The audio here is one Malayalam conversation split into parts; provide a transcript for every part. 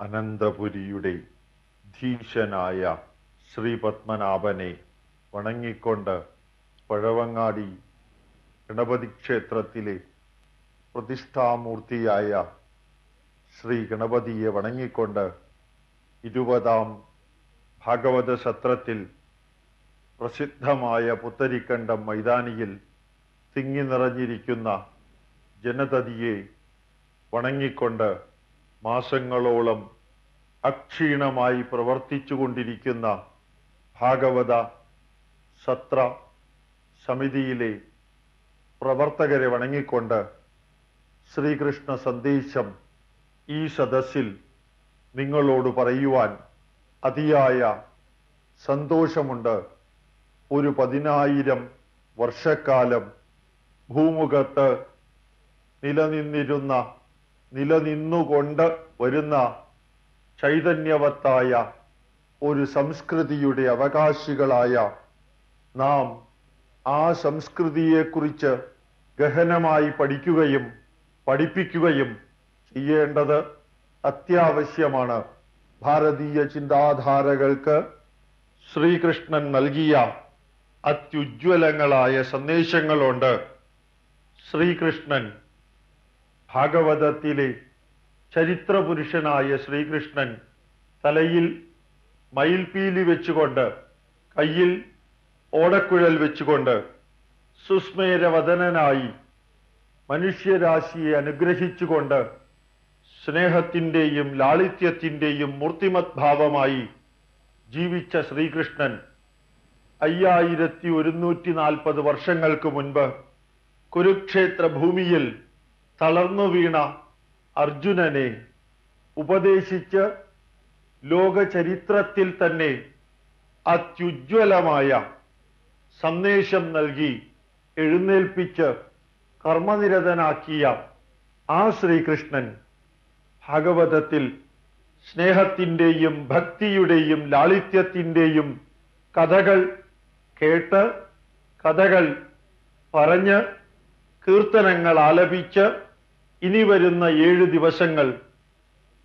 അനന്തപുരിയുടെ ധീശനായ ശ്രീ പത്മനാഭനെ വണങ്ങിക്കൊണ്ട് പഴവങ്ങാടി ഗണപതി ക്ഷേത്രത്തിലെ പ്രതിഷ്ഠാമൂർത്തിയായ ശ്രീ ഗണപതിയെ വണങ്ങിക്കൊണ്ട് ഇരുപതാം ഭാഗവത സത്രത്തിൽ പ്രസിദ്ധമായ പുത്തരിക്കണ്ടം മൈതാനിയിൽ തിങ്ങി നിറഞ്ഞിരിക്കുന്ന ജനതതിയെ വണങ്ങിക്കൊണ്ട് മാസങ്ങളോളം അക്ഷീണമായി പ്രവർത്തിച്ചുകൊണ്ടിരിക്കുന്ന ഭാഗവത സത്ര സമിതിയിലെ പ്രവർത്തകരെ വണങ്ങിക്കൊണ്ട് ശ്രീകൃഷ്ണ സന്ദേശം ഈ സദസ്സിൽ നിങ്ങളോട് പറയുവാൻ അതിയായ സന്തോഷമുണ്ട്. ഒരു പതിനായിരം വർഷക്കാലം ഭൂമുഖത്ത് നിലനിന്നിരുന്ന നിലനിന്നുകൊണ്ട് വരുന്ന ചൈതന്യവത്തായ ഒരു സംസ്കൃതിയുടെ അവകാശികളായ നാം ആ സംസ്കൃതിയെക്കുറിച്ച് ഗഹനമായി പഠിക്കുകയും പഠിപ്പിക്കുകയും ചെയ്യേണ്ടത് അത്യാവശ്യമാണ്. ഭാരതീയ ചിന്താധാരകൾക്ക് ശ്രീകൃഷ്ണൻ നൽകിയ അത്യുജ്വലങ്ങളായ സന്ദേശങ്ങളുണ്ട്. ശ്രീകൃഷ്ണൻ ഭാഗവതത്തിലെ ചരിത്രപുരുഷനായ ശ്രീകൃഷ്ണൻ തലയിൽ മയിൽപീലി വെച്ചുകൊണ്ട് കയ്യിൽ ഓടക്കുഴൽ വെച്ചുകൊണ്ട് സുസ്മേരവദനായി മനുഷ്യരാശിയെ അനുഗ്രഹിച്ചുകൊണ്ട് സ്നേഹത്തിന്റെയും ലാളിത്യത്തിന്റെയും മൂർത്തിമത്ഭാവമായി ജീവിച്ച ശ്രീകൃഷ്ണൻ അയ്യായിരത്തി ഒരുന്നൂറ്റി നാൽപ്പത് വർഷങ്ങൾക്ക് മുൻപ് കുരുക്ഷേത്ര ഭൂമിയിൽ തളർന്നു വീണ അർജുനനെ ഉപദേശിച്ച് ലോകചരിത്രത്തിൽ തന്നെ അത്യുജ്വലമായ സന്ദേശം നൽകി എഴുന്നേൽപ്പിച്ച് കർമ്മനിരതനാക്കിയ ആ ശ്രീകൃഷ്ണൻ ഭാഗവതത്തിൽ സ്നേഹത്തിന്റെയും ഭക്തിയുടെയും ലാളിത്യത്തിന്റെയും കഥകൾ കേട്ട് കഥകൾ പറഞ്ഞ് കീർത്തനങ്ങൾ ആലപിച്ച് ഇനി വരുന്ന ഏഴ് ദിവസങ്ങൾ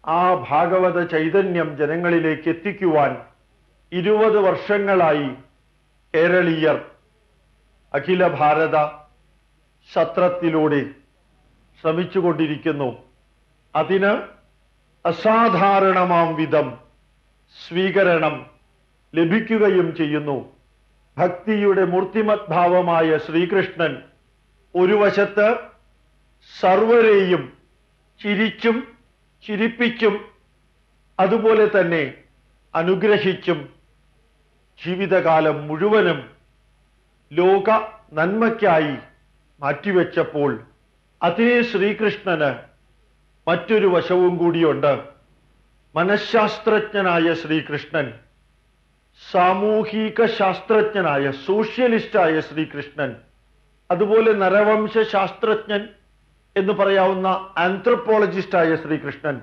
ആ ഭാഗവത ചൈതന്യം ജനങ്ങളിലേക്ക് എത്തിക്കുവാൻ ഇരുപത് വർഷങ്ങളായി കേരളീയർ അഖില ഭാരത സത്രത്തിലൂടെ ശ്രമിച്ചുകൊണ്ടിരിക്കുന്നു. അതിന് അസാധാരണമാം വിധം സ്വീകരണം ലഭിക്കുകയും ചെയ്യുന്നു. ഭക്തിയുടെ മൂർത്തിമത്ഭാവമായ ശ്രീകൃഷ്ണൻ ഒരു വശത്ത് സർവരെയും ചിരിച്ചും ചിരിപ്പിച്ചും അതുപോലെ തന്നെ അനുഗ്രഹിച്ചും ജീവിതകാലം മുഴുവനും ലോക നന്മയ്ക്കായി മാറ്റിവെച്ചപ്പോൾ അതേ ശ്രീകൃഷ്ണന് മറ്റൊരു വശവും കൂടിയുണ്ട്. മനഃശാസ്ത്രജ്ഞനായ ശ്രീകൃഷ്ണൻ സാമൂഹിക ശാസ്ത്രജ്ഞനായ സോഷ്യലിസ്റ്റായ ശ്രീകൃഷ്ണൻ അതുപോലെ നരവംശ ശാസ്ത്രജ്ഞൻ എന്ന് പറയാവുന്ന ആന്ത്രപ്പോളജിസ്റ്റായ ശ്രീകൃഷ്ണൻ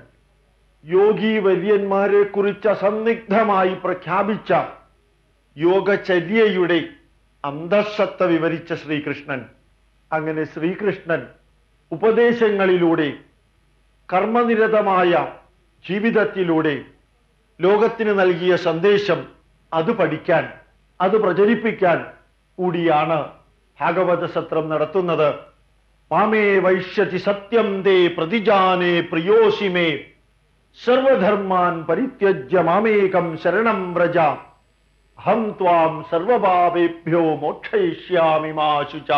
യോഗി വര്യന്മാരെ കുറിച്ച് അസന്നിഗ്ധമായി പ്രഖ്യാപിച്ച യോഗചര്യയുടെ അന്തർസത്ത വിവരിച്ച ശ്രീകൃഷ്ണൻ. അങ്ങനെ ശ്രീകൃഷ്ണൻ ഉപദേശങ്ങളിലൂടെ കർമ്മനിരതമായ ജീവിതത്തിലൂടെ ലോകത്തിന് നൽകിയ സന്ദേശം അത് പഠിക്കാൻ അത് പ്രചരിപ്പിക്കാൻ കൂടിയാണ് ഭാഗവത സത്രം നടത്തുന്നത്. മാമേ വൈശ്യതി സത്യം ദേ പ്രതിജാനേ പ്രിയോസിമേ സർവധർമാൻ പരിത്യജ്യ മാമേകം ശരണം വ്രജ. അഹം ത്വാം സർവപാപേഭ്യോ മോക്ഷയിഷ്യാമി മാശുച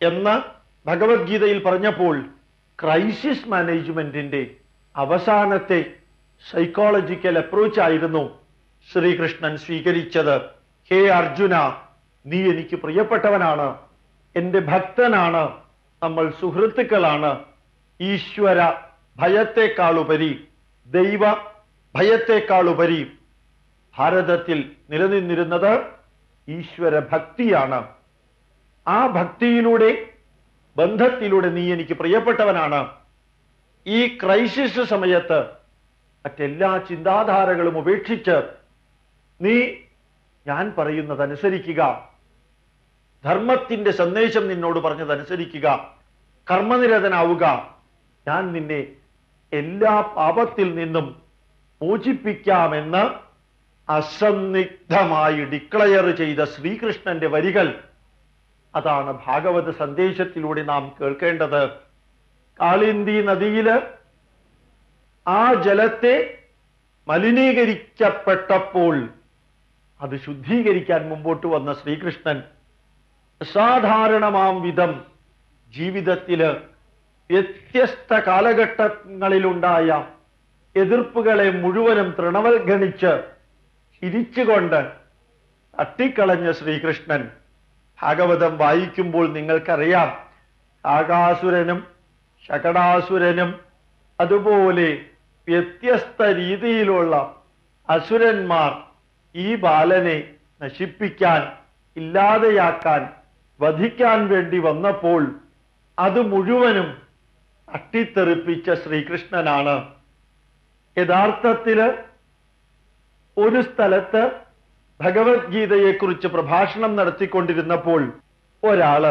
എന്ന് ഭഗവത്ഗീതയിൽ പറഞ്ഞപ്പോൾ ക്രൈസിസ് മാനേജ്മെന്റിന്റെ അവസാനത്തെ സൈക്കോളജിക്കൽ അപ്രോച്ച് ആയിരുന്നു ശ്രീകൃഷ്ണൻ സ്വീകരിച്ചത്. ഹേ അർജുന നീ എനിക്ക് പ്രിയപ്പെട്ടവനാണ്. എന്റെ ഭക്തനാണ്. നമ്മൾ സുഹൃത്തുക്കളാണ്. ഈശ്വര ഭയത്തെക്കാളുപരി ദൈവ ഭയത്തെക്കാളുപരി ഭാരതത്തിൽ നിലനിന്നിരുന്നത് ഈശ്വര ഭക്തിയാണ്. ആ ഭക്തിയിലൂടെ ബന്ധത്തിലൂടെ നീ എനിക്ക് പ്രിയപ്പെട്ടവനാണ്. ഈ ക്രൈസിസ് സമയത്ത് മറ്റെല്ലാ ചിന്താധാരകളും ഉപേക്ഷിച്ച് നീ ഞാൻ പറയുന്നതനുസരിക്കുക. ധർമ്മത്തിന്റെ സന്ദേശം നിന്നോട് പറഞ്ഞതനുസരിക്കുക. കർമ്മനിരതനാവുക. ഞാൻ നിന്നെ എല്ലാ പാപത്തിൽ നിന്നും മോചിപ്പിക്കാമെന്ന് അസന്നിഗ്ധമായി ഡിക്ലയർ ചെയ്ത ശ്രീകൃഷ്ണന്റെ വരികൾ. അതാണ് ഭാഗവത സന്ദേശത്തിലൂടെ നാം കേൾക്കേണ്ടത്. കാളിന്തി നദിയിൽ ആ ജലത്തെ മലിനീകരിക്കപ്പെട്ടപ്പോൾ അത് ശുദ്ധീകരിക്കാൻ മുമ്പോട്ട് വന്ന ശ്രീകൃഷ്ണൻ അസാധാരണമാം വിധം ജീവിതത്തിൽ വ്യത്യസ്ത കാലഘട്ടങ്ങളിലുണ്ടായ എതിർപ്പുകളെ മുഴുവനും തൃണവൽഗണിച്ച് ഇരിച്ചുകൊണ്ട് തട്ടിക്കളഞ്ഞ ശ്രീകൃഷ്ണൻ ഭാഗവതം വായിക്കുമ്പോൾ നിങ്ങൾക്കറിയാം കാകാസുരനും ശകടാസുരനും അതുപോലെ വ്യത്യസ്ത രീതിയിലുള്ള അസുരന്മാർ ഈ ബാലനെ നശിപ്പിക്കാൻ ഇല്ലാതെയാക്കാൻ വധിക്കാൻ വേണ്ടി വന്നപ്പോൾ അത് മുഴുവനും അട്ടിത്തെറിപ്പിച്ച ശ്രീകൃഷ്ണനാണ്. യഥാർത്ഥത്തിൽ ഒരു സ്ഥലത്ത് ഭഗവത്ഗീതയെക്കുറിച്ച് പ്രഭാഷണം നടത്തിക്കൊണ്ടിരുന്നപ്പോൾ ഒരാൾ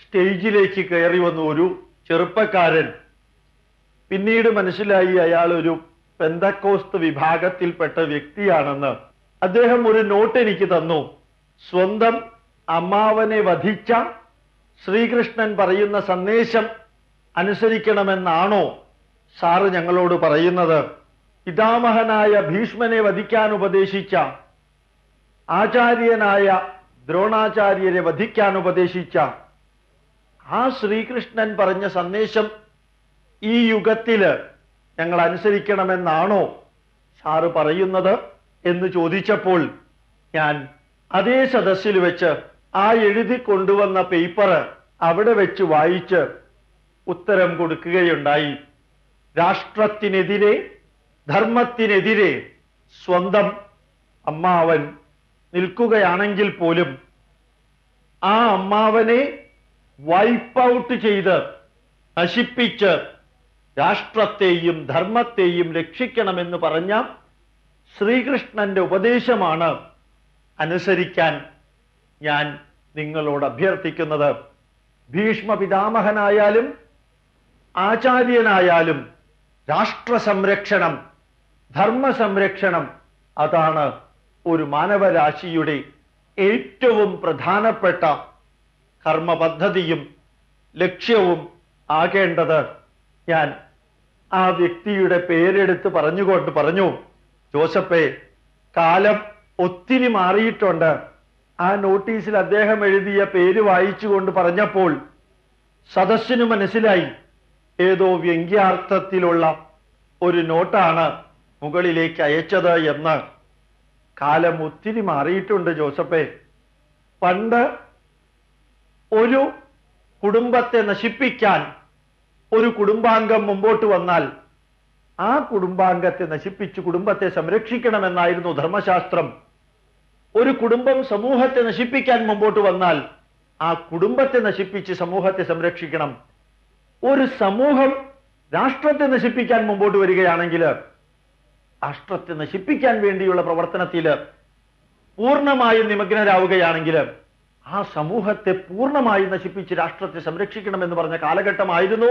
സ്റ്റേജിലേക്ക് കയറി വന്നു ഒരു ചെറുപ്പക്കാരൻ. പിന്നീട് മനസ്സിലായി അയാൾ ഒരു പെന്തക്കോസ്ത് വിഭാഗത്തിൽപ്പെട്ട വ്യക്തിയാണെന്ന്. അദ്ദേഹം ഒരു നോട്ട് എനിക്ക് തന്നു. സ്വന്തം അമ്മാവനെ വധിച്ച ശ്രീകൃഷ്ണൻ പറയുന്ന സന്ദേശം അനുസരിക്കണമെന്നാണോ സാറ് ഞങ്ങളോട് പറയുന്നത്? പിതാമഹനായ ഭീഷ്മനെ വധിക്കാൻ ഉപദേശിച്ച ആചാര്യനായ ദ്രോണാചാര്യരെ വധിക്കാൻ ഉപദേശിച്ച ആ ശ്രീകൃഷ്ണൻ പറഞ്ഞ സന്ദേശം ഈ യുഗത്തിൽ ഞങ്ങൾ അനുസരിക്കണമെന്നാണോ സാറ് പറയുന്നത് എന്ന് ചോദിച്ചപ്പോൾ ഞാൻ അതേ സദസ്സിൽ വെച്ച് ആ എഴുതി കൊണ്ടുവന്ന പേപ്പർ അവിടെ വെച്ച് വായിച്ച് ഉത്തരം കൊടുക്കുകയുണ്ടായി. രാഷ്ട്രത്തിനെതിരെ ധർമ്മത്തിനെതിരെ സ്വന്തം അമ്മാവൻ നിൽക്കുകയാണെങ്കിൽ പോലും ആ അമ്മാവനെ വൈപ്പ് ഔട്ട് ചെയ്ത് നശിപ്പിച്ച് രാഷ്ട്രത്തെയും ധർമ്മത്തെയും രക്ഷിക്കണമെന്ന് പറഞ്ഞ ശ്രീകൃഷ്ണന്റെ ഉപദേശമാണ് അനുസരിക്കാൻ ഞാൻ നിങ്ങളോട് അഭ്യർത്ഥിക്കുന്നത് ഭീഷ്മ പിതാമഹനായാലും ആചാര്യനായാലും രാഷ്ട്ര സംരക്ഷണം ധർമ്മ സംരക്ഷണം അതാണ് ഒരു മാനവരാശിയുടെ ഏറ്റവും പ്രധാനപ്പെട്ട കർമ്മ പദ്ധതിയും ലക്ഷ്യവും ആകേണ്ടത് ഞാൻ ആ വ്യക്തിയുടെ പേരെടുത്ത് പറഞ്ഞുകൊണ്ട് പറഞ്ഞു. ജോസഫെ കാലം ഒത്തിരി മാറിയിട്ടുണ്ട്. ആ നോട്ടീസിൽ അദ്ദേഹം എഴുതിയ പേര് വായിച്ചുകൊണ്ട് പറഞ്ഞപ്പോൾ സദസ്സിന് മനസ്സിലായി. ഏതോ വ്യംഗ്യാർത്ഥത്തിലുള്ള ഒരു നോട്ടാണ് മുകളിലേക്ക് അയച്ചത് എന്ന്. കാലം ഒത്തിരി മാറിയിട്ടുണ്ട് ജോസഫെ. പണ്ട് ഒരു കുടുംബത്തെ നശിപ്പിക്കാൻ ഒരു കുടുംബാംഗം മുമ്പോട്ട് വന്നാൽ ആ കുടുംബാംഗത്തെ നശിപ്പിച്ച് കുടുംബത്തെ സംരക്ഷിക്കണമെന്നായിരുന്നു ധർമ്മശാസ്ത്രം. ഒരു കുടുംബം സമൂഹത്തെ നശിപ്പിക്കാൻ മുമ്പോട്ട് വന്നാൽ ആ കുടുംബത്തെ നശിപ്പിച്ച് സമൂഹത്തെ സംരക്ഷിക്കണം. ഒരു സമൂഹം രാഷ്ട്രത്തെ നശിപ്പിക്കാൻ മുമ്പോട്ട് വരികയാണെങ്കിൽ രാഷ്ട്രത്തെ നശിപ്പിക്കാൻ വേണ്ടിയുള്ള പ്രവർത്തനത്തിൽ പൂർണമായും നിമഗ്നരാവുകയാണെങ്കിൽ ആ സമൂഹത്തെ പൂർണമായി നശിപ്പിച്ച് രാഷ്ട്രത്തെ സംരക്ഷിക്കണമെന്ന് പറഞ്ഞ കാലഘട്ടമായിരുന്നു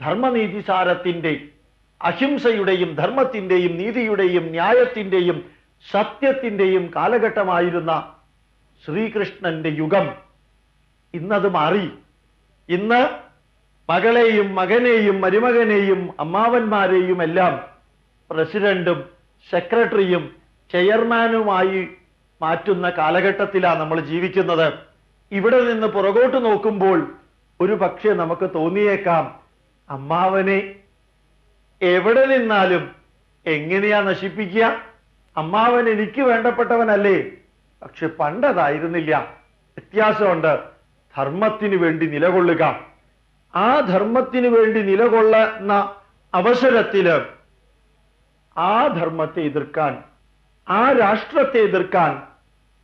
ധർമ്മനീതിസാരത്തിന്റെ അഹിംസയുടെയും ധർമ്മത്തിന്റെയും നീതിയുടെയും ന്യായത്തിന്റെയും സത്യത്തിന്റെയും കാലഘട്ടമായിരുന്ന ശ്രീകൃഷ്ണന്റെ യുഗം. ഇന്നത് മാറി. ഇന്ന് മകളെയും മകനെയും മരുമകനെയും അമ്മാവന്മാരെയും എല്ലാം പ്രസിഡന്റും സെക്രട്ടറിയും ചെയർമാനുമായി മാറ്റുന്ന കാലഘട്ടത്തിലാണ് നമ്മൾ ജീവിക്കുന്നത്. ഇവിടെ നിന്ന് പുറകോട്ട് നോക്കുമ്പോൾ ഒരു പക്ഷേ നമുക്ക് തോന്നിയേക്കാം അമ്മാവനെ എവിടെ നിന്നാലും എങ്ങനെയാ നശിപ്പിക്കുക? അമ്മാവൻ എനിക്ക് വേണ്ടപ്പെട്ടവനല്ലേ? പക്ഷെ പണ്ടതായിരുന്നില്ല. വ്യത്യാസമുണ്ട്. ധർമ്മത്തിനു വേണ്ടി നിലകൊള്ളുക. ആ ധർമ്മത്തിനു വേണ്ടി നിലകൊള്ളുന്ന അവസരത്തിൽ ആ ധർമ്മത്തെ എതിർക്കാൻ ആ രാഷ്ട്രത്തെ എതിർക്കാൻ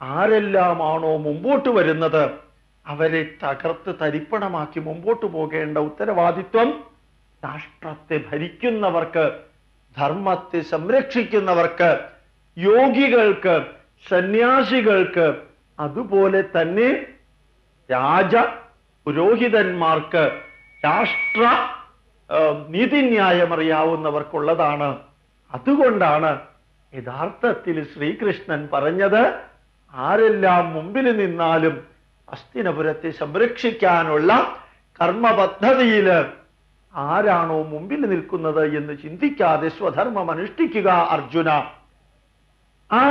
ആരെല്ലാമാണോ മുമ്പോട്ട് വരുന്നത്? അവരെ തകർത്ത് തരിപ്പണമാക്കി മുമ്പോട്ട് പോകേണ്ട ഉത്തരവാദിത്വം രാഷ്ട്രത്തെ ഭരിക്കുന്നവർക്ക് ധർമ്മത്തെ സംരക്ഷിക്കുന്നവർക്ക് യോഗികൾക്ക് സന്യാസികൾക്ക് അതുപോലെ തന്നെ രാജ പുരോഹിതന്മാർക്ക് രാഷ്ട്ര ആ, നീതിന്യായം അറിയാവുന്നവർക്കുള്ളതാണ് അതുകൊണ്ടാണ് യഥാർത്ഥത്തിൽ ശ്രീകൃഷ്ണൻ പറഞ്ഞത് ആരെല്ലാം മുമ്പിൽ നിന്നാലും അസ്ഥിനപുരത്തെ സംരക്ഷിക്കാനുള്ള കർമ്മ പദ്ധതിയിൽ ആരാണോ മുമ്പിൽ നിൽക്കുന്നത് എന്ന് ചിന്തിക്കാതെ സ്വധർമ്മം അനുഷ്ഠിക്കുക അർജുന. ആ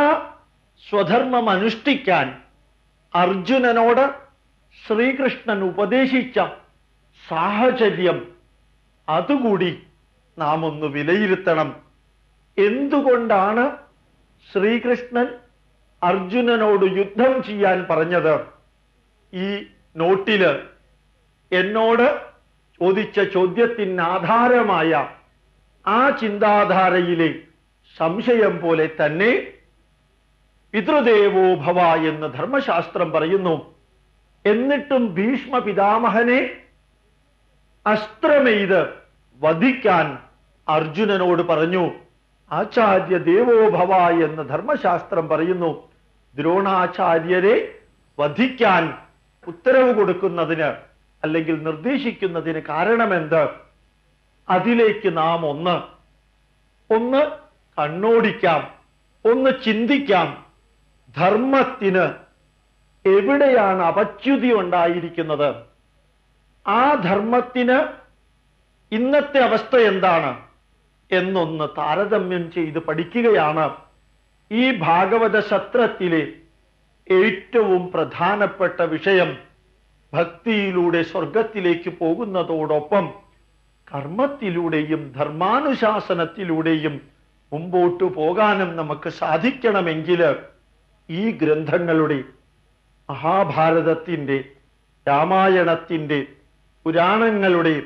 സ്വധർമ്മം അനുഷ്ഠിക്കാൻ അർജുനനോട് ശ്രീകൃഷ്ണൻ ഉപദേശിച്ച സാഹചര്യം അതുകൂടി നാം ഒന്ന് വിലയിരുത്തണം. എന്തുകൊണ്ടാണ് ശ്രീകൃഷ്ണൻ അർജുനനോട് യുദ്ധം ചെയ്യാൻ പറഞ്ഞത്? ഈ നോട്ടിൽ എന്നോട് ചോദിച്ച ചോദ്യത്തിന് ആധാരമായ ആ ചിന്താധാരയിലെ സംശയം പോലെ തന്നെ പിതൃദേവോ ഭവ എന്ന് ധർമ്മശാസ്ത്രം പറയുന്നു. എന്നിട്ടും ഭീഷ്മ പിതാമഹനെ അസ്ത്രമെയ്ത് വധിക്കാൻ അർജുനനോട് പറഞ്ഞു. ആചാര്യ ദേവോഭവ എന്ന് ധർമ്മശാസ്ത്രം പറയുന്നു. ദ്രോണാചാര്യരെ വധിക്കാൻ ഉത്തരവ് കൊടുക്കുന്നതിന് അല്ലെങ്കിൽ നിർദ്ദേശിക്കുന്നതിന് കാരണമെന്ത്? അതിലേക്ക് നാം ഒന്ന്. ഒന്ന് കണ്ണോടിക്കാം. ഒന്ന് ചിന്തിക്കാം. ധർമ്മത്തിന് എവിടെയാണ് അപച്യുതി ഉണ്ടായിരിക്കുന്നത്? ആ ധർമ്മത്തിന് ഇന്നത്തെ അവസ്ഥ എന്താണ്? എന്നൊന്ന് താരതമ്യം ചെയ്ത് പഠിക്കുകയാണ് ഈ ഭാഗവത ശത്രത്തിലെ ഏറ്റവും പ്രധാനപ്പെട്ട വിഷയം. ഭക്തിയിലൂടെ സ്വർഗത്തിലേക്ക് പോകുന്നതോടൊപ്പം കർമ്മത്തിലൂടെയും ധർമാനുശാസനത്തിലൂടെയും മുമ്പോട്ടു പോകാനും നമുക്ക് സാധിക്കണമെങ്കിൽ ഈ ഗ്രന്ഥങ്ങളുടെ മഹാഭാരതത്തിന്റെ രാമായണത്തിന്റെ പുരാണങ്ങളുടെ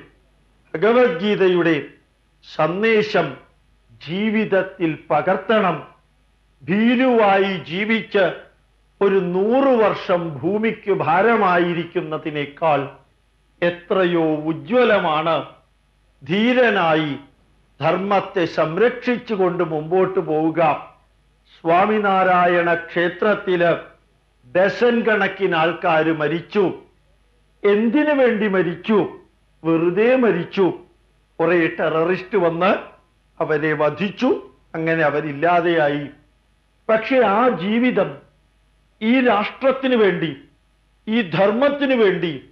ഭഗവത്ഗീതയുടെ സന്ദേശം ജീവിതത്തിൽ പകർത്തണം. ഭീരുവായി ജീവിച്ച് ഒരു നൂറു വർഷം ഭൂമിക്ക് ഭാരമായിരിക്കുന്നതിനേക്കാൾ എത്രയോ ഉജ്ജ്വലമാണ്. ധീരനായി ധർമ്മത്തെ സംരക്ഷിച്ചുകൊണ്ട് മുമ്പോട്ട് പോവുക. സ്വാമിനാരായണ ക്ഷേത്രത്തിൽ ഡസൻ കണക്കിന് ആൾക്കാർ മരിച്ചു. എന്തിനു വേണ്ടി മരിച്ചു? വെറുതെ മരിച്ചു. കുറെ ടെററിസ്റ്റ് വന്ന് അവരെ വധിച്ചു. അങ്ങനെ അവരില്ലാതെയായി. പക്ഷെ ആ ജീവിതം ഈ രാഷ്ട്രത്തിന് വേണ്ടി ഈ ധർമ്മത്തിന് വേണ്ടി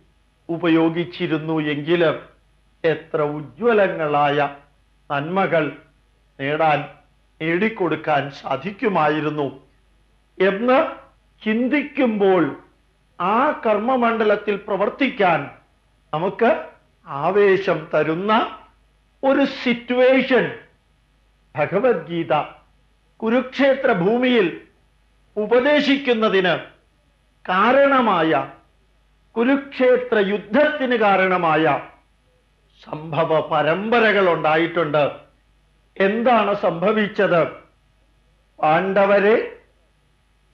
ഉപയോഗിച്ചിരുന്നു എങ്കിൽ എത്ര ഉജ്ജ്വലങ്ങളായ നന്മകൾ നേടാൻ നേടിക്കൊടുക്കാൻ സാധിക്കുമായിരുന്നു എന്ന് ചിന്തിക്കുമ്പോൾ ആ കർമ്മമണ്ഡലത്തിൽ പ്രവർത്തിക്കാൻ നമുക്ക് ആവേശം തരുന്ന ഒരു സിറ്റുവേഷൻ ഭഗവത്ഗീത കുരുക്ഷേത്ര ഭൂമിയിൽ ഉപദേശിക്കുന്നതിന് കാരണമായ കുരുക്ഷേത്ര യുദ്ധത്തിന് കാരണമായ സംഭവ പരമ്പരകൾ ഉണ്ടായിട്ടുണ്ട്. എന്താണ് സംഭവിച്ചത്? പാണ്ഡവരെ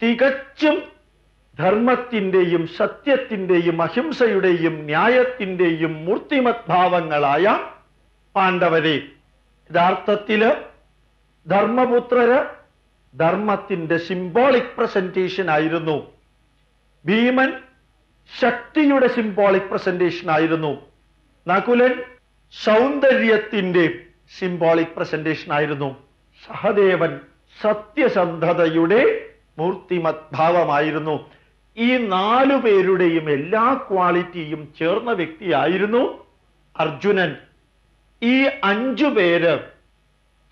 തികച്ചും ധർമ്മത്തിന്റെയും സത്യത്തിന്റെയും അഹിംസയുടെയും ന്യായത്തിന്റെയും മൂർത്തിമത്ഭാവങ്ങളായ പാണ്ഡവരെ. യഥാർത്ഥത്തിൽ ധർമ്മപുത്രര് ധർമ്മത്തിന്റെ സിംബോളിക് പ്രസന്റേഷൻ ആയിരുന്നു. ഭീമൻ ശക്തിയുടെ സിംബോളിക് പ്രസന്റേഷൻ ആയിരുന്നു. നകുലൻ സൗന്ദര്യത്തിന്റെ സിംബോളിക് പ്രസന്റേഷൻ ആയിരുന്നു. സഹദേവൻ സത്യസന്ധതയുടെ മൂർത്തിമത് ഭാവമായിരുന്നു ഈ നാലു പേരുടെയും എല്ലാ ക്വാളിറ്റിയും ചേർന്ന വ്യക്തിയായിരുന്നു അർജുനൻ. ഈ അഞ്ചു പേര്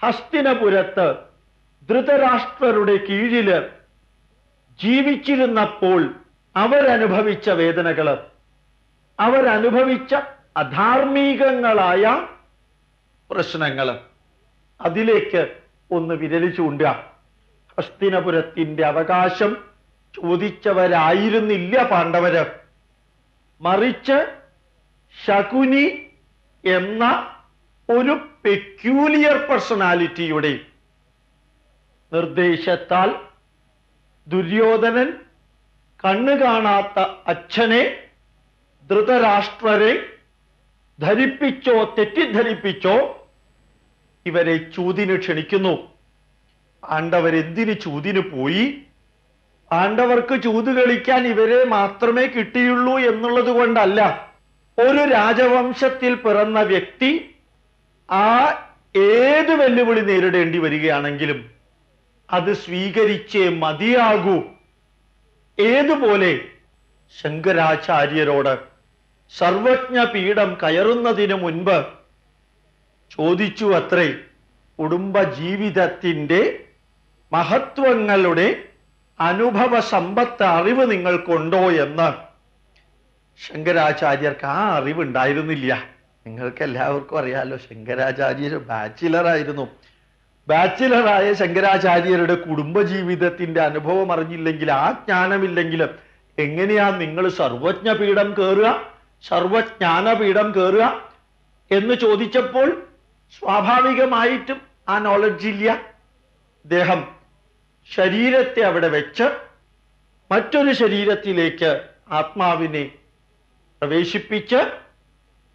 ഹസ്തിനപുരത്ത് ധൃതരാഷ്ട്രരുടെ കീഴിൽ ജീവിച്ചിരുന്നപ്പോൾ അവരനുഭവിച്ച വേദനകൾ. അവരനുഭവിച്ച അധാർമികങ്ങളായ പ്രശ്നങ്ങൾ അതിലേക്ക് ഒന്ന് വിരൽ ചൂണ്ടുക ഹസ്തിനപുരത്തിന്റെ അവകാശം ചോദിച്ചവരായിരുന്നില്ല പാണ്ഡവര് മറിച്ച് ശകുനി എന്ന ഒരു പെക്യൂലിയർ പേഴ്സണാലിറ്റിയുടെ നിർദ്ദേശത്താൽ ദുര്യോധനൻ കണ്ണു കാണാത്ത അച്ഛനെ ധൃതരാഷ്ട്രരെ ധരിപ്പിച്ചോ തെറ്റിദ്ധരിപ്പിച്ചോ ഇവരെ ചൂതിന് ക്ഷണിക്കുന്നു. ആണ്ടവർ എന്തിന് ചൂതിന് പോയി? ആണ്ടവർക്ക് ചൂത് കളിക്കാൻ ഇവരെ മാത്രമേ കിട്ടിയുള്ളൂ എന്നുള്ളത് കൊണ്ടല്ല. ഒരു രാജവംശത്തിൽ പിറന്ന വ്യക്തി ആ ഏത് വെല്ലുവിളി നേരിടേണ്ടി വരികയാണെങ്കിലും അത് സ്വീകരിച്ചേ മതിയാകൂ. ഏതുപോലെ? ശങ്കരാചാര്യരോട് സർവജ്ഞ പീഠം കയറുന്നതിന് മുൻപ് ചോദിച്ചു അത്രേ. കുടുംബജീവിതത്തിന്റെ മഹത്വങ്ങളുടെ അനുഭവ സമ്പത്ത് അറിവ് നിങ്ങൾക്കുണ്ടോ എന്ന്. ശങ്കരാചാര്യർക്ക് ആ അറിവുണ്ടായിരുന്നില്ല. നിങ്ങൾക്ക് എല്ലാവർക്കും അറിയാലോ ശങ്കരാചാര്യർ ബാച്ചിലറായിരുന്നു. ബാച്ചിലറായ ശങ്കരാചാര്യരുടെ കുടുംബജീവിതത്തിന്റെ അനുഭവം അറിഞ്ഞില്ലെങ്കിൽ ആ ജ്ഞാനമില്ലെങ്കിൽ എങ്ങനെയാ നിങ്ങൾ സർവജ്ഞപീഠം കയറുക? സർവജ്ഞാനപീഠം കയറുക എന്ന് ചോദിച്ചപ്പോൾ സ്വാഭാവികമായിട്ടും ആ നോളജ് ഇല്ല. ദേഹം ശരീരത്തെ അവിടെ വെച്ച് മറ്റൊരു ശരീരത്തിലേക്ക് ആത്മാവിനെ പ്രവേശിപ്പിച്ച്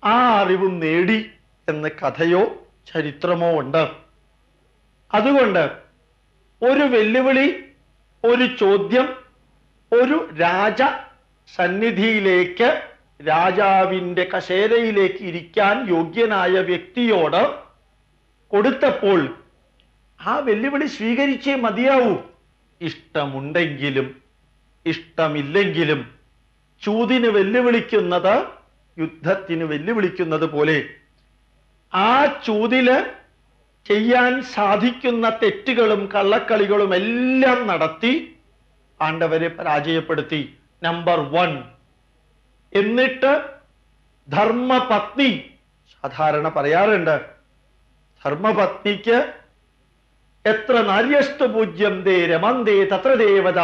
ആ അറിവും നേടി എന്ന് കഥയോ ചരിത്രമോ ഉണ്ട്. അതുകൊണ്ട് ഒരു വെല്ലുവിളി ഒരു ചോദ്യം ഒരു രാജ സന്നിധിയിലേക്ക് രാജാവിന്റെ കസേരയിലേക്ക് ഇരിക്കാൻ യോഗ്യനായ വ്യക്തിയോട് കൊടുത്തപ്പോൾ ആ വെല്ലുവിളി സ്വീകരിച്ചേ മതിയാവൂ. ഇഷ്ടമുണ്ടെങ്കിലും ഇഷ്ടമില്ലെങ്കിലും ചൂതിന് വെല്ലുവിളിക്കുന്നത് യുദ്ധത്തിന് വെല്ലുവിളിക്കുന്നത് പോലെ ആ ചൂതിൽ ചെയ്യാൻ സാധിക്കുന്ന തെറ്റുകളും കള്ളക്കളികളും എല്ലാം നടത്തി പാണ്ഡവരെ പരാജയപ്പെടുത്തി. നമ്പർ വൺ എന്നിട്ട് ധർമ്മപത്നി സാധാരണ പറയാറുണ്ട് ധർമ്മപത്നിക്ക് എത്ര നാര്യസ്തു പൂജ്യം ദേ രമന്തേ തത്ര ദേവത.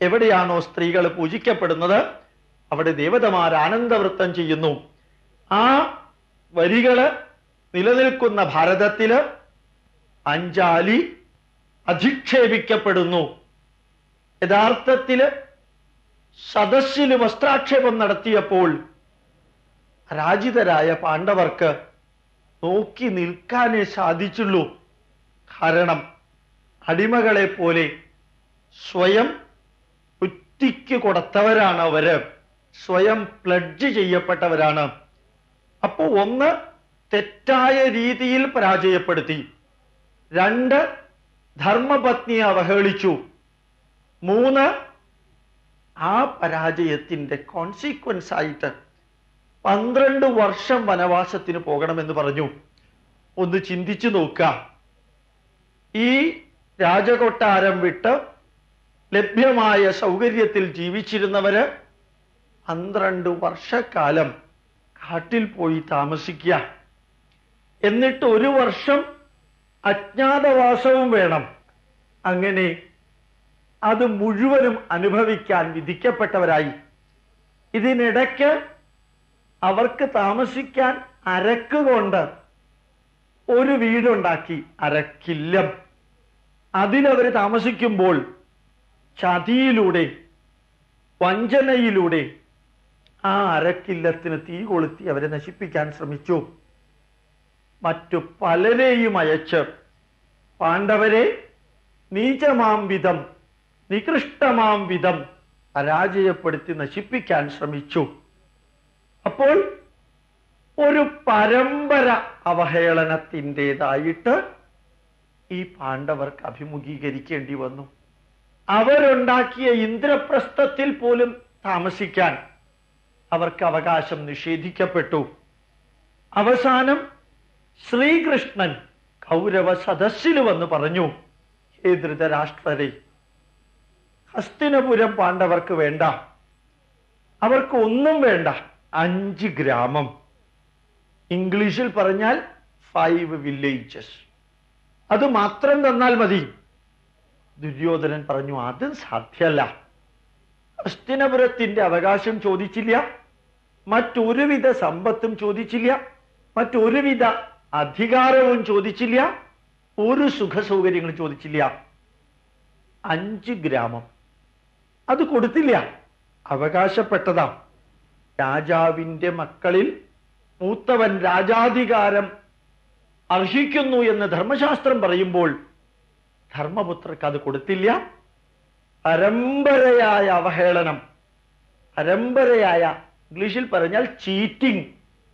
എവിടെയാണോ സ്ത്രീകൾ പൂജിക്കപ്പെടുന്നത് അവിടെ ദേവതമാർ ആനന്ദവൃത്തം ചെയ്യുന്നു. ആ വരികൾ നിലനിൽക്കുന്ന ഭാരതത്തിൽ അഞ്ചാലി അധിക്ഷേപിക്കപ്പെടുന്നു. യഥാർത്ഥത്തിൽ സദസ്സിൽ വസ്ത്രാക്ഷേപം നടത്തിയപ്പോൾ രാജിതരായ പാണ്ഡവർക്ക് നോക്കി നിൽക്കാനേ സാധിച്ചുള്ളൂ. കാരണം അടിമകളെ പോലെ സ്വയം കുറ്റിക്ക് കൊടുത്തവരാണ് അവർ. സ്വയം പ്ലഡ്ജ് ചെയ്യപ്പെട്ടവരാണ്. അപ്പോ ഒന്ന് തെറ്റായ രീതിയിൽ പരാജയപ്പെടുത്തി. രണ്ട് ധർമ്മപത്നിയെ അവഹേളിച്ചു. മൂന്ന് ആ പരാജയത്തിന്റെ കോൺസിക്വൻസ് ആയിട്ട് പന്ത്രണ്ട് വർഷം വനവാസത്തിന് പോകണമെന്ന് പറഞ്ഞു. ഒന്ന് ചിന്തിച്ചു നോക്ക ഈ രാജകൊട്ടാരം വിട്ട് ലഭ്യമായ സൗകര്യത്തിൽ ജീവിച്ചിരുന്നവര് പന്ത്രണ്ട് വർഷക്കാലം കാട്ടിൽ പോയി താമസിക്കുക. എന്നിട്ട് ഒരു വർഷം അജ്ഞാതവാസവും വേണം. അങ്ങനെ അത് മുഴുവനും അനുഭവിക്കാൻ വിധിക്കപ്പെട്ടവരായി. ഇതിനിടയ്ക്ക് അവർക്ക് താമസിക്കാൻ അരക്ക് കൊണ്ട് ഒരു വീടുണ്ടാക്കി. അരക്കില്ലം. അതിലവർ താമസിക്കുമ്പോൾ ചതിയിലൂടെ വഞ്ചനയിലൂടെ ആ അരക്കില്ലത്തിന് തീ കൊളുത്തി അവരെ നശിപ്പിക്കാൻ ശ്രമിച്ചു. മറ്റു പലരെയും അയച്ച് പാണ്ഡവരെ നീചമാം വിധം നികൃഷ്ടമാം വിധം പരാജയപ്പെടുത്തി നശിപ്പിക്കാൻ ശ്രമിച്ചു. അപ്പോൾ ഒരു പരമ്പര അവഹേളനത്തിന്റെതായിട്ട് ഈ പാണ്ഡവർക്ക് അഭിമുഖീകരിക്കേണ്ടി വന്നു. അവരുണ്ടാക്കിയ ഇന്ദ്രപ്രസ്ഥത്തിൽ പോലും താമസിക്കാൻ അവർക്ക് അവകാശം നിഷേധിക്കപ്പെട്ടു. അവസാനം ശ്രീകൃഷ്ണൻ കൗരവ സദസ്സിൽ വന്ന് പറഞ്ഞു ഹേ ധൃതരാഷ്ട്രരെ ഹസ്തിനപുരം പാണ്ഡവർക്ക് വേണ്ട. അവർക്ക് ഒന്നും വേണ്ട. അഞ്ച് ഗ്രാമം. ഇംഗ്ലീഷിൽ പറഞ്ഞാൽ ഫൈവ് വില്ലേജസ് അത് മാത്രം തന്നാൽ മതി. ദുര്യോധനൻ പറഞ്ഞു അത് സാധ്യല്ല അസ്തിനപുരത്തിന്റെ അവകാശം ചോദിച്ചില്ല. മറ്റൊരുവിധ സമ്പത്തും ചോദിച്ചില്ല. മറ്റൊരുവിധ അധികാരവും ചോദിച്ചില്ല. ഒരു സുഖ സൗകര്യങ്ങളും ചോദിച്ചില്ല. അഞ്ച് ഗ്രാമം. അത് കൊടുത്തില്ല. അവകാശപ്പെട്ടതാ. രാജാവിന്റെ മക്കളിൽ മൂത്തവൻ രാജാധികാരം അർഹിക്കുന്നു എന്ന് ധർമ്മശാസ്ത്രം പറയുമ്പോൾ ധർമ്മപുത്രക്ക് അത് കൊടുത്തില്ല. പരമ്പരയായ അവഹേളനം പരമ്പരയായ ഇംഗ്ലീഷിൽ പറഞ്ഞാൽ ചീറ്റിംഗ്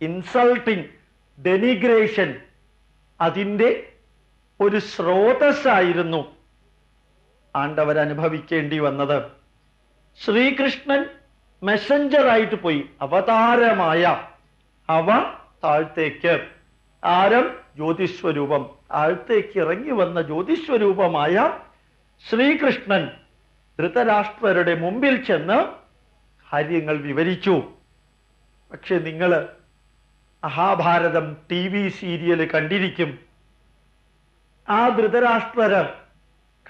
ഇൻസൾട്ടിങ് ഡെനിഗ്രേഷൻ അതിന്റെ ഒരു സ്രോതസ്സായിരുന്നു ആണ്ടവരനുഭവിക്കേണ്ടി വന്നത്. ശ്രീകൃഷ്ണൻ മെസ്സഞ്ചറായിട്ട് പോയി. അവതാരമായ അവ താഴത്തേക്ക്. ആരം ജ്യോതിസ്വരൂപം. താഴത്തേക്ക് ഇറങ്ങി വന്ന ജ്യോതിസ്വരൂപമായ ശ്രീകൃഷ്ണൻ ധൃതരാഷ്ട്രരുടെ മുമ്പിൽ ചെന്ന് കാര്യങ്ങൾ വിവരിച്ചു. പക്ഷെ നിങ്ങൾ മഹാഭാരതം ടി വി സീരിയൽ കണ്ടിരിക്കും. ആ ധൃതരാഷ്ട്രര്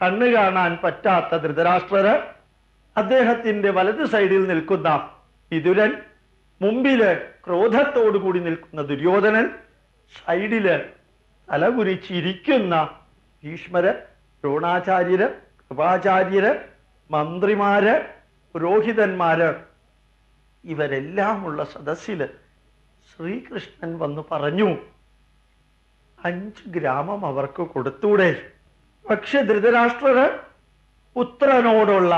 കണ്ണു കാണാൻ പറ്റാത്ത ധൃതരാഷ്ട്രര് അദ്ദേഹത്തിന്റെ വലത് സൈഡിൽ നിൽക്കുന്ന വിതുരൻ മുമ്പിൽ ക്രോധത്തോടുകൂടി നിൽക്കുന്ന ദുര്യോധനൻ സൈഡിൽ തലകുരിച്ചിരിക്കുന്ന ഭീഷ്മര് ദ്രോണാചാര്യര് കൃപാചാര്യര് മന്ത്രിമാര് പുരോഹിതന്മാര് ഇവരെല്ലാമുള്ള സദസ്സിൽ ശ്രീകൃഷ്ണൻ വന്നു പറഞ്ഞു അഞ്ച് ഗ്രാമം അവർക്ക് കൊടുത്തൂടെ. പക്ഷെ ധൃതരാഷ്ട്രര് പുത്രനോടുള്ള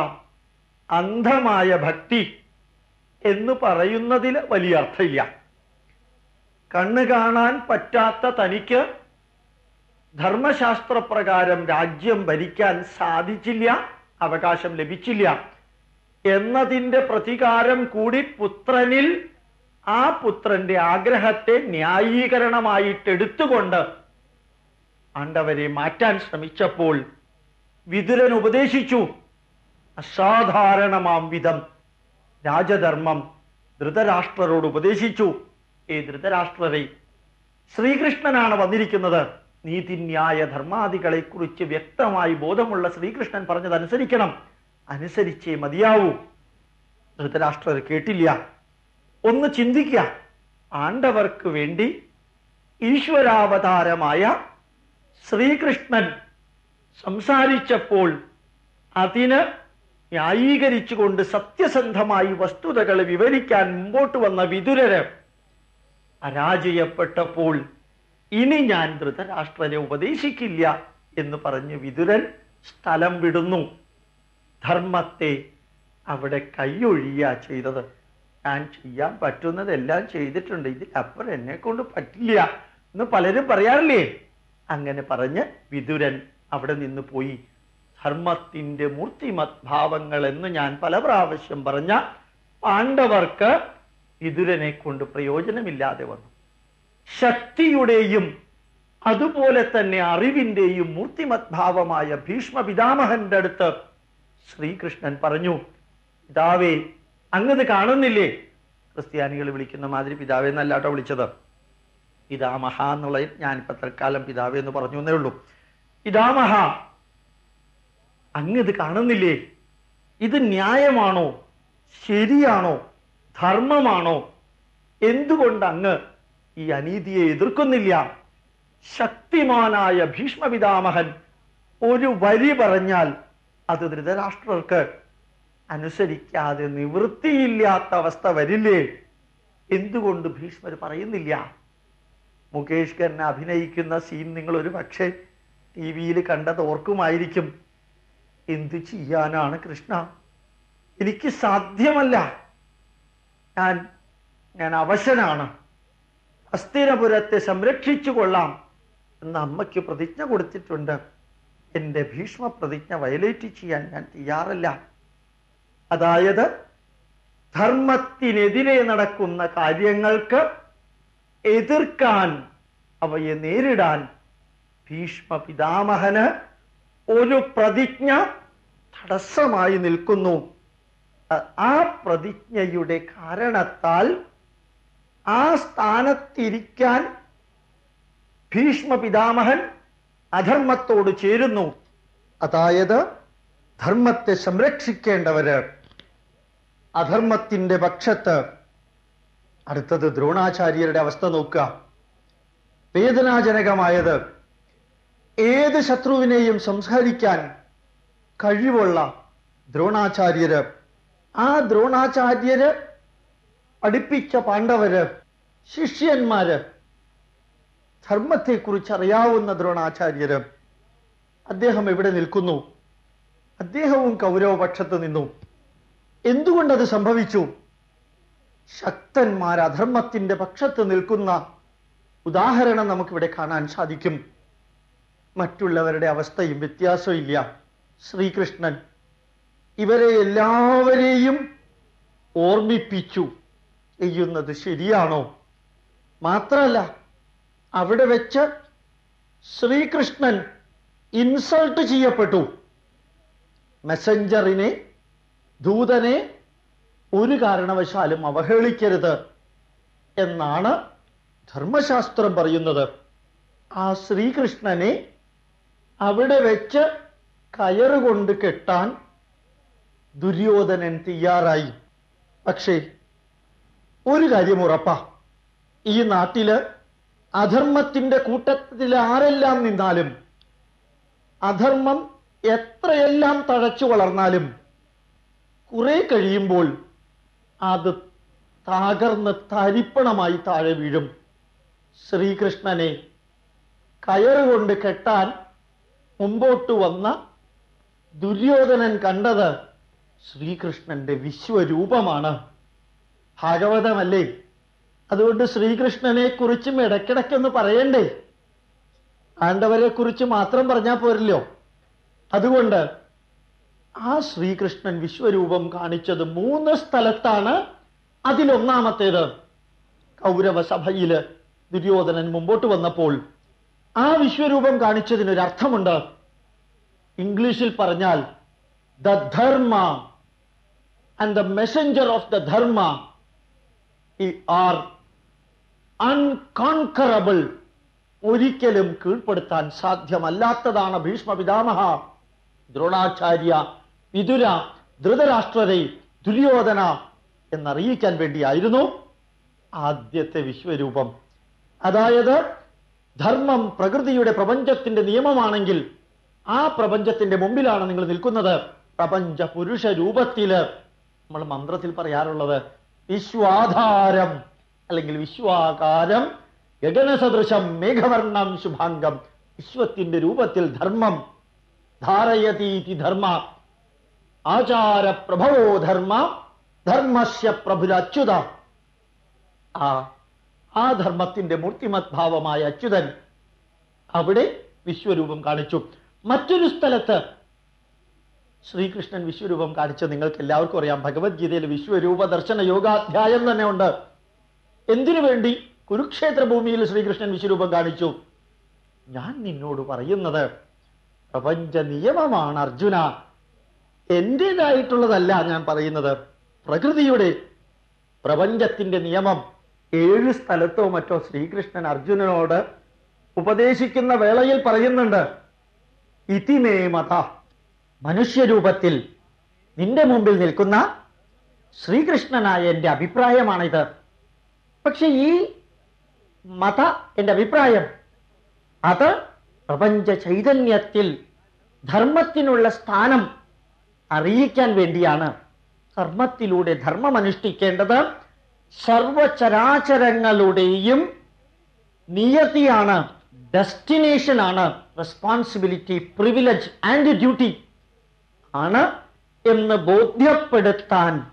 അന്ധമായ ഭക്തി എന്ന് പറയുന്നതിൽ വലിയ അർത്ഥമില്ല. കണ്ണ് കാണാൻ പറ്റാത്ത തനിക്ക് ധർമ്മശാസ്ത്രപ്രകാരം രാജ്യം ഭരിക്കാൻ സാധിച്ചില്ല അവകാശം ലഭിച്ചില്ല എന്നതിന്റെ പ്രതികാരം കൂടി പുത്രനിൽ ആ പുത്രന്റെ ആഗ്രഹത്തെ ന്യായീകരണമായിട്ട് എടുത്തുകൊണ്ട് ആണ്ടവരെ മാറ്റാൻ ശ്രമിച്ചപ്പോൾ വിതുരൻ ഉപദേശിച്ചു. അസാധാരണമാം വിധം രാജധർമ്മം ധൃതരാഷ്ട്രരോട് ഉപദേശിച്ചു. ഏ ധൃതരാഷ്ട്രരെ ശ്രീകൃഷ്ണനാണ് വന്നിരിക്കുന്നത്. നീതിന്യായ ധർമാദികളെ കുറിച്ച് വ്യക്തമായി ബോധമുള്ള ശ്രീകൃഷ്ണൻ പറഞ്ഞത് അനുസരിക്കണം അനുസരിച്ചേ മതിയാവൂ. ധൃതരാഷ്ട്രർ കേട്ടില്ല. ഒന്ന് ചിന്തിക്കുക ആണ്ടവർക്ക് വേണ്ടി ഈശ്വരാവതാരമായ ശ്രീകൃഷ്ണൻ സംസാരിച്ചപ്പോൾ അതിന് ന്യായീകരിച്ചുകൊണ്ട് സത്യസന്ധമായി വസ്തുതകൾ വിവരിക്കാൻ മുമ്പോട്ട് വന്ന വിതുരര് പരാജയപ്പെട്ടപ്പോൾ ഇനി ഞാൻ ധൃതരാഷ്ട്രനെ ഉപദേശിക്കില്ല എന്ന് പറഞ്ഞ് വിതുരൻ സ്ഥലം വിടുന്നു. ധർമ്മത്തെ അവിടെ കൈയൊഴിയ ചെയ്തത്. ഞാൻ ചെയ്യാൻ പറ്റുന്നതെല്ലാം ചെയ്തിട്ടുണ്ട്. ഇതിലപ്പുറം എന്നെ കൊണ്ട് പറ്റില്ല എന്ന് പലരും പറയാറില്ലേ? അങ്ങനെ പറഞ്ഞ് വിതുരൻ അവിടെ നിന്ന് പോയി. ധർമ്മത്തിന്റെ മൂർത്തിമത് ഭാവങ്ങൾ എന്ന് ഞാൻ പല പ്രാവശ്യം പറഞ്ഞ പാണ്ഡവർക്ക് വിതുരനെ കൊണ്ട് പ്രയോജനമില്ലാതെ വന്നു. ശക്തിയുടെയും അതുപോലെ തന്നെ അറിവിന്റെയും മൂർത്തിമത്ഭാവമായ ഭീഷ്മ പിതാമഹന്റെ അടുത്ത് ശ്രീകൃഷ്ണൻ പറഞ്ഞു പിതാവേ അങ്ങത് കാണുന്നില്ലേ? ക്രിസ്ത്യാനികൾ വിളിക്കുന്ന മാതിരി പിതാവേ എന്നല്ലാട്ടോ വിളിച്ചത്. പിതാമഹ എന്നുള്ള ഞാനിപ്പോൾ തൽക്കാലം പിതാവേ എന്ന് പറഞ്ഞു എന്നേ ഉള്ളൂ. പിതാമഹ അങ്ങ് ഇത് കാണുന്നില്ലേ? ഇത് ന്യായമാണോ? ശരിയാണോ? ധർമ്മമാണോ? എന്തുകൊണ്ട് അങ്ങ് ഈ അനീതിയെ എതിർക്കുന്നില്ല? ശക്തിമാനായ ഭീഷ്മപിതാമഹൻ ഒരു വരി പറഞ്ഞാൽ അത് ധൃതരാഷ്ട്രർക്ക് അനുസരിക്കാതെ നിവൃത്തിയില്ലാത്ത അവസ്ഥ വരില്ലേ? എന്തുകൊണ്ട് ഭീഷ്മർ പറയുന്നില്ല? മുകേഷ് ഖന്ന അഭിനയിക്കുന്ന സീൻ നിങ്ങൾ ഒരു പക്ഷേ ടി വിയിൽ കണ്ടത് ഓർക്കുമായിരിക്കും. എന്തു ചെയ്യാനാണ് കൃഷ്ണ? എനിക്ക് സാധ്യമല്ല. ഞാൻ ഞാൻ അവശനാണ്. അസ്ഥിരപുരത്തെ സംരക്ഷിച്ചു കൊള്ളാം എന്ന് അമ്മയ്ക്ക് പ്രതിജ്ഞ കൊടുത്തിട്ടുണ്ട്. എന്റെ ഭീഷ്മ പ്രതിജ്ഞ വയലേറ്റ് ചെയ്യാൻ ഞാൻ തയ്യാറല്ല. അതായത് ധർമ്മത്തിനെതിരെ നടക്കുന്ന കാര്യങ്ങൾക്ക് എതിർക്കാൻ അവയെ നേരിടാൻ ഭീഷ്മ പിതാമഹന് ഒരു പ്രതിജ്ഞ തടസ്സമായി നിൽക്കുന്നു. ആ പ്രതിജ്ഞയുടെ കാരണത്താൽ ആ സ്ഥാനത്തിരിക്കാൻ ഭീഷ്മ പിതാമഹൻ അധർമ്മത്തോട് ചേരുന്നു. അതായത് ധർമ്മത്തെ സംരക്ഷിക്കേണ്ടവര് അധർമ്മത്തിന്റെ പക്ഷത്ത്. അടുത്തത് ദ്രോണാചാര്യരുടെ അവസ്ഥ നോക്കുക. വേദനാജനകമായത് ഏത് ശത്രുവിനെയും സംസ്കരിക്കാൻ കഴിവുള്ള ദ്രോണാചാര്യര്. ആ ദ്രോണാചാര്യര് പഠിപ്പിച്ച പാണ്ഡവര് ശിഷ്യന്മാര് ധർമ്മത്തെക്കുറിച്ച് അറിയാവുന്ന ദ്രോണാചാര്യര്. അദ്ദേഹം എവിടെ നിൽക്കുന്നു? അദ്ദേഹവും കൗരവപക്ഷത്ത് നിന്നു. എന്തുകൊണ്ടത് സംഭവിച്ചു? ശക്തന്മാർ അധർമ്മത്തിന്റെ പക്ഷത്ത് നിൽക്കുന്ന ഉദാഹരണം നമുക്കിവിടെ കാണാൻ സാധിക്കും. മറ്റുള്ളവരുടെ അവസ്ഥയും വ്യത്യാസവും ഇല്ല ശ്രീകൃഷ്ണൻ ഇവരെ എല്ലാവരെയും ഓർമ്മിപ്പിച്ചു. ചെയ്യുന്നത് ശരിയാണോ? മാത്രമല്ല അവിടെ വെച്ച് ശ്രീകൃഷ്ണൻ ഇൻസൾട്ട് ചെയ്യപ്പെട്ടു. മെസഞ്ചറിനെ ദൂതനെ ഒരു കാരണവശാലും അവഹേളിക്കരുത് എന്നാണ് ധർമ്മശാസ്ത്രം പറയുന്നത്. ആ ശ്രീകൃഷ്ണനെ അവിടെ വെച്ച് കയറുകൊണ്ട് കെട്ടാൻ ദുര്യോധനൻ തയ്യാറായി. പക്ഷേ ഒരു കാര്യം ഉറപ്പാ. ഈ നാട്ടിൽ അധർമ്മത്തിന്റെ കൂട്ടത്തിൽ ആരെല്ലാം നിന്നാലും അധർമ്മം എത്രയെല്ലാം തഴച്ചു വളർന്നാലും കുറെ കഴിയുമ്പോൾ അത് തകർന്ന് തരിപ്പണമായി താഴെ വീഴും. ശ്രീകൃഷ്ണനെ കയറുകൊണ്ട് കെട്ടാൻ മുമ്പോട്ട് വന്ന ദുര്യോധനൻ കണ്ടത് ശ്രീകൃഷ്ണന്റെ വിശ്വരൂപമാണ്. ഭാഗവതമല്ലേ? അതുകൊണ്ട് ശ്രീകൃഷ്ണനെ കുറിച്ചും ഇടയ്ക്കിടയ്ക്കൊന്ന് പറയണ്ടേ? ആണ്ടവരെ കുറിച്ച് മാത്രം പറഞ്ഞാൽ പോരല്ലോ. അതുകൊണ്ട് ആ ശ്രീകൃഷ്ണൻ വിശ്വരൂപം കാണിച്ചത് മൂന്ന് സ്ഥലത്താണ്. അതിലൊന്നാമത്തേത് കൗരവ സഭയിൽ ദുര്യോധനൻ മുമ്പോട്ട് വന്നപ്പോൾ ആ വിശ്വരൂപം കാണിച്ചതിനൊരു അർത്ഥമുണ്ട് ഇംഗ്ലീഷിൽ പറഞ്ഞാൽ the dharma and the messenger of the dharma are unconquerable ഒരിക്കലും കീഴ്പ്പെടുത്താൻ സാധ്യമല്ലാത്തതാണ് ഭീഷ്മ പിതാമഹ. ദ്രോണാചാര്യ വിതുര ധൃതരാഷ്ട്രരെ ദുര്യോധന എന്നറിയിക്കാൻ വേണ്ടിയായിരുന്നു ആദ്യത്തെ വിശ്വരൂപം. അതായത് ധർമ്മം പ്രകൃതിയുടെ പ്രപഞ്ചത്തിന്റെ നിയമമാണെങ്കിൽ ആ പ്രപഞ്ചത്തിന്റെ മുമ്പിലാണ് നിങ്ങൾ നിൽക്കുന്നത്. പ്രപഞ്ച പുരുഷ രൂപത്തിൽ. നമ്മൾ മന്ത്രത്തിൽ പറയാറുള്ളത് വിശ്വാധാരം അല്ലെങ്കിൽ വിശ്വാകാരം ഗഗനസദൃശം മേഘവർണം ശുഭാംഗം. വിശ്വത്തിന്റെ രൂപത്തിൽ ധർമ്മം. ധാരയതീതി ധർമ്മ. ആചാര പ്രഭവോ ധർമ്മ? ധർമ്മസ്യ പ്രഭുരച്യുത. ആ ആ ധർമ്മത്തിന്റെ മൂർത്തിമത് ഭാവമായ അച്യുതൻ അവിടെ വിശ്വരൂപം കാണിച്ചു. മറ്റൊരു സ്ഥലത്ത് ശ്രീകൃഷ്ണൻ വിശ്വരൂപം കാണിച്ചത് നിങ്ങൾക്ക് എല്ലാവർക്കും അറിയാം. ഭഗവത്ഗീതയിൽ വിശ്വരൂപ ദർശന യോഗാധ്യായം തന്നെ ഉണ്ട് എന്തിനു വേണ്ടി? കുരുക്ഷേത്ര ഭൂമിയിൽ ശ്രീകൃഷ്ണൻ വിശ്വരൂപം കാണിച്ചു. ഞാൻ നിന്നോട് പറയുന്നത് പ്രപഞ്ച നിയമമാണ് അർജുന. എന്റേതായിട്ടുള്ളതല്ല ഞാൻ പറയുന്നത്. പ്രകൃതിയുടെ പ്രപഞ്ചത്തിന്റെ നിയമം. ഏഴ് സ്ഥലത്തോ മറ്റോ ശ്രീകൃഷ്ണൻ അർജുനനോട് ഉപദേശിക്കുന്ന വേളയിൽ പറയുന്നുണ്ട് ഇതിമേ മത മനുഷ്യരൂപത്തിൽ നിന്റെ മുമ്പിൽ നിൽക്കുന്ന ശ്രീകൃഷ്ണനായ എന്റെ അഭിപ്രായമാണിത്. പക്ഷെ ഈ മത എന്റെ അഭിപ്രായം അത് പ്രപഞ്ച ചൈതന്യത്തിൽ ധർമ്മത്തിനുള്ള സ്ഥാനം അറിയിക്കാൻ വേണ്ടിയാണ്. കർമ്മത്തിലൂടെ ധർമ്മം അനുഷ്ഠിക്കേണ്ടത് സർവചരാചരങ്ങളുടെയും നിയതിയാണ് ഡെസ്റ്റിനേഷൻ ആണ് റെസ്പോൺസിബിലിറ്റി പ്രിവിലേജ് ആൻഡ് ഡ്യൂട്ടി ആണ് എന്ന് ബോധ്യപ്പെടുത്താൻ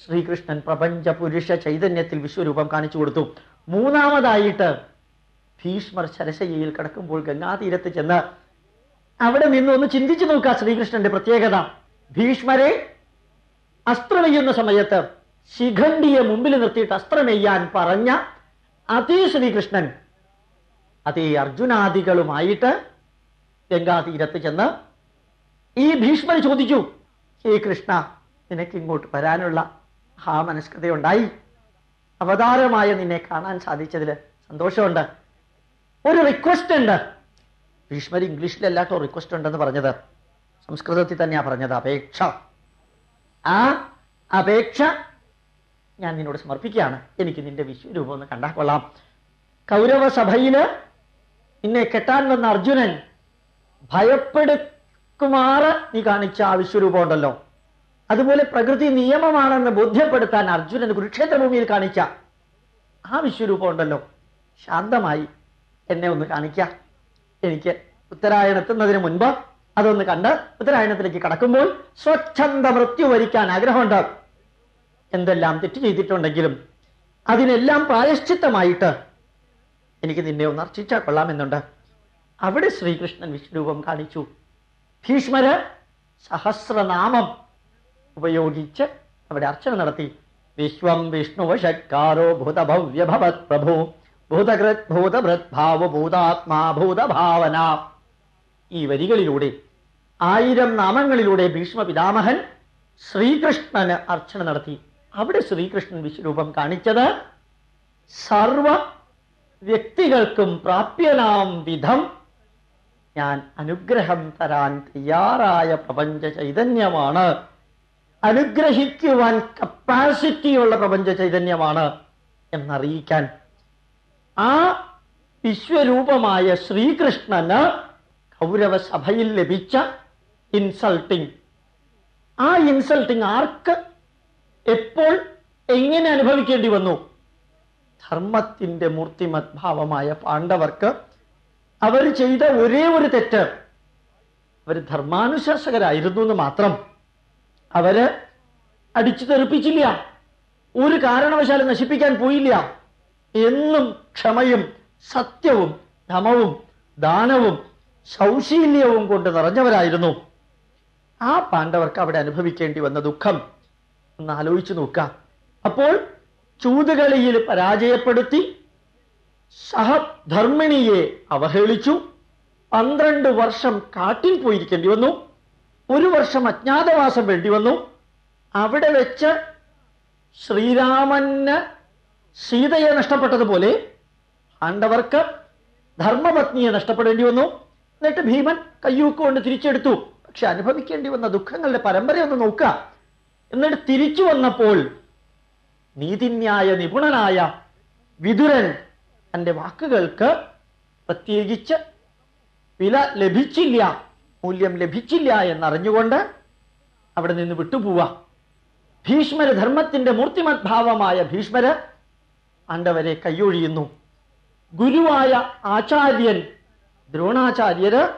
ശ്രീകൃഷ്ണൻ പ്രപഞ്ച പുരുഷ ചൈതന്യത്തിൽ വിശ്വരൂപം കാണിച്ചു കൊടുത്തു. മൂന്നാമതായിട്ട് ഭീഷ്മർ ശരശയ്യയിൽ കിടക്കുമ്പോൾ ഗംഗാതീരത്ത് ചെന്ന് അവിടെ നിന്ന് ഒന്ന് ചിന്തിച്ചു നോക്കുക ശ്രീകൃഷ്ണന്റെ പ്രത്യേകത. ഭീഷ്മരെ അസ്ത്രമെയ്യുന്ന സമയത്ത് ശിഖണ്ഡിയെ മുമ്പിൽ നിർത്തിയിട്ട് അസ്ത്രമെയ്യാൻ പറഞ്ഞ അതേ ശ്രീകൃഷ്ണൻ. അതേ അർജുനാദികളുമായിട്ട് ഗംഗാതീരത്ത് ചെന്ന് ഈ ഭീഷ്മർ ചോദിച്ചു ഹേ കൃഷ്ണ നിനക്ക് ഇങ്ങോട്ട് വരാനുള്ള ആ മനസ്കതയുണ്ടായി. അവതാരമായ നിന്നെ കാണാൻ സാധിച്ചതിൽ സന്തോഷമുണ്ട്. ഒരു റിക്വസ്റ്റ് ഉണ്ട്. ഭീഷ്മർ ഇംഗ്ലീഷിലല്ലാട്ടോ റിക്വസ്റ്റ് ഉണ്ടെന്ന് പറഞ്ഞത്. സംസ്കൃതത്തിൽ തന്നെയാ പറഞ്ഞത് അപേക്ഷ. ആ അപേക്ഷ ഞാൻ നിന്നോട് സമർപ്പിക്കുകയാണ്. എനിക്ക് നിന്റെ വിശ്വരൂപം ഒന്ന് കണ്ടാൽ കൊള്ളാം. കൗരവ സഭയിൽ നിന്നെ കെട്ടാൻ വന്ന അർജുനൻ ഭയപ്പെടുക്കുമാറ് നീ കാണിച്ച ആ വിശ്വരൂപം ഉണ്ടല്ലോ അതുപോലെ പ്രകൃതി നിയമമാണെന്ന് ബോധ്യപ്പെടുത്താൻ അർജുനൻ കുരുക്ഷേത്ര ഭൂമിയിൽ കാണിച്ച ആ വിശ്വരൂപം ഉണ്ടല്ലോ ശാന്തമായി എന്നെ ഒന്ന് കാണിക്ക. എനിക്ക് ഉത്തരായണത്തുന്നതിന് മുൻപ് അതൊന്ന് കണ്ട് ഉത്തരായണത്തിലേക്ക് കടക്കുമ്പോൾ സ്വച്ഛന്ത മൃത്യു വരിക്കാൻ ആഗ്രഹമുണ്ട്. എന്തെല്ലാം തെറ്റ് ചെയ്തിട്ടുണ്ടെങ്കിലും അതിനെല്ലാം പ്രായശ്ചിത്തമായിട്ട് എനിക്ക് നിന്നെ ഒന്ന് അർച്ചിച്ചാൽ കൊള്ളാമെന്നുണ്ട്. അവിടെ ശ്രീകൃഷ്ണൻ വിഷ്ണുരൂപം കാണിച്ചു. ഭീഷ്മര് സഹസ്രനാമം ഉപയോഗിച്ച് അവിടെ അർച്ചന നടത്തി. വിശ്വം വിഷ്ണു വിഷ്ണുവഷത്കാരോ ഭൂതഭവ്യഭവത് പ്രഭു. ഭൂതകൃത് ഭൂതഭൃത് ഭാവ ഭൂതാത്മാ ഭൂതഭാവന. ഈ വരികളിലൂടെ ആയിരം നാമങ്ങളിലൂടെ ഭീഷ്മ പിതാമഹൻ ശ്രീകൃഷ്ണന് അർച്ചന നടത്തി. അവിടെ ശ്രീകൃഷ്ണൻ വിശ്വരൂപം കാണിച്ചത് സർവ വ്യക്തികൾക്കും പ്രാപ്യനാം വിധം ഞാൻ അനുഗ്രഹം തരാൻ തയ്യാറായ പ്രപഞ്ച ചൈതന്യമാണ്. അനുഗ്രഹിക്കുവാൻ കപ്പാസിറ്റിയുള്ള പ്രപഞ്ച ചൈതന്യമാണ് എന്നറിയിക്കാൻ ആ വിശ്വരൂപമായ ശ്രീകൃഷ്ണന് കൗരവ സഭയിൽ ലഭിച്ച ഇൻസൾട്ടിങ്. ആ ഇൻസൾട്ടിങ് ആർക്ക് എപ്പോൾ എങ്ങനെ അനുഭവിക്കേണ്ടി വന്നു? ധർമ്മത്തിന്റെ മൂർത്തിമദ്ഭാവമായ പാണ്ഡവർക്ക് അവർ ചെയ്ത ഒരേ ഒരു തെറ്റ്. അവർ ധർമാനുശാസകരായിരുന്നു എന്ന് മാത്രം അവർ അടിച്ചു തെറിപ്പിച്ചില്ല. ഒരു കാരണവശാലും നശിപ്പിക്കാൻ പോയില്ല. എന്നും ക്ഷമയും സത്യവും ധമവും ദാനവും സൗശീല്യവും കൊണ്ട് നിറഞ്ഞവരായിരുന്നു. ആ പാണ്ഡവർക്ക് അവിടെ അനുഭവിക്കേണ്ടി വന്ന ദുഃഖം ഒന്ന് ആലോചിച്ചു നോക്കാം. അപ്പോൾ ചൂതുകളിയിൽ പരാജയപ്പെടുത്തി സഹധർമ്മിണിയെ അവഹേളിച്ചു. പന്ത്രണ്ട് വർഷം കാട്ടിൽ പോയിരിക്കേണ്ടി വന്നു. ഒരു വർഷം അജ്ഞാതവാസം വേണ്ടി വന്നു. അവിടെ വെച്ച് ശ്രീരാമന് സീതയെ നഷ്ടപ്പെട്ടതുപോലെ ആണ്ടവർക്ക് ധർമ്മപത്നിയെ നഷ്ടപ്പെടേണ്ടി വന്നു. എന്നിട്ട് ഭീമൻ കയ്യൂക്കൊണ്ട് തിരിച്ചെടുത്തു. പക്ഷെ അനുഭവിക്കേണ്ടി വന്ന ദുഃഖങ്ങളുടെ പരമ്പരയൊന്ന് നോക്കുക എന്നിട്ട് തിരിച്ചു വന്നപ്പോൾ നീതിന്യായ നിപുണനായ വിതുരൻ തന്റെ വാക്കുകൾക്ക് പ്രത്യേകിച്ച് വില ലഭിച്ചില്ല മൂല്യം ലഭിച്ചില്ല എന്നറിഞ്ഞുകൊണ്ട് അവിടെ നിന്ന് വിട്ടുപോവാ ഭീഷ്മര് ധർമ്മത്തിന്റെ മൂർത്തിമദ്ഭാവമായ ഭീഷ്മര് ആണ്ടവരെ കൈയൊഴിയുന്നു. ഗുരുവായ ആചാര്യൻ ദ്രോണാചാര്യര്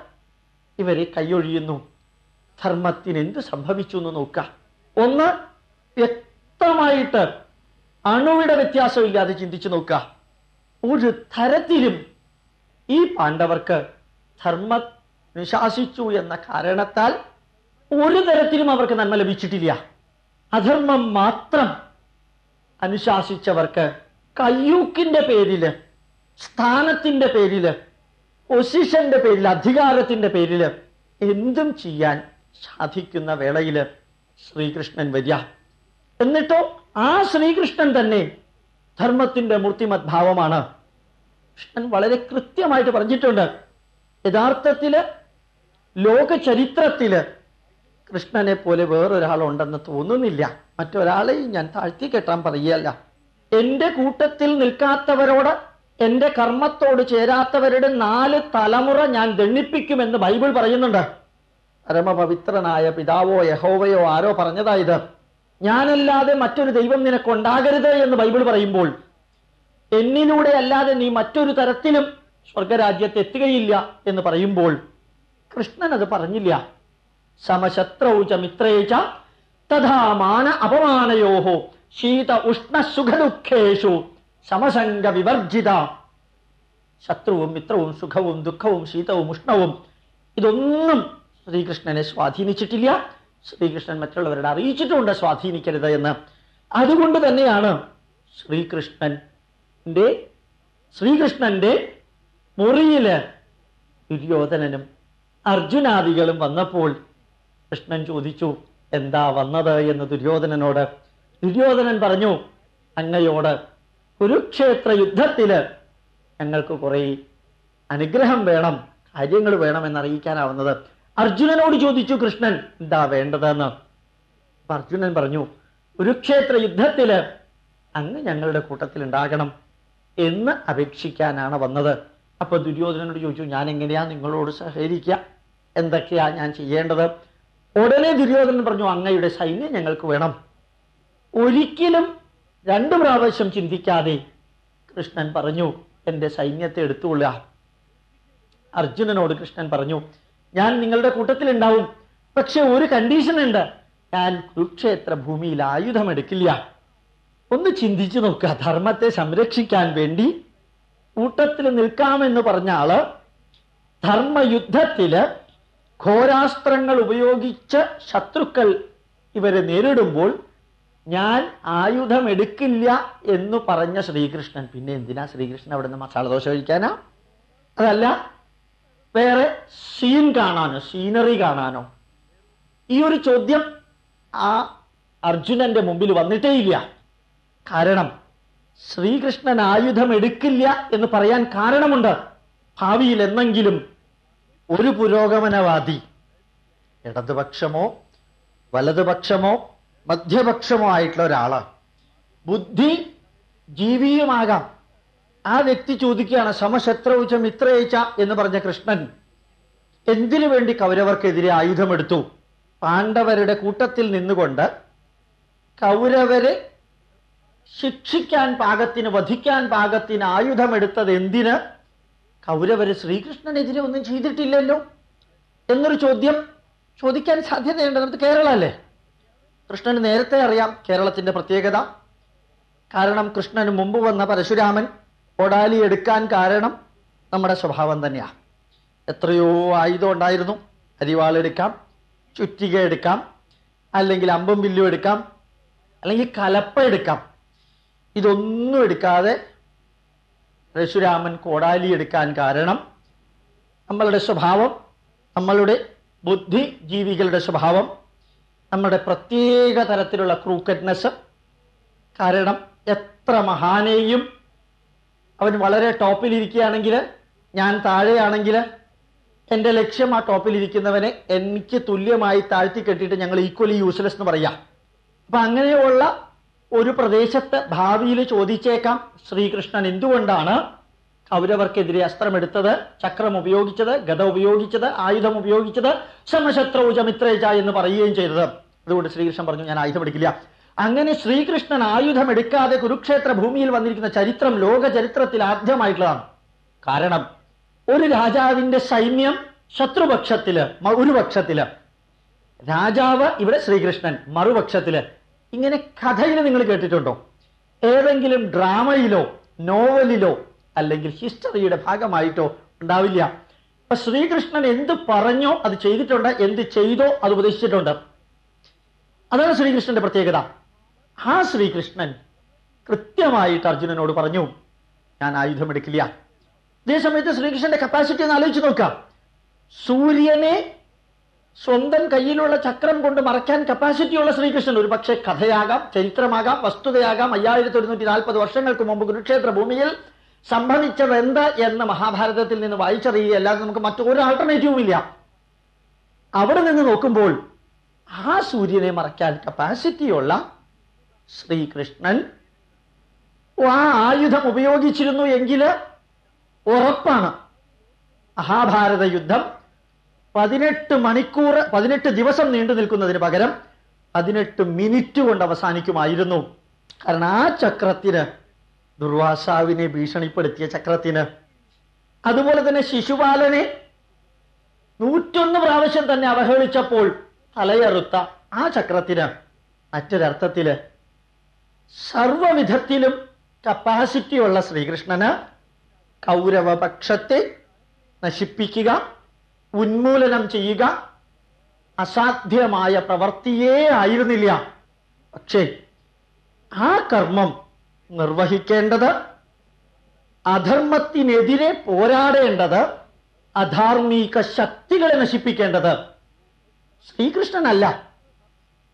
ഇവരെ കൈയൊഴിയുന്നു. ധർമ്മത്തിന് എന്ത് സംഭവിച്ചു എന്ന് നോക്കുക. ഒന്ന് വ്യക്തമായിട്ട് അണുവിടെ വ്യത്യാസമില്ലാതെ ചിന്തിച്ചു നോക്കുക. ഒരു തരത്തിലും ഈ പാണ്ഡവർക്ക് ധർമ്മ നിശാസിച്ചു എന്ന കാരണത്താൽ ഒരു തരത്തിലും അവർക്ക് നന്മ ലഭിച്ചിട്ടില്ല. അധർമ്മം മാത്രം അനുശാസിച്ചവർക്ക് കയ്യൂക്കിന്റെ പേരിൽ സ്ഥാനത്തിന്റെ പേരിൽ പൊസിഷന്റെ പേരിൽ അധികാരത്തിന്റെ പേരിൽ എന്തും ചെയ്യാൻ സാധിക്കുന്ന വേളയിൽ ശ്രീകൃഷ്ണൻ വരിക. എന്നിട്ടോ ആ ശ്രീകൃഷ്ണൻ തന്നെ ധർമ്മത്തിന്റെ മൂർത്തിമദ്ഭാവമാണ് കൃഷ്ണൻ വളരെ കൃത്യമായിട്ട് പറഞ്ഞിട്ടുണ്ട്. യഥാർത്ഥത്തിൽ ലോക ചരിത്രത്തിൽ കൃഷ്ണനെ പോലെ വേറൊരാളുണ്ടെന്ന് തോന്നുന്നില്ല. മറ്റൊരാളെയും ഞാൻ താഴ്ത്തി കെട്ടാൻ പറയുകയല്ല. എന്റെ കൂട്ടത്തിൽ നിൽക്കാത്തവരോട് എന്റെ കർമ്മത്തോട് ചേരാത്തവരുടെ നാല് തലമുറ ഞാൻ ദണ്ണിപ്പിക്കുമെന്ന് ബൈബിൾ പറയുന്നുണ്ട്. പരമപവിത്രനായ പിതാവോ യഹോവയോ ആരോ പറഞ്ഞതായത് ഞാനല്ലാതെ മറ്റൊരു ദൈവം നിനക്കുണ്ടാകരുത് എന്ന് ബൈബിൾ പറയുമ്പോൾ എന്നിലൂടെ അല്ലാതെ നീ മറ്റൊരു തരത്തിലും സ്വർഗരാജ്യത്ത് എത്തുകയില്ല എന്ന് പറയുമ്പോൾ കൃഷ്ണൻ അത് പറഞ്ഞില്ല. സമശത്രൗച ച മിത്രേ ച തഥാ മാന അപമാനയോഹോ ശീത ഉഷ്ണ സുഖദുഃഖേഷു സമസംഗ വിവർജിത. ശത്രുവും മിത്രവും സുഖവും ദുഃഖവും ശീതവും ഉഷ്ണവും ഇതൊന്നും ശ്രീകൃഷ്ണനെ സ്വാധീനിച്ചിട്ടില്ല. ശ്രീകൃഷ്ണൻ മറ്റുള്ളവരുടെ അറിയിച്ചിട്ടുണ്ട് സ്വാധീനിക്കരുത് എന്ന്. അതുകൊണ്ട് തന്നെയാണ് ശ്രീകൃഷ്ണന്റെ ശ്രീകൃഷ്ണന്റെ മുറിയിൽ ദുര്യോധനനും അർജുനാദികളും വന്നപ്പോൾ കൃഷ്ണൻ ചോദിച്ചു എന്താ വന്നത്? എന്ന് ദുര്യോധനനോട്. ദുര്യോധനൻ പറഞ്ഞു അങ്ങയോട് കുരുക്ഷേത്ര യുദ്ധത്തിൽ ഞങ്ങൾക്ക് കുറേ അനുഗ്രഹം വേണം കാര്യങ്ങൾ വേണം എന്നറിയിക്കാനാവുന്നത് അർജുനനോട് ചോദിച്ചു കൃഷ്ണൻ എന്താ വേണ്ടതെന്ന്? അർജുനൻ പറഞ്ഞു കുരുക്ഷേത്ര യുദ്ധത്തിൽ അങ്ങ് ഞങ്ങളുടെ കൂട്ടത്തിൽ ഉണ്ടാകണം എന്ന് അപേക്ഷിക്കാനാണ് വന്നത്. അപ്പൊ ദുര്യോധനനോട് ചോദിച്ചു ഞാൻ എങ്ങനെയാ നിങ്ങളോട് സഹകരിക്കുക എന്തൊക്കെയാ ഞാൻ ചെയ്യേണ്ടത്? ഉടനെ ദുര്യോധനൻ പറഞ്ഞു അങ്ങയുടെ സൈന്യം ഞങ്ങൾക്ക് വേണം. ഒരിക്കലും രണ്ടു പ്രാവശ്യം ചിന്തിക്കാതെ കൃഷ്ണൻ പറഞ്ഞു എന്റെ സൈന്യത്തെ എടുത്തുകൊള്ളുക. അർജുനനോട് കൃഷ്ണൻ പറഞ്ഞു ഞാൻ നിങ്ങളുടെ കൂട്ടത്തിൽ ഉണ്ടാവും പക്ഷെ ഒരു കണ്ടീഷൻ ഉണ്ട്. ഞാൻ കുരുക്ഷേത്ര ഭൂമിയിൽ ആയുധമെടുക്കില്ല. ഒന്ന് ചിന്തിച്ചു നോക്കുക ധർമ്മത്തെ സംരക്ഷിക്കാൻ വേണ്ടി കൂട്ടത്തിൽ നിൽക്കാമെന്ന് പറഞ്ഞ ആൾ ധർമ്മയുദ്ധത്തിൽ ഘോരാസ്ത്രങ്ങൾ ഉപയോഗിച്ച് ശത്രുക്കൾ ഇവരെ നേരിടുമ്പോൾ ഞാൻ ആയുധം എടുക്കില്ല എന്ന് പറഞ്ഞ ശ്രീകൃഷ്ണൻ. പിന്നെ എന്തിനാ ശ്രീകൃഷ്ണൻ അവിടെ നിന്ന് മസാല ദോശ കഴിക്കാനാ? അതല്ല വേറെ സീൻ കാണാനോ സീനറി കാണാനോ? ഈ ഒരു ചോദ്യം ആ അർജുനന്റെ മുമ്പിൽ വന്നിട്ടേ ഇല്ല കാരണം ശ്രീകൃഷ്ണൻ ആയുധം എടുക്കില്ല എന്ന് പറയാൻ കാരണമുണ്ട്. ഭാവിയിൽ എന്നെങ്കിലും ഒരു പുരോഗമനവാദി ഇടതുപക്ഷമോ വലതുപക്ഷമോ മധ്യപക്ഷമോ ആയിട്ടുള്ള ഒരാൾ ബുദ്ധി ജീവിയുമാകാം. ആ വ്യക്തി ചോദിക്കുകയാണ് സമശത്രുച്ച മിത്രയച്ച എന്ന് പറഞ്ഞ കൃഷ്ണൻ എന്തിനു വേണ്ടി കൗരവർക്കെതിരെ ആയുധമെടുത്തു? പാണ്ഡവരുടെ കൂട്ടത്തിൽ നിന്നുകൊണ്ട് കൗരവരെ ശിക്ഷിക്കാൻ പാകത്തിന് വധിക്കാൻ പാകത്തിന് ആയുധമെടുത്തത് എന്തിന്? കൗരവര് ശ്രീകൃഷ്ണനെതിരെ ഒന്നും ചെയ്തിട്ടില്ലല്ലോ? എന്നൊരു ചോദ്യം ചോദിക്കാൻ സാധ്യതയുണ്ട് നമുക്ക് കേരള അല്ലേ കൃഷ്ണന് നേരത്തെ അറിയാം കേരളത്തിന്റെ പ്രത്യേകത. കാരണം കൃഷ്ണന് മുമ്പ് വന്ന പരശുരാമൻ കൊടാലി എടുക്കാൻ കാരണം നമ്മുടെ സ്വഭാവം തന്നെയാണ് എത്രയോ ആയുധം ഉണ്ടായിരുന്നു അരിവാളെടുക്കാം ചുറ്റിക എടുക്കാം അല്ലെങ്കിൽ അമ്പും വില്ലും എടുക്കാം അല്ലെങ്കിൽ കലപ്പ എടുക്കാം. ഇതൊന്നും എടുക്കാതെ പരശുരാമൻ കോടാലി എടുക്കാൻ കാരണം നമ്മളുടെ സ്വഭാവം നമ്മളുടെ ബുദ്ധി ജീവികളുടെ സ്വഭാവം നമ്മുടെ പ്രത്യേക തരത്തിലുള്ള ക്രൂക്കറ്റ്നെസ് കാരണം എത്ര മഹാനെയും അവൻ വളരെ ടോപ്പിലിരിക്കുകയാണെങ്കിൽ ഞാൻ താഴെയാണെങ്കിൽ എന്റെ ലക്ഷ്യം ആ ടോപ്പിലിരിക്കുന്നവനെ എനിക്ക് തുല്യമായി താഴ്ത്തി കെട്ടിയിട്ട് ഞങ്ങൾ ഈക്വലി യൂസ്ലെസ് എന്ന് പറയാം. അപ്പൊ അങ്ങനെയുള്ള ഒരു പ്രദേശത്ത് ഭാവിയിൽ ചോദിച്ചേക്കാം ശ്രീകൃഷ്ണൻ എന്തുകൊണ്ടാണ് കൗരവർക്കെതിരെ അസ്ത്രമെടുത്തത് ചക്രം ഉപയോഗിച്ചത് ഗത ഉപയോഗിച്ചത് ആയുധം ഉപയോഗിച്ചത് സമശത്രൗജ മിത്രേജ എന്ന് പറയുകയും ചെയ്തത്? അതുകൊണ്ട് ശ്രീകൃഷ്ണൻ പറഞ്ഞു ഞാൻ ആയുധം എടുക്കില്ല. അങ്ങനെ ശ്രീകൃഷ്ണൻ ആയുധം എടുക്കാതെ കുരുക്ഷേത്ര ഭൂമിയിൽ വന്നിരിക്കുന്ന ചരിത്രം ലോക ചരിത്രത്തിൽ ആദ്യമായിട്ടുള്ളതാണ്. കാരണം ഒരു രാജാവിന്റെ സൈന്യം ശത്രുപക്ഷത്തിൽ ഒരു പക്ഷത്തിൽ രാജാവ് ഇവിടെ ശ്രീകൃഷ്ണൻ മറുപക്ഷത്തിൽ. ഇങ്ങനെ കഥയിൽ നിങ്ങൾ കേട്ടിട്ടുണ്ടോ? ഏതെങ്കിലും ഡ്രാമയിലോ നോവലിലോ അല്ലെങ്കിൽ ഹിസ്റ്ററിയുടെ ഭാഗമായിട്ടോ ഉണ്ടാവില്ല. അപ്പൊ ശ്രീകൃഷ്ണൻ എന്ത് പറഞ്ഞോ അത് ചെയ്തിട്ടുണ്ട് എന്ത് ചെയ്തോ അത് ഉപദേശിച്ചിട്ടുണ്ട്. അതാണ് ശ്രീകൃഷ്ണന്റെ പ്രത്യേകത. ആ ശ്രീകൃഷ്ണൻ. കൃത്യമായിട്ട് അർജുനനോട് പറഞ്ഞു ഞാൻ ആയുധമെടുക്കില്ല അതേ സമയത്ത് ശ്രീകൃഷ്ണന്റെ കപ്പാസിറ്റി ഒന്ന് ആലോചിച്ച് നോക്കാം. സൂര്യനെ സ്വന്തം കയ്യിലുള്ള ചക്രം കൊണ്ട് മറയ്ക്കാൻ കപ്പാസിറ്റിയുള്ള ശ്രീകൃഷ്ണൻ ഒരു പക്ഷേ കഥയാകാം ചരിത്രമാകാം വസ്തുതയാകാം. അയ്യായിരത്തി ഒരുന്നൂറ്റി നാൽപ്പത് വർഷങ്ങൾക്ക് മുമ്പ് കുരുക്ഷേത്ര ഭൂമിയിൽ സംഭവിച്ചത് എന്ത് എന്ന് മഹാഭാരതത്തിൽ നിന്ന് വായിച്ചറിയുക അല്ലാതെ നമുക്ക് മറ്റൊരു ആൾട്ടർനേറ്റീവും ഇല്ല. അവിടെ നിന്ന് നോക്കുമ്പോൾ ആ സൂര്യനെ മറയ്ക്കാൻ കപ്പാസിറ്റിയുള്ള ശ്രീകൃഷ്ണൻ ആ ആയുധം ഉപയോഗിച്ചിരുന്നു എങ്കിൽ ഉറപ്പാണ്. മഹാഭാരത യുദ്ധം പതിനെട്ട് മണിക്കൂർ പതിനെട്ട് ദിവസം നീണ്ടു നിൽക്കുന്നതിന് പകരം പതിനെട്ട് മിനിറ്റ് കൊണ്ട് അവസാനിക്കുമായിരുന്നു. കാരണം ആ ചക്രത്തിന് ദുർവാസാവിനെ ഭീഷണിപ്പെടുത്തിയ ചക്രത്തിന് അതുപോലെ തന്നെ ശിശുപാലനെ നൂറ്റൊന്ന് പ്രാവശ്യം തന്നെ അവഹേളിച്ചപ്പോൾ തലയറുത്ത ആ ചക്രത്തിന് മറ്റൊരർത്ഥത്തിൽ സർവവിധത്തിലും കപ്പാസിറ്റിയുള്ള ശ്രീകൃഷ്ണന് കൗരവപക്ഷത്തെ നശിപ്പിക്കുക ഉന്മൂലനം ചെയ്യുക അസാധ്യമായ പ്രവൃത്തിയേ ആയിരുന്നില്ല. പക്ഷേ ആ കർമ്മം നിർവഹിക്കേണ്ടത് അധർമ്മത്തിനെതിരെ പോരാടേണ്ടത് അധാർമിക ശക്തികളെ നശിപ്പിക്കേണ്ടത് ശ്രീകൃഷ്ണനല്ല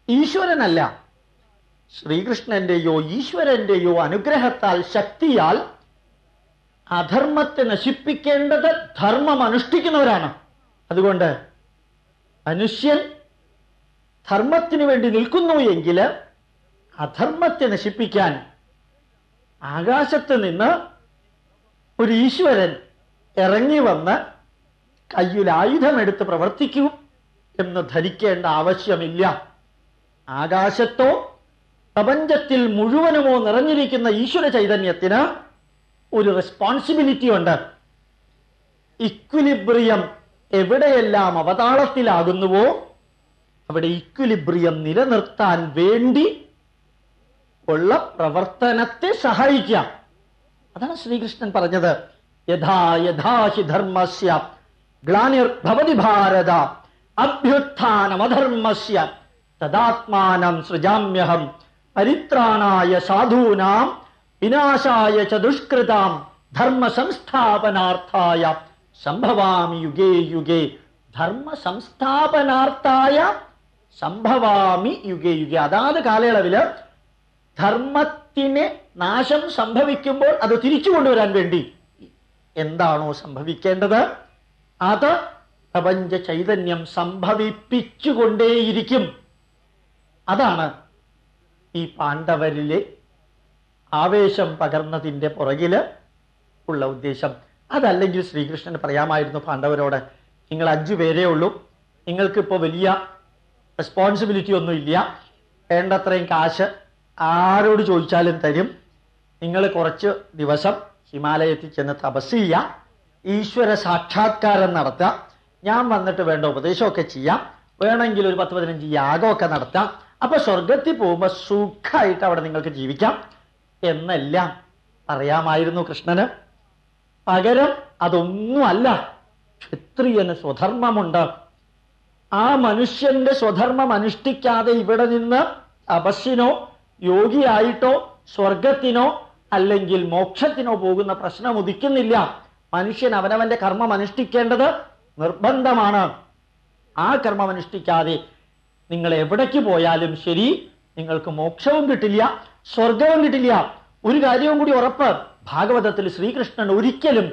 ഈശ്വരനല്ല. ശ്രീകൃഷ്ണന്റെയോ ഈശ്വരന്റെയോ അനുഗ്രഹത്താൽ ശക്തിയാൽ അധർമ്മത്തെ നശിപ്പിക്കേണ്ടത് ധർമ്മം അനുഷ്ഠിക്കുന്നവരാണ്. അതുകൊണ്ട് മനുഷ്യൻ ധർമ്മത്തിന് വേണ്ടി നിൽക്കുന്നു എങ്കിൽ അധർമ്മത്തെ നശിപ്പിക്കാൻ ആകാശത്ത് നിന്ന് ഒരു ഈശ്വരൻ ഇറങ്ങി വന്ന് കയ്യിൽ ആയുധമെടുത്ത് പ്രവർത്തിക്കും എന്ന് ധരിക്കേണ്ട ആവശ്യമില്ല. ആകാശത്തോ പ്രപഞ്ചത്തിൽ മുഴുവനുമോ നിറഞ്ഞിരിക്കുന്ന ഈശ്വര ചൈതന്യത്തിന് ഒരു റെസ്പോൺസിബിലിറ്റി ഉണ്ട്. ഇക്വിലിബ്രിയം എവിടെയെല്ലാം അവതാളത്തിലാകുന്നുവോ അവിടെ ഇക്വിലിബ്രിയം നിലനിർത്താൻ വേണ്ടി ഉള്ള പ്രവർത്തനത്തെ സഹായിക്കാം. അതാണ് ശ്രീകൃഷ്ണൻ പറഞ്ഞത്. യഥാ യഥാഹി ധർമ്മസ്യ ഗ്ലാനിർഭവതി ഭാരത അഭ്യുത്ഥാനമധർമ്മസ്യ തദാത്മാനം സൃജാമ്യഹം. പരിത്രാണായ സാധൂനാം വിനാശായ ച ദുഷ്കൃതാം ധർമ്മ സംസ്ഥാപനാർത്ഥായ സംഭവാമി യുഗേ യുഗേ. ധർമ്മ സംസ്ഥാപനാർത്ഥായ സംഭവാമി യുഗേ യുഗേ. അതാത് കാലയളവിൽ ധർമ്മത്തിന് നാശം സംഭവിക്കുമ്പോൾ അത് തിരിച്ചു കൊണ്ടുവരാൻ വേണ്ടി എന്താണോ സംഭവിക്കേണ്ടത്? അത് പ്രപഞ്ച ചൈതന്യം സംഭവിപ്പിച്ചുകൊണ്ടേയിരിക്കും. അതാണ് ഈ പാണ്ഡവരിലെ ആവേശം പകർന്നതിന്റെ പുറകിൽ ഉള്ള ഉദ്ദേശം. അതല്ലെങ്കിൽ ശ്രീകൃഷ്ണന് പറയാമായിരുന്നു പാണ്ഡവരോട് നിങ്ങൾ അഞ്ചു പേരേ ഉള്ളൂ. നിങ്ങൾക്കിപ്പോൾ വലിയ റെസ്പോൺസിബിലിറ്റി ഒന്നും ഇല്ല. വേണ്ടത്രയും കാശ് ആരോട് ചോദിച്ചാലും തരും. നിങ്ങൾ കുറച്ച് ദിവസം ഹിമാലയത്തിൽ ചെന്ന് തപസ് ചെയ്യുക ഈശ്വര സാക്ഷാത്കാരം നടത്തുക ഞാൻ വന്നിട്ട് വേണ്ട ഉപദേശമൊക്കെ ചെയ്യാം. വേണമെങ്കിൽ ഒരു പത്ത് പതിനഞ്ച് യാഗമൊക്കെ നടത്താം. അപ്പൊ സ്വർഗത്തിൽ പോകുമ്പോ സുഖമായിട്ട് അവിടെ നിങ്ങൾക്ക് ജീവിക്കാം എന്നെല്ലാം അറിയാമായിരുന്നു കൃഷ്ണന്. പകരം അതൊന്നുമല്ല ക്ഷത്രിയന് സ്വധർമ്മമുണ്ട്. ആ മനുഷ്യന്റെ സ്വധർമ്മം അനുഷ്ഠിക്കാതെ ഇവിടെ നിന്ന് തപസ്സിനോ യോഗിയായിട്ടോ സ്വർഗത്തിനോ അല്ലെങ്കിൽ മോക്ഷത്തിനോ പോകുന്ന പ്രശ്നം ഉദിക്കുന്നില്ല മനുഷ്യൻ അവനവന്റെ കർമ്മം അനുഷ്ഠിക്കേണ്ടത് നിർബന്ധമാണ്. ആ കർമ്മം അനുഷ്ഠിക്കാതെ നിങ്ങൾ എവിടേക്ക് പോയാലും ശരി നിങ്ങൾക്ക് മോക്ഷവും കിട്ടില്ല സ്വർഗവും കിട്ടില്ല. ഒരു കാര്യവും കൂടി ഉറപ്പ് ഭാഗവതത്തിൽ ശ്രീകൃഷ്ണൻ ഒരിക്കലും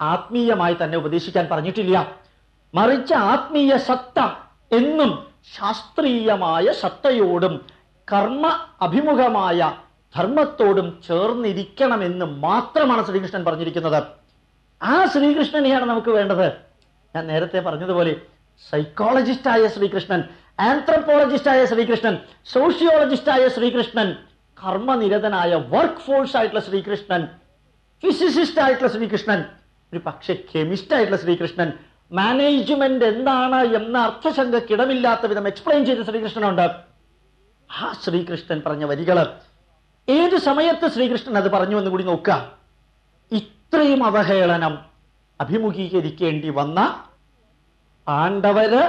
ആത്മീയമായി തന്നെ ഉപദേശിക്കാൻ പറഞ്ഞിട്ടില്ല. മറിച്ച് ആത്മീയ സത്ത എന്നും ശാസ്ത്രീയമായ സത്തയോടും കർമ്മ അഭിമുഖമായ ധർമ്മത്തോടും ചേർന്നിരിക്കണമെന്ന് മാത്രമാണ് ശ്രീകൃഷ്ണൻ പറഞ്ഞിരിക്കുന്നത്. ആ ശ്രീകൃഷ്ണനെയാണ് നമുക്ക് വേണ്ടത്. ഞാൻ നേരത്തെ പറഞ്ഞതുപോലെ സൈക്കോളജിസ്റ്റായ ശ്രീകൃഷ്ണൻ ആന്ത്രപ്പോളജിസ്റ്റായ ശ്രീകൃഷ്ണൻ സോഷ്യോളജിസ്റ്റായ ശ്രീകൃഷ്ണൻ കർമ്മനിരതനായ വർക്ക് ഫോഴ്സ് ആയിട്ടുള്ള ശ്രീകൃഷ്ണൻ ഫിസിസിസ്റ്റ് ആയിട്ടുള്ള ശ്രീകൃഷ്ണൻ ഒരു പക്ഷെ കെമിസ്റ്റ് ആയിട്ടുള്ള ശ്രീകൃഷ്ണൻ മാനേജ്മെന്റ് എന്താണ് എന്ന അർത്ഥശങ്കക്കിടമില്ലാത്ത വിധം എക്സ്പ്ലെയിൻ ചെയ്ത ശ്രീകൃഷ്ണനുണ്ട്. ആ ശ്രീകൃഷ്ണൻ പറഞ്ഞ വരികൾ ഏത് സമയത്ത് ശ്രീകൃഷ്ണൻ അത് പറഞ്ഞു എന്ന് കൂടി നോക്കുക. ഇത്രയും അവഹേളനം അഭിമുഖീകരിക്കേണ്ടി വന്ന പാണ്ഡവര്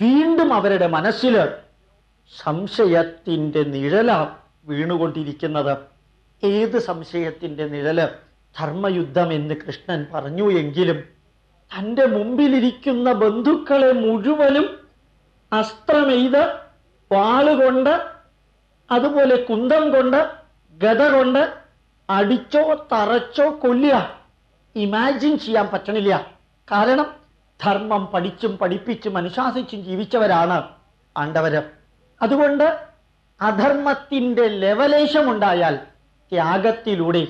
വീണ്ടും അവരുടെ മനസ്സിൽ സംശയത്തിന്റെ നിഴല വീണുകൊണ്ടിരിക്കുന്നത്. ഏത് സംശയത്തിന്റെ നിഴൽ? ധർമ്മയുദ്ധം എന്ന് കൃഷ്ണൻ പറഞ്ഞു എങ്കിലും തന്റെ മുമ്പിലിരിക്കുന്ന ബന്ധുക്കളെ മുഴുവനും അസ്ത്രമെയ്ത് വാളുകൊണ്ട് അതുപോലെ കുന്തം കൊണ്ട് ഗത കൊണ്ട് അടിച്ചോ തറച്ചോ കൊല്ലുക. ഇമാജിൻ ചെയ്യാൻ പറ്റണില്ല. കാരണം ധർമ്മം പഠിച്ചും പഠിപ്പിച്ചും അനുശാസിച്ചും ജീവിച്ചവരാണ് ആണ്ടവര്. അതുകൊണ്ട് അധർമ്മത്തിന്റെ ലെവലേശമുണ്ടായാൽ ത്യാഗത്തിലൂടെ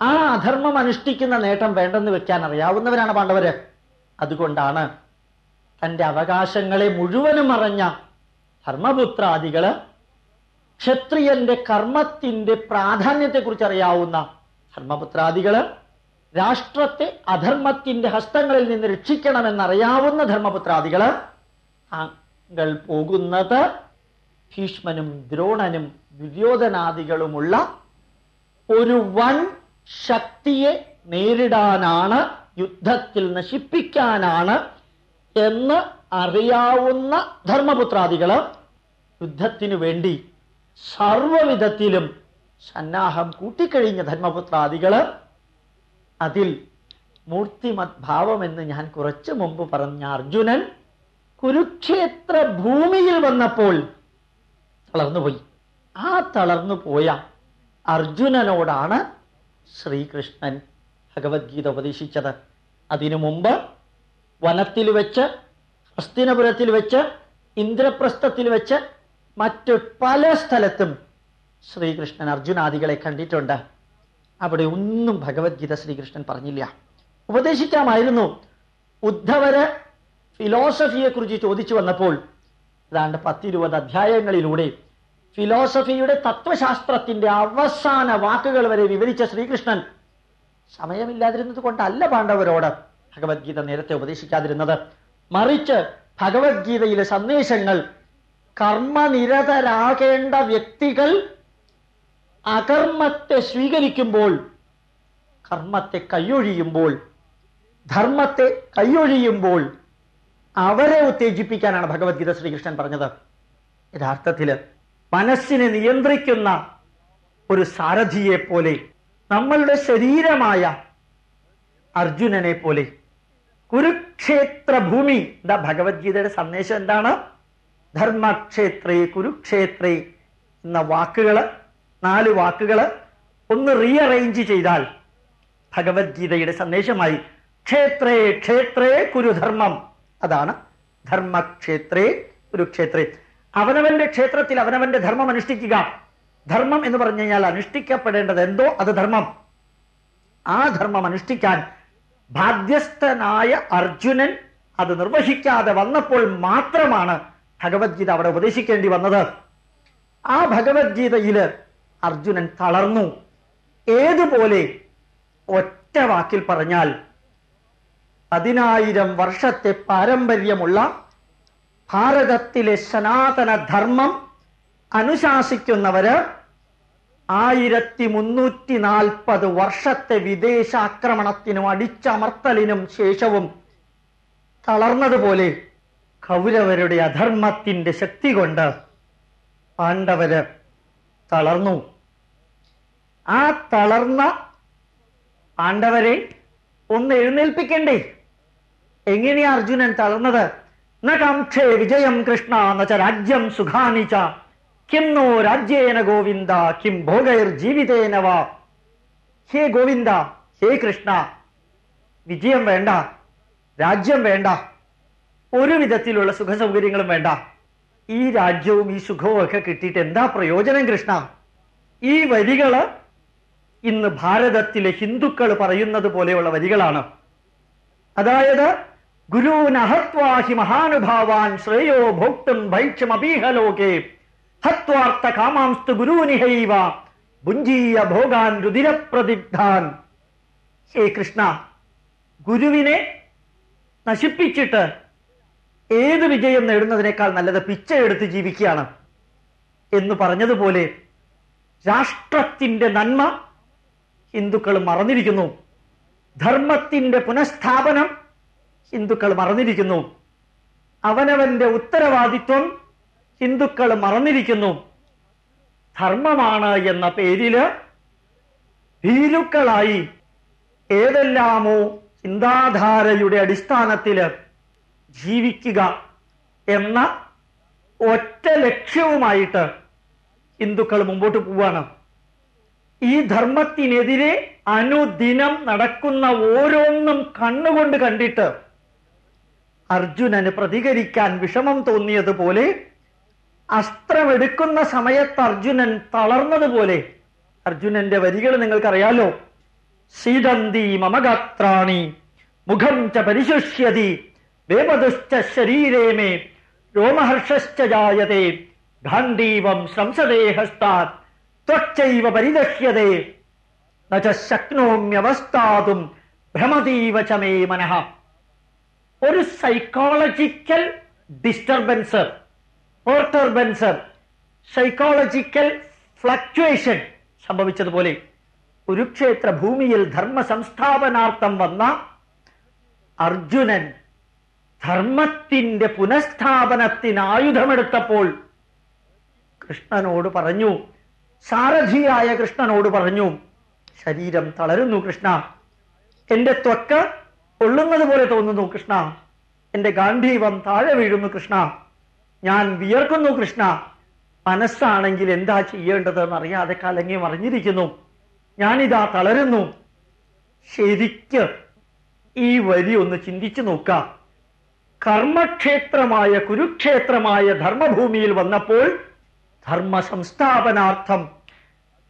ആ അധർമ്മം അനുഷ്ഠിക്കുന്ന നേട്ടം വേണ്ടെന്ന് വെക്കാൻ അറിയാവുന്നവരാണ് പാണ്ഡവര്. അതുകൊണ്ടാണ് തന്റെ അവകാശങ്ങളെ മുഴുവനും അറിഞ്ഞ ധർമ്മപുത്രാദികൾ ക്ഷത്രിയന്റെ കർമ്മത്തിന്റെ പ്രാധാന്യത്തെക്കുറിച്ച് അറിയാവുന്ന ധർമ്മപുത്രാദികൾ രാഷ്ട്രത്തെ അധർമ്മത്തിന്റെ ഹസ്തങ്ങളിൽ നിന്ന് രക്ഷിക്കണമെന്നറിയാവുന്ന ധർമ്മപുത്രാദികൾ താങ്കൾ പോകുന്നത് ഭീഷ്മനും ദ്രോണനും ദുര്യോധനാദികളുമുള്ള ഒരു വൺ ശക്തിയെ നേരിടാനാണ് യുദ്ധത്തിൽ നശിപ്പിക്കാനാണ് എന്ന് അറിയാവുന്ന ധർമ്മപുത്രാദികൾ യുദ്ധത്തിനു വേണ്ടി സർവവിധത്തിലും സന്നാഹം കൂട്ടിക്കഴിഞ്ഞ ധർമ്മപുത്രാദികൾ അതിൽ മൂർത്തിമത് ഭാവമെന്ന് ഞാൻ കുറച്ചു മുമ്പ് പറഞ്ഞ അർജുനൻ കുരുക്ഷേത്ര ഭൂമിയിൽ വന്നപ്പോൾ തളർന്നുപോയി. ആ തളർന്നു പോയ അർജുനനോടാണ് ശ്രീകൃഷ്ണൻ ഭഗവത്ഗീത ഉപദേശിച്ചത്. അതിനു മുമ്പ് വനത്തിൽ വെച്ച് ഹസ്തിനപുരത്തിൽ വെച്ച് ഇന്ദ്രപ്രസ്ഥത്തിൽ വെച്ച് മറ്റു പല സ്ഥലത്തും ശ്രീകൃഷ്ണൻ അർജുനാദികളെ കണ്ടിട്ടുണ്ട്. അവിടെ ഒന്നും ഭഗവത്ഗീത ശ്രീകൃഷ്ണൻ പറഞ്ഞില്ല. ഉപദേശിക്കാമായിരുന്നു. ഉദ്ധവര് ഫിലോസഫിയെ കുറിച്ച് ചോദിച്ചു വന്നപ്പോൾ ഏതാണ്ട് പത്തിരുപത് അധ്യായങ്ങളിലൂടെ ഫിലോസഫിയുടെ തത്വശാസ്ത്രത്തിന്റെ അവസാന വാക്കുകൾ വരെ വിവരിച്ച ശ്രീകൃഷ്ണൻ സമയമില്ലാതിരുന്നത് കൊണ്ടല്ല പാണ്ഡവരോട് ഭഗവത്ഗീത നേരത്തെ ഉപദേശിക്കാതിരുന്നത്. മറിച്ച് ഭഗവത്ഗീതയിലെ സന്ദേശങ്ങൾ കർമ്മനിരതരാകേണ്ട വ്യക്തികൾ അകർമ്മത്തെ സ്വീകരിക്കുമ്പോൾ കർമ്മത്തെ കൈയൊഴിയുമ്പോൾ ധർമ്മത്തെ കൈയൊഴിയുമ്പോൾ അവരെ ഉത്തേജിപ്പിക്കാനാണ് ഭഗവത്ഗീത ശ്രീകൃഷ്ണൻ പറഞ്ഞത്. യഥാർത്ഥത്തിൽ മനസ്സിനെ നിയന്ത്രിക്കുന്ന ഒരു സാരഥിയെ പോലെ നമ്മളുടെ ശരീരമായ അർജുനനെ പോലെ കുരുക്ഷേത്ര ഭൂമി എന്താ ഭഗവത്ഗീതയുടെ സന്ദേശം എന്താണ്? ധർമ്മക്ഷേത്രേ കുരുക്ഷേത്രേ എന്ന വാക്കുകൾ നാല് വാക്കുകൾ ഒന്ന് റീഅറേഞ്ച് ചെയ്താൽ ഭഗവത്ഗീതയുടെ സന്ദേശമായി ക്ഷേത്രേ ക്ഷേത്രേ കുരുധർമ്മം. അതാണ് ധർമ്മക്ഷേത്രേ കുരുക്ഷേത്രേ. അവനവന്റെ ക്ഷേത്രത്തിൽ അവനവന്റെ ധർമ്മം അനുഷ്ഠിക്കുക. ധർമ്മം എന്ന് പറഞ്ഞു കഴിഞ്ഞാൽ അനുഷ്ഠിക്കപ്പെടേണ്ടത് എന്തോ? അത് ധർമ്മം. ആ ധർമ്മം അനുഷ്ഠിക്കാൻ ബാധ്യസ്ഥനായ അർജുനൻ അത് നിർവഹിക്കാതെ വന്നപ്പോൾ മാത്രമാണ് ഭഗവത്ഗീത അവിടെ ഉപദേശിക്കേണ്ടി വന്നത്. ആ ഭഗവത്ഗീതയിൽ അർജുനൻ തളർന്നു. ഏതുപോലെ ഒറ്റ വാക്കിൽ പറഞ്ഞാൽ പതിനായിരം വർഷത്തെ പാരമ്പര്യമുള്ള ഭാരതത്തിലെ സനാതന ധർമ്മം അനുശാസിക്കുന്നവര് ആയിരത്തി മുന്നൂറ്റി നാൽപ്പത് വർഷത്തെ വിദേശാക്രമണത്തിനും അടിച്ചമർത്തലിനും ശേഷവും തളർന്നതുപോലെ കൗരവരുടെ അധർമ്മത്തിന്റെ ശക്തി കൊണ്ട് പാണ്ഡവര് തളർന്നു. ആ തളർന്ന പാണ്ഡവരെ ഒന്ന് എഴുന്നേൽപ്പിക്കണ്ടേ? എങ്ങനെയാ അർജുനൻ തളർന്നത്? ന വിജയം കൃഷ്ണ നച്ച രാജ്യം സുഖാനിച്ച കിം നോ രാജ്യേന ഗോവിന്ദ കിം ഭോഗൈർ ജീവിതേനവ ഹേ ഗോവിന്ദ ഹേ കൃഷ്ണ. വിജയം വേണ്ട രാജ്യം വേണ്ട. ഒരു വിധത്തിലുള്ള സുഖസൗകര്യങ്ങളും വേണ്ട. ഈ രാജ്യവും ഈ സുഖവും ഒക്കെ കിട്ടിയിട്ട് എന്താ പ്രയോജനം കൃഷ്ണ? ഈ വരികൾ ഇന്ന് ഭാരതത്തിലെ ഹിന്ദുക്കൾ പറയുന്നത് പോലെയുള്ള വരികളാണ്. അതായത് ഗുരു നഹത്വാഹി മഹാനുഭാവാൻ ശ്രേയോ ഭോക്തും ഭൈക്ഷമീഹലോകേ ഹത്വാർത്ഥ കാമാംസ്തു ഗുരുനിഹൈവ ബുഞ്ചീയ ഭോഗാൻ രുതിരപ്രതിഗ്ധാൻ ശ്രീകൃഷ്ണ കൃഷ്ണ ഗുരുവിനെ നശിപ്പിച്ചിട്ട് ഏത് വിജയം നേടുന്നതിനേക്കാൾ നല്ലത് പിച്ചയെടുത്ത് ജീവിക്കുകയാണ് എന്ന് പറഞ്ഞതുപോലെ രാഷ്ട്രത്തിന്റെ നന്മ ഹിന്ദുക്കൾ മറന്നിരിക്കുന്നു. ധർമ്മത്തിന്റെ പുനഃസ്ഥാപനം ഹിന്ദുക്കൾ മറന്നിരിക്കുന്നു. അവനവന്റെ ഉത്തരവാദിത്വം ഹിന്ദുക്കൾ മറന്നിരിക്കുന്നു. ധർമ്മമാണ് എന്ന പേരിൽ ഭീരുക്കളായി ഏതെല്ലാമോ ചിന്താധാരയുടെ അടിസ്ഥാനത്തിൽ ജീവിക്കുക എന്ന ഒറ്റ ലക്ഷ്യവുമായിട്ട് ഹിന്ദുക്കൾ മുമ്പോട്ട് പോവാണ്. ഈ ധർമ്മത്തിനെതിരെ അനുദിനം നടക്കുന്ന ഓരോന്നും കണ്ണുകൊണ്ട് കണ്ടിട്ട് അർജുനന് പ്രതികരിക്കാൻ വിഷമം തോന്നിയതുപോലെ അസ്ത്രമെടുക്കുന്ന സമയത്ത് അർജുനൻ തളർന്നതുപോലെ. അർജുനന്റെ വരികൾ നിങ്ങൾക്കറിയാലോ. സീതന്തി മമഗാത്രാണി മുഖം ച പരിശുഷ്യതി വേപതുശ്ച ശരീരേ മേ രോമഹർഷശ്ച ഗാന്ധീവം സംസദേ ഹസ്താത് ത്വച്ചൈവ പരിദഹ്യതേ. ന ച ശക്നോമ്യവസ്ഥാതും ഭ്രമതീവ ചമേ മനഃ. ഒരു psychological disturbance perturbance psychological fluctuation സംഭവിച്ചതുപോലെ Kurukshetra ഭൂമിയിൽ ധർമ്മ സംസ്ഥാപനാർത്ഥം വന്ന അർജുനൻ ധർമ്മത്തിന്റെ പുനഃസ്ഥാപനത്തിന് ആയുധമെടുത്തപ്പോൾ കൃഷ്ണനോട് പറഞ്ഞു സാരഥിയായ കൃഷ്ണനോട് പറഞ്ഞു ശരീരം തളരുന്നു കൃഷ്ണ. എന്റെ ത്വക്ക് കൊള്ളുന്നത് പോലെ തോന്നുന്നു കൃഷ്ണ. എന്റെ ഗാന്ധീവം താഴെ വീഴുന്നു കൃഷ്ണ. ഞാൻ വിയർക്കുന്നു കൃഷ്ണ. മനസ്സാണെങ്കിൽ എന്താ ചെയ്യേണ്ടതെന്ന് അറിയാതെ കലങ്ങി മറിഞ്ഞിരിക്കുന്നു. ഞാനിതാ തളരുന്നു. ശരിക്ക് ഈ വരി ഒന്ന് ചിന്തിച്ചു നോക്കാം. കർമ്മക്ഷേത്രമായ കുരുക്ഷേത്രമായ ധർമ്മഭൂമിയിൽ വന്നപ്പോൾ ധർമ്മ സംസ്ഥാപനാർത്ഥം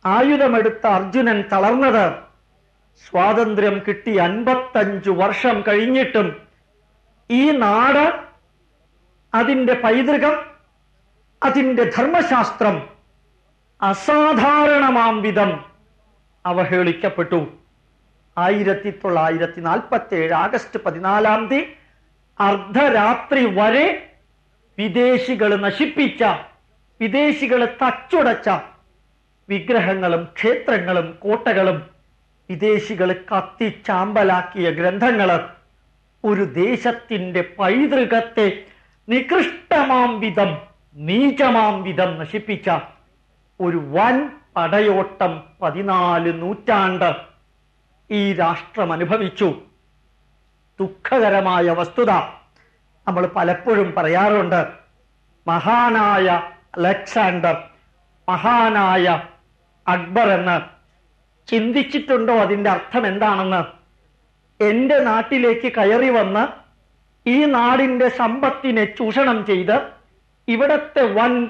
ആയുധമെടുത്ത അർജുനൻ തളർന്നത്. സ്വാതന്ത്ര്യം കിട്ടി അൻപത്തഞ്ചു വർഷം കഴിഞ്ഞിട്ടും ഈ നാട് അതിന്റെ പൈതൃകം അതിന്റെ ധർമ്മശാസ്ത്രം അസാധാരണമാം വിധം അവഹേളിക്കപ്പെട്ടു. ആയിരത്തി തൊള്ളായിരത്തി നാൽപ്പത്തി ഏഴ് ആഗസ്റ്റ് പതിനാലാം തീയതി അർദ്ധരാത്രി വരെ വിദേശികൾ നശിപ്പിച്ച വിദേശികൾ തച്ചുടച്ച വിഗ്രഹങ്ങളും ക്ഷേത്രങ്ങളും കോട്ടകളും വിദേശികൾ കത്തിച്ചാമ്പലാക്കിയ ഗ്രന്ഥങ്ങൾ ഒരു ദേശത്തിന്റെ പൈതൃകത്തെ നികൃഷ്ടമാം വിധം നീചമാം വിധം നശിപ്പിച്ച ഒരു വൻ പടയോട്ടം പതിനാല് നൂറ്റാണ്ട് ഈ രാഷ്ട്രം അനുഭവിച്ചു ദുഃഖകരമായ വസ്തുത. നമ്മൾ പലപ്പോഴും പറയാറുണ്ട് മഹാനായ അലക്സാണ്ടർ മഹാനായ അക്ബർ എന്ന്. ചിന്തിച്ചിട്ടുണ്ടോ അതിന്റെ അർത്ഥം എന്താണെന്ന്? എന്റെ നാട്ടിലേക്ക് കയറി വന്ന് ഈ നാടിന്റെ സമ്പത്തിനെ ചൂഷണം ചെയ്ത് ഇവിടത്തെ വൻ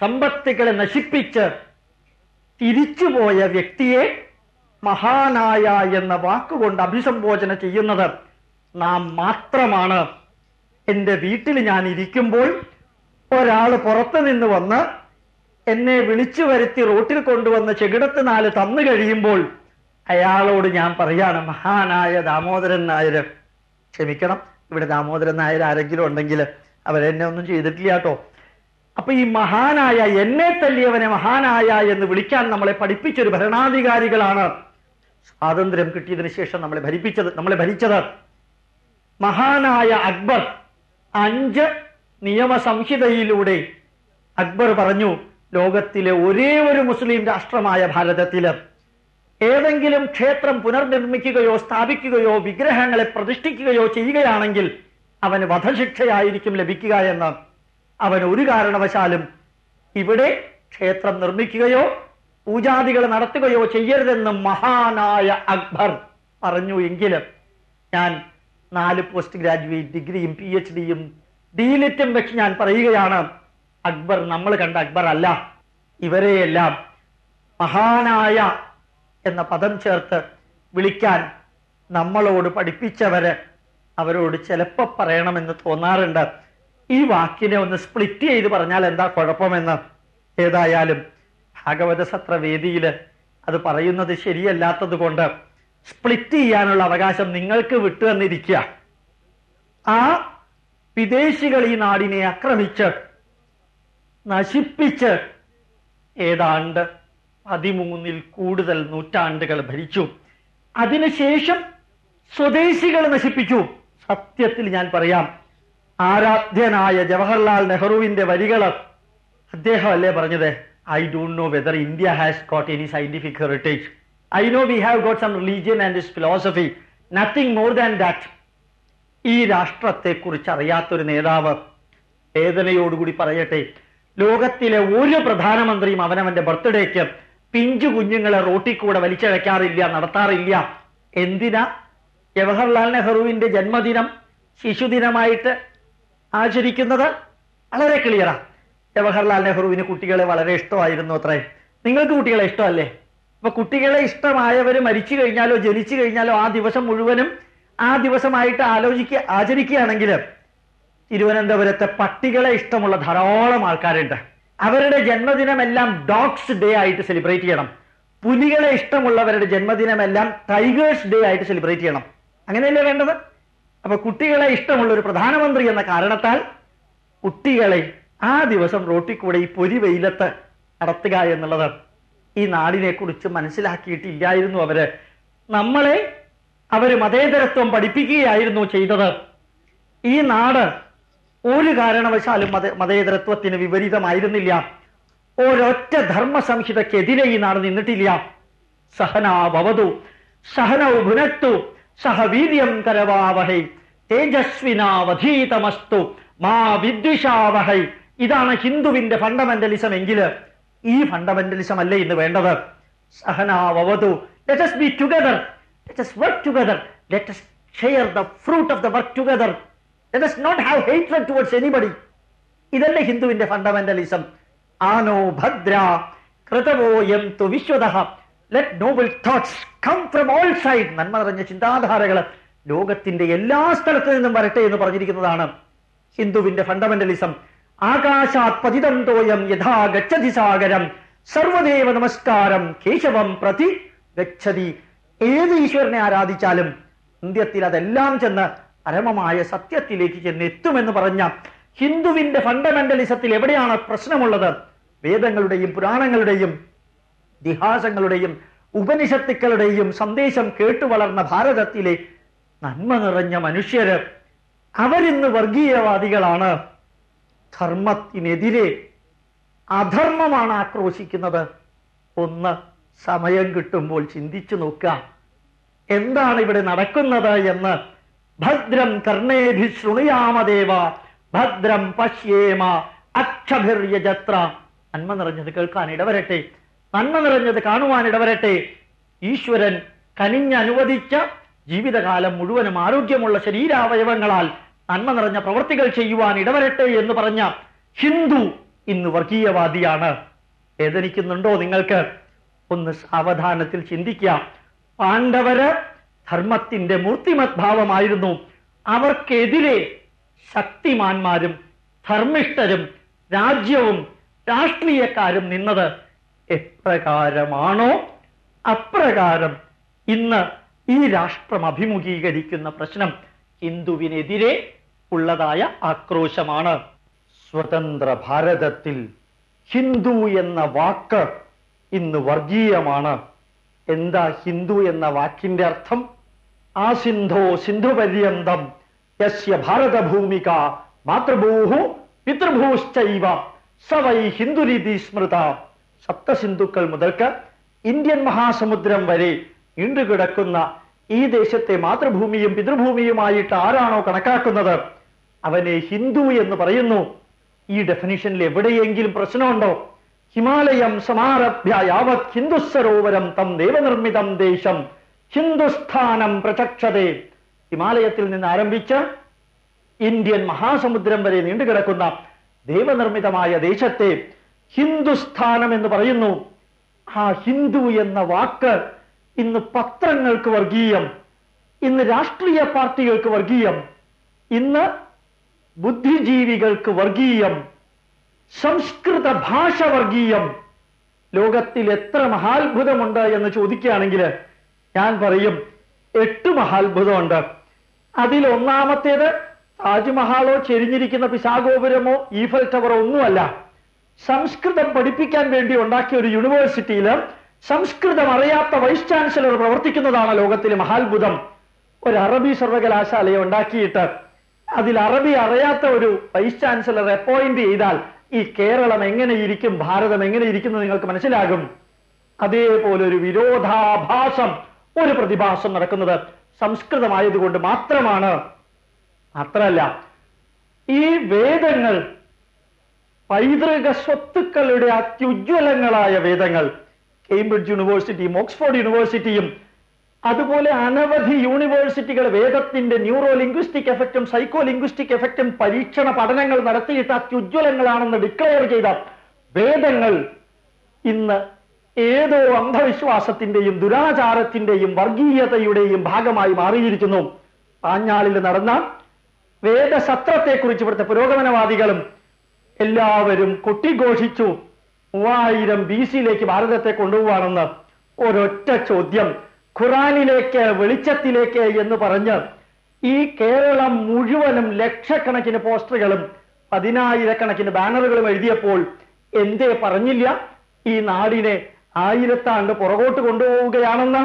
സമ്പത്തുകളെ നശിപ്പിച്ച് തിരിച്ചുപോയ വ്യക്തിയെ മഹാനായ എന്ന വാക്കുകൊണ്ട് അഭിസംബോധന ചെയ്യുന്നത് നാം മാത്രമാണ്. എന്റെ വീട്ടിൽ ഞാൻ ഇരിക്കുമ്പോൾ ഒരാൾ പുറത്തു നിന്ന് വന്ന് എന്നെ വിളിച്ചു വരുത്തി റോട്ടിൽ കൊണ്ടുവന്ന് ചെകിടത്ത് നാല് തന്നു കഴിയുമ്പോൾ അയാളോട് ഞാൻ പറയാണ് മഹാനായ ദാമോദരൻ നായർ ക്ഷമിക്കണം. ഇവിടെ ദാമോദരൻ നായർ ആരെങ്കിലും ഉണ്ടെങ്കിൽ അവരെന്നെ ഒന്നും ചെയ്തിട്ടില്ല കേട്ടോ. അപ്പൊ ഈ മഹാനായ എന്നെ തല്ലിയവനെ മഹാനായ എന്ന് വിളിക്കാൻ നമ്മളെ പഠിപ്പിച്ചൊരു ഭരണാധികാരികളാണ്. സ്വാതന്ത്ര്യം കിട്ടിയതിനു ശേഷം നമ്മളെ ഭരിപ്പിച്ചത് നമ്മളെ ഭരിച്ചത് മഹാനായ അക്ബർ. അഞ്ച് നിയമസംഹിതയിലൂടെ അക്ബർ പറഞ്ഞു ലോകത്തിലെ ഒരേ ഒരു മുസ്ലിം രാഷ്ട്രമായ ഭാരതത്തിൽ ഏതെങ്കിലും ക്ഷേത്രം പുനർനിർമ്മിക്കുകയോ സ്ഥാപിക്കുകയോ വിഗ്രഹങ്ങളെ പ്രതിഷ്ഠിക്കുകയോ ചെയ്യുകയാണെങ്കിൽ അവന് വധശിക്ഷയായിരിക്കും ലഭിക്കുക എന്ന്. അവൻ ഒരു കാരണവശാലും ഇവിടെ ക്ഷേത്രം നിർമ്മിക്കുകയോ പൂജാദികൾ നടത്തുകയോ ചെയ്യരുതെന്ന് മഹാനായ അക്ബർ പറഞ്ഞു എങ്കിലും ഞാൻ നാല് പോസ്റ്റ് ഗ്രാജുവേറ്റ് ഡിഗ്രിയും പി എച്ച് ഡിയും ഡീലിറ്റും വെച്ച് ഞാൻ പറയുകയാണ് അക്ബർ നമ്മൾ കണ്ട അക്ബർ അല്ല. ഇവരെയെല്ലാം മഹാനായ എന്ന പദം ചേർത്ത് വിളിക്കാൻ നമ്മളോട് പഠിപ്പിച്ചവര് അവരോട് ചിലപ്പോൾ പറയണമെന്ന് തോന്നാറുണ്ട്. ഈ വാക്കിനെ ഒന്ന് സ്പ്ലിറ്റ് ചെയ്ത് പറഞ്ഞാൽ എന്താ കുഴപ്പമെന്ന്? ഏതായാലും ഭാഗവത സത്ര വേദിയിൽ അത് പറയുന്നത് ശരിയല്ലാത്തത് കൊണ്ട് സ്പ്ലിറ്റ് ചെയ്യാനുള്ള അവകാശം നിങ്ങൾക്ക് വിട്ടു തന്നിരിക്കുക. ആ വിദേശികൾ ഈ നാടിനെ ആക്രമിച്ച് നശിപ്പിച്ച് ഏതാണ്ട് പതിമൂന്നിൽ കൂടുതൽ നൂറ്റാണ്ടുകൾ ഭരിച്ചു. അതിനുശേഷം സ്വദേശികൾ നശിപ്പിച്ചു. സത്യത്തിൽ ഞാൻ പറയാം ആരാധ്യനായ ജവഹർലാൽ നെഹ്റുവിന്റെ വരികൾ അദ്ദേഹം അല്ലേ പറഞ്ഞത്? I don't know whether India has got any scientific heritage I know we have got some religion and is philosophy nothing more than that ഈ രാഷ്ട്രത്തെക്കുറിച്ച് അറിയാത്തൊരു നേതാവ് വേദനയോടുകൂടി പറയട്ടെ. ലോകത്തിലെ ഒരു പ്രധാനമന്ത്രിയും അവനവന്റെ ബർത്ത്ഡേക്ക് പിഞ്ചു കുഞ്ഞുങ്ങളെ റോട്ടിൽ കൂടെ വലിച്ചഴക്കാറില്ല നടത്താറില്ല. എന്തിനാ? ജവഹർലാൽ നെഹ്റുവിന്റെ ജന്മദിനം ശിശുദിനമായിട്ട് ആചരിക്കുന്നത്? വളരെ ക്ലിയറാ ജവഹർലാൽ നെഹ്റുവിന് കുട്ടികളെ വളരെ ഇഷ്ടമായിരുന്നു അത്രേ. നിങ്ങൾക്ക് കുട്ടികളെ ഇഷ്ടമല്ലേ? അപ്പൊ കുട്ടികളെ ഇഷ്ടമായവർ മരിച്ചു കഴിഞ്ഞാലോ ജനിച്ചു കഴിഞ്ഞാലോ ആ ദിവസം മുഴുവനും ആ ദിവസമായിട്ട് ആലോചിക്കുക ആചരിക്കുകയാണെങ്കിൽ തിരുവനന്തപുരത്തെ പട്ടികളെ ഇഷ്ടമുള്ള ധാരാളം ആൾക്കാരുണ്ട്. അവരുടെ ജന്മദിനമെല്ലാം ഡോഗ്സ് ഡേ ആയിട്ട് സെലിബ്രേറ്റ് ചെയ്യണം. പുലികളെ ഇഷ്ടമുള്ളവരുടെ ജന്മദിനമെല്ലാം ടൈഗേഴ്സ് ഡേ ആയിട്ട് സെലിബ്രേറ്റ് ചെയ്യണം. അങ്ങനെയല്ലേ വേണ്ടത്? അപ്പൊ കുട്ടികളെ ഇഷ്ടമുള്ള ഒരു പ്രധാനമന്ത്രി എന്ന കാരണത്താൽ കുട്ടികളെ ആ ദിവസം റോട്ടിൽ കൂടെ ഈ പൊരി വെയിലത്ത് നടത്തുക എന്നുള്ളത് ഈ നാടിനെ കുറിച്ച് മനസ്സിലാക്കിയിട്ടില്ലായിരുന്നു അവർ. നമ്മളെ അവർ മതേതരത്വം പഠിപ്പിക്കുകയായിരുന്നു ചെയ്തത്. ഈ നാട് ഒരു കാരണവശാലും മത മതേതരത്വത്തിന് വിപരീതമായിരുന്നില്ല. ഒരൊറ്റ ധർമ്മ സംഹിതക്കെതിരെ ഈ നാട് നിന്നിട്ടില്ല. സഹനാവതു സഹനൗ ഭുനത്തു സഹവീര്യം കരവാവഹൈ തേജസ്വിനാവധീതമസ്തു മാ വിദ്വിഷാവഹൈ ഇതാണ് ഹിന്ദുവിന്റെ ഫണ്ടമെന്റലിസം എങ്കിൽ ഈ ഫണ്ടമെന്റലിസം അല്ലേ ഇന്ന് വേണ്ടത്? സഹനാവതു let us be together let us work together let us share the fruit of the work together let us not have hatred towards anybody ഇതല്ലേ ഹിന്ദുവിന്റെ ഫണ്ടമെന്റലിസം ആനോ ഭദ്ര കൃതവോയം തു വിശ്വത. Let noble thoughts come from all side നന്മ നിറഞ്ഞ ചിന്താധാരകൾ ലോകത്തിന്റെ എല്ലാ സ്ഥലത്തു നിന്നും വരട്ടെ എന്ന് പറഞ്ഞിരിക്കുന്നതാണ് ഹിന്ദുവിന്റെ ഫണ്ടമെന്റലിസം ആകാശാത് പതിതം തോയം യഥാ ഗച്ഛതി സാഗരം. സർവദേവ നമസ്കാരം കേശവം പ്രതി ഗച്ഛതി. ഏത് ഈശ്വരനെ ആരാധിച്ചാലും ഇന്ത്യത്തിൽ അതെല്ലാം ചെന്ന് പരമമായ സത്യത്തിലേക്ക് ചെന്ന് എത്തുമെന്ന് പറഞ്ഞ ഹിന്ദുവിന്റെ ഫണ്ടമെന്റലിസത്തിൽ എവിടെയാണ് പ്രശ്നമുള്ളത്? വേദങ്ങളുടെയും പുരാണങ്ങളുടെയും ഇതിഹാസങ്ങളുടെയും ഉപനിഷത്തുക്കളുടെയും സന്ദേശം കേട്ടു വളർന്ന ഭാരതത്തിലെ നന്മ നിറഞ്ഞ മനുഷ്യര് അവരിന്ന് വർഗീയവാദികളാണ്. ധർമ്മത്തിനെതിരെ അധർമ്മമാണ് ആക്രോശിക്കുന്നത്. ഒന്ന് സമയം കിട്ടുമ്പോൾ ചിന്തിച്ചു നോക്കുക. എന്താണ് ഇവിടെ നടക്കുന്നത് എന്ന് ഭദ്രം കർണേഭി ശൃണുയാമദേവ ഭദ്രം പശ്യേമ അക്ഷഭിര്യജത്ര നന്മ നിറഞ്ഞത് കേൾക്കാൻ ഇടവരട്ടെ. നന്മ നിറഞ്ഞത് കാണുവാൻ ഇടവരട്ടെ. ഈശ്വരൻ കനിഞ്ഞനുവദിച്ച ജീവിതകാലം മുഴുവനും ആരോഗ്യമുള്ള ശരീരാവയവങ്ങളാൽ നന്മ നിറഞ്ഞ പ്രവൃത്തികൾ ചെയ്യുവാൻ ഇടവരട്ടെ എന്ന് പറഞ്ഞ ഹിന്ദു ഇന്ന് വർഗീയവാദിയാണ്. വേദനിക്കുന്നുണ്ടോ നിങ്ങൾക്ക്? ഒന്ന് സാവധാനത്തിൽ ചിന്തിക്കാം പാണ്ഡവര് ധർമ്മത്തിന്റെ മൂർത്തിമത്ഭാവമായിരുന്നു അവർക്കെതിരെ ശക്തിമാന്മാരും ധർമ്മിഷ്ഠരും രാജ്യവും രാഷ്ട്രീയക്കാരും നിന്നത് എപ്രകാരമാണോ? അപ്രകാരം ഇന്ന് ഈ രാഷ്ട്രം അഭിമുഖീകരിക്കുന്ന പ്രശ്നം ഹിന്ദുവിനെതിരെ ഉള്ളതായ ആക്രോശമാണ്. സ്വതന്ത്ര ഭാരതത്തിൽ ഹിന്ദു എന്ന വാക്ക് ഇന്ന് വർഗീയമാണ്. എന്താ ഹിന്ദു എന്ന വാക്കിന്റെ അർത്ഥം? ആ സിന്ധോ സിന്ധു പര്യന്തം യസ്യ ഭാരതഭൂമിക മാതൃഭൂഹു പിതൃഭൂശ്ചൈവ സവൈ ഹിന്ദുരീതി സ്മൃത. സപ്തസിന്ധുക്കൾ മുതൽക്ക് ഇന്ത്യൻ മഹാസമുദ്രം വരെ നീണ്ടുകിടക്കുന്ന ഈ ദേശത്തെ മാതൃഭൂമിയും പിതൃഭൂമിയുമായിട്ട് ആരാണോ കണക്കാക്കുന്നത്? അവനെ ഹിന്ദു എന്ന് പറയുന്നു. ഈ ഡെഫിനിഷനിൽ എവിടെയെങ്കിലും പ്രശ്നമുണ്ടോ? ഹിമാലയം സമാരഭ്യ യാവത് ഹിന്ദു സരോവരം തം ദേവനിർമ്മിതം ദേശം ഹിന്ദുസ്ഥാനം പ്രചക്ഷതേ. ഹിമാലയത്തിൽ നിന്ന് ആരംഭിച്ച് ഇന്ത്യൻ മഹാസമുദ്രം വരെ നീണ്ടുകിടക്കുന്ന ദേവനിർമ്മിതമായ ദേശത്തെ ഹിന്ദുസ്ഥാനം എന്ന് പറയുന്നു. ആ ഹിന്ദു എന്ന വാക്ക് ഇന്ന് പത്രങ്ങൾക്ക് വർഗീയം ഇന്ന് രാഷ്ട്രീയ പാർട്ടികൾക്ക് വർഗീയം ഇന്ന് ബുദ്ധിജീവികൾക്ക് വർഗീയം സംസ്കൃത ഭാഷ വർഗീയം. ലോകത്തിൽ എത്ര മഹാത്ഭുതമുണ്ട് എന്ന് ചോദിക്കുകയാണെങ്കിൽ ഞാൻ പറയും എട്ട് മഹാത്ഭുതമുണ്ട്. അതിൽ ഒന്നാമത്തേത് താജ്മഹാളോ ചെരിഞ്ഞിരിക്കുന്ന പിശാഗോപുരമോ ഈഫൽ ടവറോ ഒന്നുമല്ല. സംസ്കൃതം പഠിപ്പിക്കാൻ വേണ്ടി ഉണ്ടാക്കിയ ഒരു യൂണിവേഴ്സിറ്റിയിൽ സംസ്കൃതം അറിയാത്ത വൈസ് ചാൻസലർ പ്രവർത്തിക്കുന്നതാണ് ലോകത്തിലെ മഹാത്ഭുതം. ഒരു അറബി സർവകലാശാലയെ ഉണ്ടാക്കിയിട്ട് അതിൽ അറബി അറിയാത്ത ഒരു വൈസ് ചാൻസലർ അപ്പോയിന്റ് ചെയ്താൽ ഈ കേരളം എങ്ങനെയിരിക്കും ഭാരതം എങ്ങനെ ഇരിക്കുന്നു നിങ്ങൾക്ക് മനസ്സിലാകും? അതേപോലെ ഒരു വിരോധാഭാസം ഒരു പ്രതിഭാസം നടക്കുന്നത് സംസ്കൃതമായതുകൊണ്ട് മാത്രമാണ്. അത്രല്ല ഈ വേദങ്ങൾ പൈതൃക സ്വത്തുക്കളുടെ അത്യുജ്വലങ്ങളായ വേദങ്ങൾ കേംബ്രിഡ്ജ് യൂണിവേഴ്സിറ്റിയും ഓക്സ്ഫോർഡ് യൂണിവേഴ്സിറ്റിയും അതുപോലെ അനവധി യൂണിവേഴ്സിറ്റികൾ വേദത്തിന്റെ ന്യൂറോ ലിംഗ്വിസ്റ്റിക് എഫക്റ്റും സൈക്കോ ലിംഗ്വിസ്റ്റിക് എഫക്റ്റും പരീക്ഷണ പഠനങ്ങൾ നടത്തിയിട്ട് അത്യുജ്വലങ്ങളാണെന്ന് ഡിക്ലെയർ ചെയ്ത വേദങ്ങൾ ഇന്ന് ഏതോ അന്ധവിശ്വാസത്തിന്റെയും ദുരാചാരത്തിന്റെയും വർഗീയതയുടെയും ഭാഗമായി മാറിയിരിക്കുന്നു. പാഞ്ഞാളിൽ നടന്ന വേദശത്രത്തെക്കുറിച്ച് ഇവിടുത്തെ പുരോഗമനവാദികളും എല്ലാവരും കൊട്ടിഘോഷിച്ചു. മൂവായിരം ബി സിയിലേക്ക് ഭാരതത്തെ കൊണ്ടുപോവാണെന്ന് ഒരൊറ്റ ചോദ്യം. ഖുറാനിലേക്ക് വെളിച്ചത്തിലേക്ക് എന്ന് പറഞ്ഞ് ഈ കേരളം മുഴുവനും ലക്ഷക്കണക്കിന് പോസ്റ്ററുകളും പതിനായിരക്കണക്കിന് ബാനറുകളും എഴുതിയപ്പോൾ എന്തേ പറഞ്ഞില്ല? ഈ നാടിനെ ആയിരത്താണ്ട് പുറകോട്ട് കൊണ്ടുപോവുകയാണെന്ന്.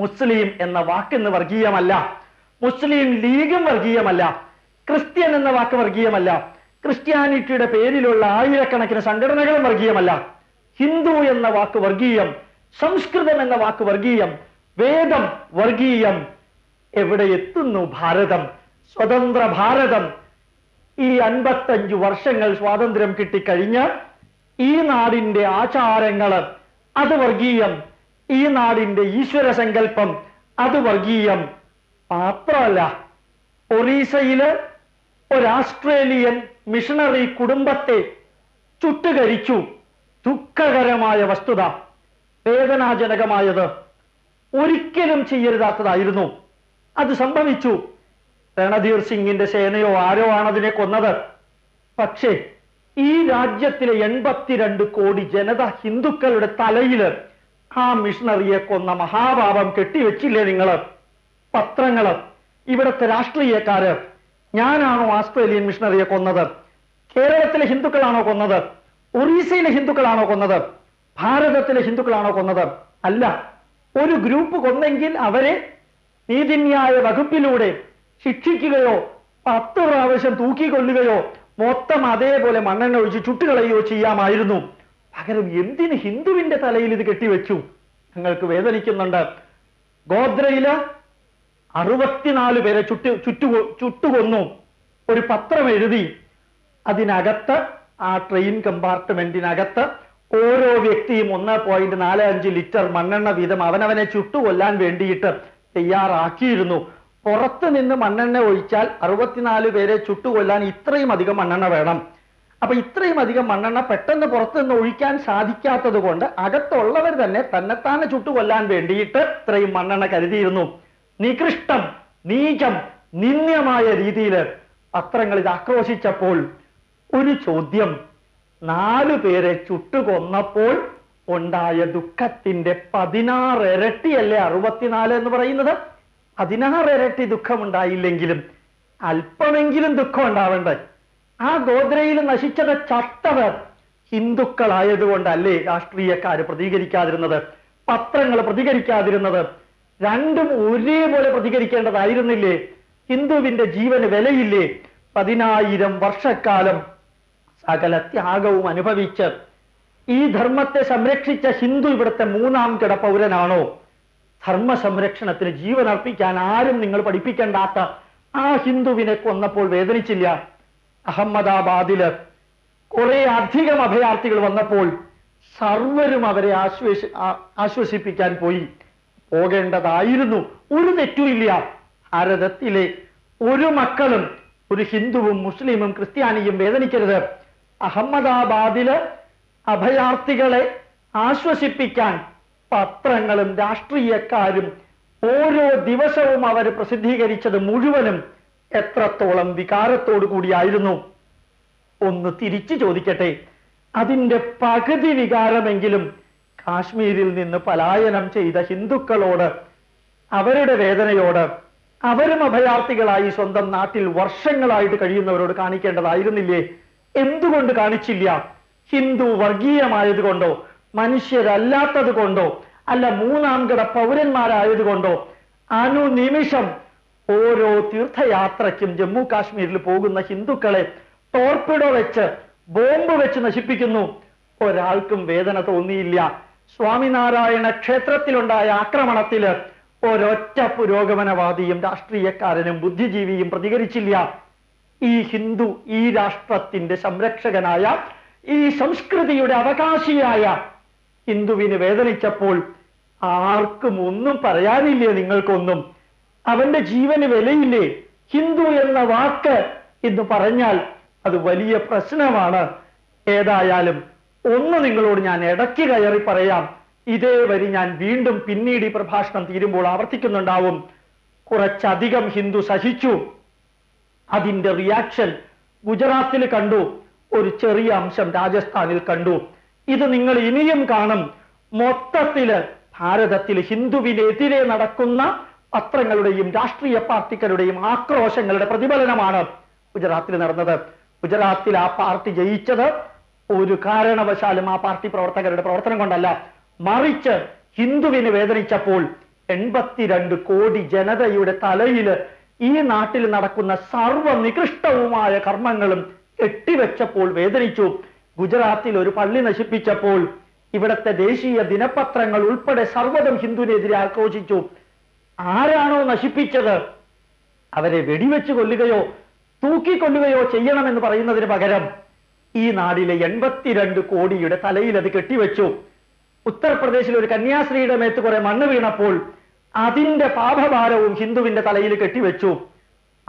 മുസ്ലിം എന്ന വാക്കെന്ന് വർഗീയമല്ല. മുസ്ലിം ലീഗും വർഗീയമല്ല. ക്രിസ്ത്യൻ എന്ന വാക്ക് വർഗീയമല്ല. ക്രിസ്ത്യാനിറ്റിയുടെ പേരിലുള്ള ആയിരക്കണക്കിന് സംഘടനകളും വർഗീയമല്ല. ഹിന്ദു എന്ന വാക്ക് വർഗീയം സംസ്കൃതം എന്ന വാക്ക് വർഗീയം വേദം വർഗീയം. എവിടെ എത്തുന്നു ഭാരതം? സ്വതന്ത്ര ഭാരതം. ഈ അൻപത്തഞ്ചു വർഷങ്ങൾ സ്വാതന്ത്ര്യം കിട്ടിക്കഴിഞ്ഞ് ഈ നാടിന്റെ ആചാരങ്ങൾ അത് വർഗീയം ഈ നാടിന്റെ ഈശ്വര സങ്കല്പം അത് വർഗീയം. മാത്രമല്ല ഒറീസയിൽ ഒരു ആസ്ട്രേലിയൻ മിഷണറി കുടുംബത്തെ ചുട്ടുകരിച്ചു. ദുഃഖകരമായ വസ്തുത വേദനാജനകമായത് ഒരിക്കലും ചെയ്യരുതാത്തതായിരുന്നു. അത് സംഭവിച്ചു. രണധീർ സിംഗിന്റെ സേനയോ ആരോ ആണതിനെ കൊന്നത്. പക്ഷേ ഈ രാജ്യത്തിലെ എൺപത്തിരണ്ട് കോടി ജനത ഹിന്ദുക്കളുടെ തലയിൽ ആ മിഷണറിയെ കൊന്ന മഹാഭാവം കെട്ടിവെച്ചില്ലേ നിങ്ങൾ പത്രങ്ങൾ ഇവിടുത്തെ രാഷ്ട്രീയക്കാര് ഞാനാണോ ആസ്ട്രേലിയൻ മിഷണറിയെ കൊന്നത്? കേരളത്തിലെ ഹിന്ദുക്കളാണോ കൊന്നത്? ഒറീസയിലെ ഹിന്ദുക്കളാണോ കൊന്നത്? ഭാരതത്തിലെ ഹിന്ദുക്കളാണോ കൊന്നത്? അല്ല. ഒരു ഗ്രൂപ്പ് കൊന്നെങ്കിൽ അവരെ നീതിന്യായ വകുപ്പിലൂടെ ശിക്ഷിക്കുകയോ പത്ത് പ്രാവശ്യം തൂക്കിക്കൊല്ലുകയോ മൊത്തം അതേപോലെ മണ്ണെണ്ണ ഒഴിച്ച് ചുട്ടുകളയോ ചെയ്യാമായിരുന്നു. പകരം എന്തിന് ഹിന്ദുവിന്റെ തലയിൽ ഇത് കെട്ടിവെച്ചു? ഞങ്ങൾക്ക് വേദനിക്കുന്നുണ്ട്. ഗോദ്രയിൽ അറുപത്തിനാല് പേരെ ചുറ്റു ചുറ്റു ചുട്ടുകൊന്നു. ഒരു പത്രം എഴുതി അതിനകത്ത് ആ ട്രെയിൻ കമ്പാർട്ട്മെന്റിനകത്ത് ഓരോ വ്യക്തിയും ഒന്ന് പോയിന്റ് നാല് അഞ്ച് ലിറ്റർ മണ്ണെണ്ണ വീതം അവനവനെ ചുട്ടുകൊല്ലാൻ വേണ്ടിയിട്ട് തയ്യാറാക്കിയിരുന്നു. പുറത്ത് നിന്ന് മണ്ണെണ്ണ ഒഴിച്ചാൽ അറുപത്തിനാല് പേരെ ചുട്ടുകൊല്ലാൻ ഇത്രയും അധികം മണ്ണെണ്ണ വേണം. അപ്പൊ ഇത്രയും അധികം മണ്ണെണ്ണ പെട്ടെന്ന് പുറത്ത് നിന്ന് ഒഴിക്കാൻ സാധിക്കാത്തത് കൊണ്ട് അകത്തുള്ളവർ തന്നെ തന്നെത്താനെ ചുട്ടുകൊല്ലാൻ വേണ്ടിയിട്ട് ഇത്രയും മണ്ണെണ്ണ കരുതിയിരുന്നു. നികൃഷ്ടം നീചം നിന്ദ്യമായ രീതിയിൽ പത്രങ്ങൾ ഇത് ആക്രോശിച്ചപ്പോൾ ഒരു ചോദ്യം. നാലു പേരെ ചുട്ടുകൊന്നപ്പോൾ ഉണ്ടായ ദുഃഖത്തിന്റെ പതിനാറ് ഇരട്ടിയല്ലേ അറുപത്തിനാല് എന്ന് പറയുന്നത്? പതിനാറ് ഇരട്ടി ദുഃഖമുണ്ടായില്ലെങ്കിലും അല്പമെങ്കിലും ദുഃഖം ഉണ്ടാവേണ്ടേ? ആ ഗോദ്രയിൽ നശിച്ചത് ചത്തവർ ഹിന്ദുക്കളായതുകൊണ്ടല്ലേ രാഷ്ട്രീയക്കാർ പ്രതികരിക്കാതിരുന്നത്? പത്രങ്ങൾ പ്രതികരിക്കാതിരുന്നത്? രണ്ടും ഒരേപോലെ പ്രതികരിക്കേണ്ടതായിരുന്നില്ലേ? ഹിന്ദുവിന്റെ ജീവന് വിലയില്ലേ? പതിനായിരം വർഷക്കാലം സകല ത്യാഗവും അനുഭവിച്ച് ഈ ധർമ്മത്തെ സംരക്ഷിച്ച ഹിന്ദു ഇവിടുത്തെ മൂന്നാം കിട ധർമ്മ സംരക്ഷണത്തിന് ജീവൻ അർപ്പിക്കാൻ ആരും നിങ്ങൾ പഠിപ്പിക്കേണ്ടാത്ത ആ ഹിന്ദുവിനെ കൊന്നപ്പോൾ വേദനിച്ചില്ല. അഹമ്മദാബാദിൽ കുറെ അധികം അഭയാർത്ഥികൾ വന്നപ്പോൾ സർവരും അവരെ ആശ്വസി ആ- ആശ്വസിപ്പിക്കാൻ പോയി. പോകേണ്ടതായിരുന്നു. ഒരു തെറ്റുമില്ല ഭാരതത്തിലെ ഒരു മക്കളും ഒരു ഹിന്ദുവും മുസ്ലിമും ക്രിസ്ത്യാനിയും വേദനിക്കരുത്. അഹമ്മദാബാദിൽ അഭയാർത്ഥികളെ ആശ്വസിപ്പിക്കാൻ പത്രങ്ങളും രാഷ്ട്രീയക്കാരും ഓരോ ദിവസവും അവർ പ്രസിദ്ധീകരിച്ചത് മുഴുവനും എത്രത്തോളം വികാരത്തോടു കൂടിയായിരുന്നു. ഒന്ന് തിരിച്ചു ചോദിക്കട്ടെ. അതിന്റെ പകുതി വികാരമെങ്കിലും കാശ്മീരിൽ നിന്ന് പലായനം ചെയ്ത ഹിന്ദുക്കളോട് അവരുടെ വേദനയോട് അവരും അഭയാർത്ഥികളായി സ്വന്തം നാട്ടിൽ വർഷങ്ങളായിട്ട് കഴിയുന്നവരോട് കാണിക്കേണ്ടതായിരുന്നില്ലേ? എന്തുകൊണ്ട് കാണിച്ചില്ല? ഹിന്ദു വർഗീയമായത് കൊണ്ടോ മനുഷ്യരല്ലാത്തത് കൊണ്ടോ അല്ല മൂന്നാം ഘട പൗരന്മാരായത് കൊണ്ടോ അനുനിമിഷം ഓരോ തീർത്ഥയാത്രയ്ക്കും ജമ്മു കാശ്മീരിൽ പോകുന്ന ഹിന്ദുക്കളെ ടോർപ്പിഡോ വെച്ച് ബോംബ് വെച്ച് നശിപ്പിക്കുന്നു. ഒരാൾക്കും വേദന തോന്നിയില്ല. സ്വാമിനാരായണ ക്ഷേത്രത്തിലുണ്ടായ ആക്രമണത്തിൽ ഒരൊറ്റ പുരോഗമനവാദിയും രാഷ്ട്രീയക്കാരനും ബുദ്ധിജീവിയും പ്രതികരിച്ചില്ല. ഈ ഹിന്ദു ഈ രാഷ്ട്രത്തിന്റെ സംരക്ഷകനായ ഈ സംസ്കൃതിയുടെ അവകാശിയായ ഹിന്ദുവിന് വേദനിച്ചപ്പോൾ ആർക്കും ഒന്നും പറയാനില്ലേ നിങ്ങൾക്കൊന്നും? അവന്റെ ജീവന് വിലയില്ലേ? ഹിന്ദു എന്ന വാക്ക് എന്ന് പറഞ്ഞാൽ അത് വലിയ പ്രശ്നമാണ്. ഏതായാലും ഒന്ന് നിങ്ങളോട് ഞാൻ ഇടയ്ക്ക് കയറി പറയാം. ഇതേ വരി ഞാൻ വീണ്ടും പിന്നീട് ഈ പ്രഭാഷണം തീരുമ്പോൾ ആവർത്തിക്കുന്നുണ്ടാവും. കുറച്ചധികം ഹിന്ദു സഹിച്ചു. അതിന്റെ റിയാക്ഷൻ ഗുജറാത്തിൽ കണ്ടു. ഒരു ചെറിയ അംശം രാജസ്ഥാനിൽ കണ്ടു. ഇത് നിങ്ങൾ ഇനിയും കാണും. മൊത്തത്തിൽ ഭാരതത്തിൽ ഹിന്ദുവിനെതിരെ നടക്കുന്ന പത്രങ്ങളുടെയും രാഷ്ട്രീയ പാർട്ടികളുടെയും ആക്രോശങ്ങളുടെ പ്രതിഫലനമാണ് ഗുജറാത്തിൽ നടന്നത്. ഗുജറാത്തിൽ ആ പാർട്ടി ജയിച്ചത് ഒരു കാരണവശാലും ആ പാർട്ടി പ്രവർത്തകരുടെ പ്രവർത്തനം കൊണ്ടല്ല. മറിച്ച് ഹിന്ദുവിന് വേദനിച്ചപ്പോൾ എൺപത്തിരണ്ട് കോടി ജനതയുടെ തലയിൽ ഈ നാട്ടിൽ നടക്കുന്ന സർവ നികൃഷ്ടവുമായ കർമ്മങ്ങളും കെട്ടിവെച്ചപ്പോൾ വേദനിച്ചു. ഗുജറാത്തിൽ ഒരു പള്ളി നശിപ്പിച്ചപ്പോൾ ഇവിടത്തെ ദേശീയ ദിനപത്രങ്ങൾ ഉൾപ്പെടെ സർവതും ഹിന്ദുവിനെതിരെ ആക്രോശിച്ചു ആരാണോ നശിപ്പിച്ചത്? അവരെ വെടിവെച്ച് കൊല്ലുകയോ തൂക്കിക്കൊല്ലുകയോ ചെയ്യണമെന്ന് പറയുന്നതിന് പകരം ഈ നാടിലെ എൺപത്തിരണ്ട് കോടിയുടെ തലയിൽ അത് കെട്ടിവെച്ചു. ഉത്തർപ്രദേശിൽ ഒരു കന്യാസ്ത്രീയുടെ മേത്ത് കുറെ മണ്ണ് വീണപ്പോൾ അതിന്റെ പാപഭാരവും ഹിന്ദുവിന്റെ തലയിൽ കെട്ടിവെച്ചു.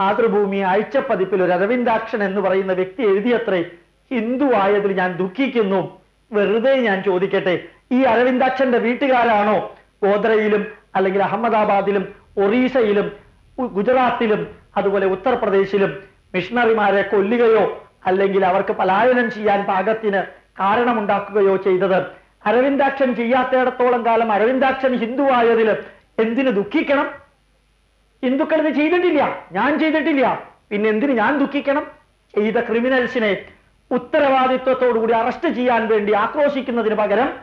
മാതൃഭൂമി ആഴ്ചപ്പതിപ്പിൽ ഒരു അരവിന്ദാക്ഷൻ എന്ന് പറയുന്ന വ്യക്തി എഴുതിയത്രേ ഹിന്ദു ആയതിൽ ഞാൻ ദുഃഖിക്കുന്നു. വെറുതെ ഞാൻ ചോദിക്കട്ടെ ഈ അരവിന്ദാക്ഷന്റെ വീട്ടുകാരാണോ? ഗോദ്രയിലും അല്ലെങ്കിൽ അഹമ്മദാബാദിലും ഒറീസയിലും ഗുജറാത്തിലും അതുപോലെ ഉത്തർപ്രദേശിലും മിഷണറിമാരെ കൊല്ലുകയോ അല്ലെങ്കിൽ അവർക്ക് പലായനം ചെയ്യാൻ പാകത്തിന് കാരണമുണ്ടാക്കുകയോ ചെയ്തത്. അരവിന്ദാക്ഷൻ ചെയ്യാത്തയിടത്തോളം കാലം അരവിന്ദാക്ഷൻ ഹിന്ദു ആയതിൽ എന്തിന് ദുഃഖിക്കണം? ഹിന്ദുക്കൾ ഇത് ചെയ്തിട്ടില്ല. ഞാൻ ചെയ്തിട്ടില്ല. പിന്നെ എന്തിന് ഞാൻ ദുഃഖിക്കണം? ചെയ്ത ക്രിമിനൽസിനെ ഉത്തരവാദിത്വത്തോടുകൂടി അറസ്റ്റ് ചെയ്യാൻ വേണ്ടി ആക്രോശിക്കുന്നതിന് പകരം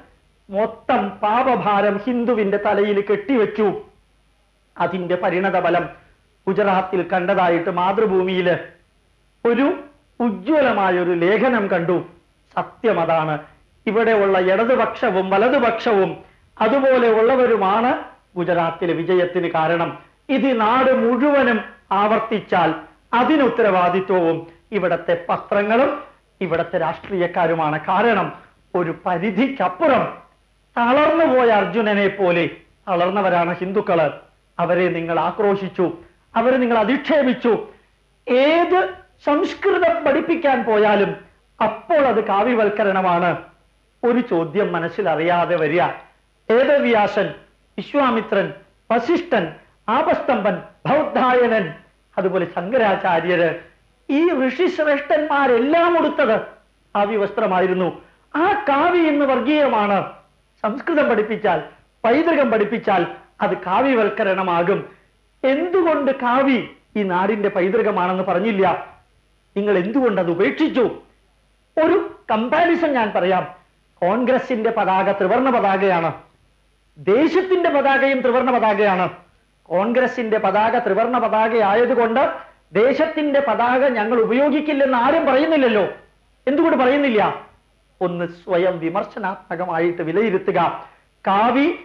മൊത്തം പാപഭാരം ഹിന്ദുവിന്റെ തലയിൽ കെട്ടിവെച്ചു. അതിന്റെ പരിണത പരിണതഫലം ഗുജറാത്തിൽ കണ്ടതായിട്ട് മാതൃഭൂമിയിൽ ഒരു ഉജ്ജ്വലമായ ഒരു ലേഖനം കണ്ടു. സത്യം അതാണ്. ഇവിടെയുള്ള ഇടതുപക്ഷവും വലതുപക്ഷവും അതുപോലെ ഉള്ളവരുമാണ് ഗുജറാത്തിലെ വിജയത്തിന് കാരണം ഇത് നാട് മുഴുവനും ആവർത്തിച്ചാൽ അതിന് ഉത്തരവാദിത്വവും ഇവിടത്തെ പത്രങ്ങളും ഇവിടത്തെ രാഷ്ട്രീയക്കാരുമാണ്. കാരണം ഒരു പരിധിക്കപ്പുറം തളർന്നു പോയ അർജുനനെ പോലെ തളർന്നവരാണ് ഹിന്ദുക്കൾ. അവരെ നിങ്ങൾ ആക്രോശിച്ചു അവരെ നിങ്ങൾ അധിക്ഷേപിച്ചു. ഏത് സംസ്കൃതം പഠിപ്പിക്കാൻ പോയാലും അപ്പോൾ അത് കാവ്യവൽക്കരണമാണ്. ഒരു ചോദ്യം മനസ്സിലറിയാതെ വരിക. ഏത് വേദവ്യാസൻ വിശ്വാമിത്രൻ വസിഷ്ഠൻ ആപസ്തംഭൻ ബൗദ്ധായനൻ അതുപോലെ ശങ്കരാചാര്യര് ഈ ഋഷിശ്രേഷ്ഠന്മാരെല്ലാം ഉടുത്തത് കാവ്യവസ്ത്രമായിരുന്നു. ആ കാവ്യ എന്ന് വർഗീയമാണ്. സംസ്കൃതം പഠിപ്പിച്ചാൽ പൈതൃകം പഠിപ്പിച്ചാൽ അത് കാവ്യവൽക്കരണമാകും. എന്തുകൊണ്ട് കാവ്യ ഈ നാടിന്റെ പൈതൃകമാണെന്ന് പറഞ്ഞില്ല? നിങ്ങൾ എന്തുകൊണ്ട് അത് ഉപേക്ഷിച്ചു? ഒരു കമ്പാരിസൺ ഞാൻ പറയാം. കോൺഗ്രസിന്റെ പതാക ത്രിവർണ പതാകയാണ്. ദേശത്തിന്റെ പതാകയും ത്രിവർണ പതാകയാണ്. കോൺഗ്രസിന്റെ പതാക ത്രിവർണ പതാകയായതുകൊണ്ട് ദേശത്തിന്റെ പതാക ഞങ്ങൾ ഉപയോഗിക്കില്ലെന്ന് ആരും പറയുന്നില്ലല്ലോ. എന്തുകൊണ്ട് പറയുന്നില്ല? ഒന്ന് സ്വയം വിമർശനാത്മകമായിട്ട് വിലയിരുത്തുക. കാവി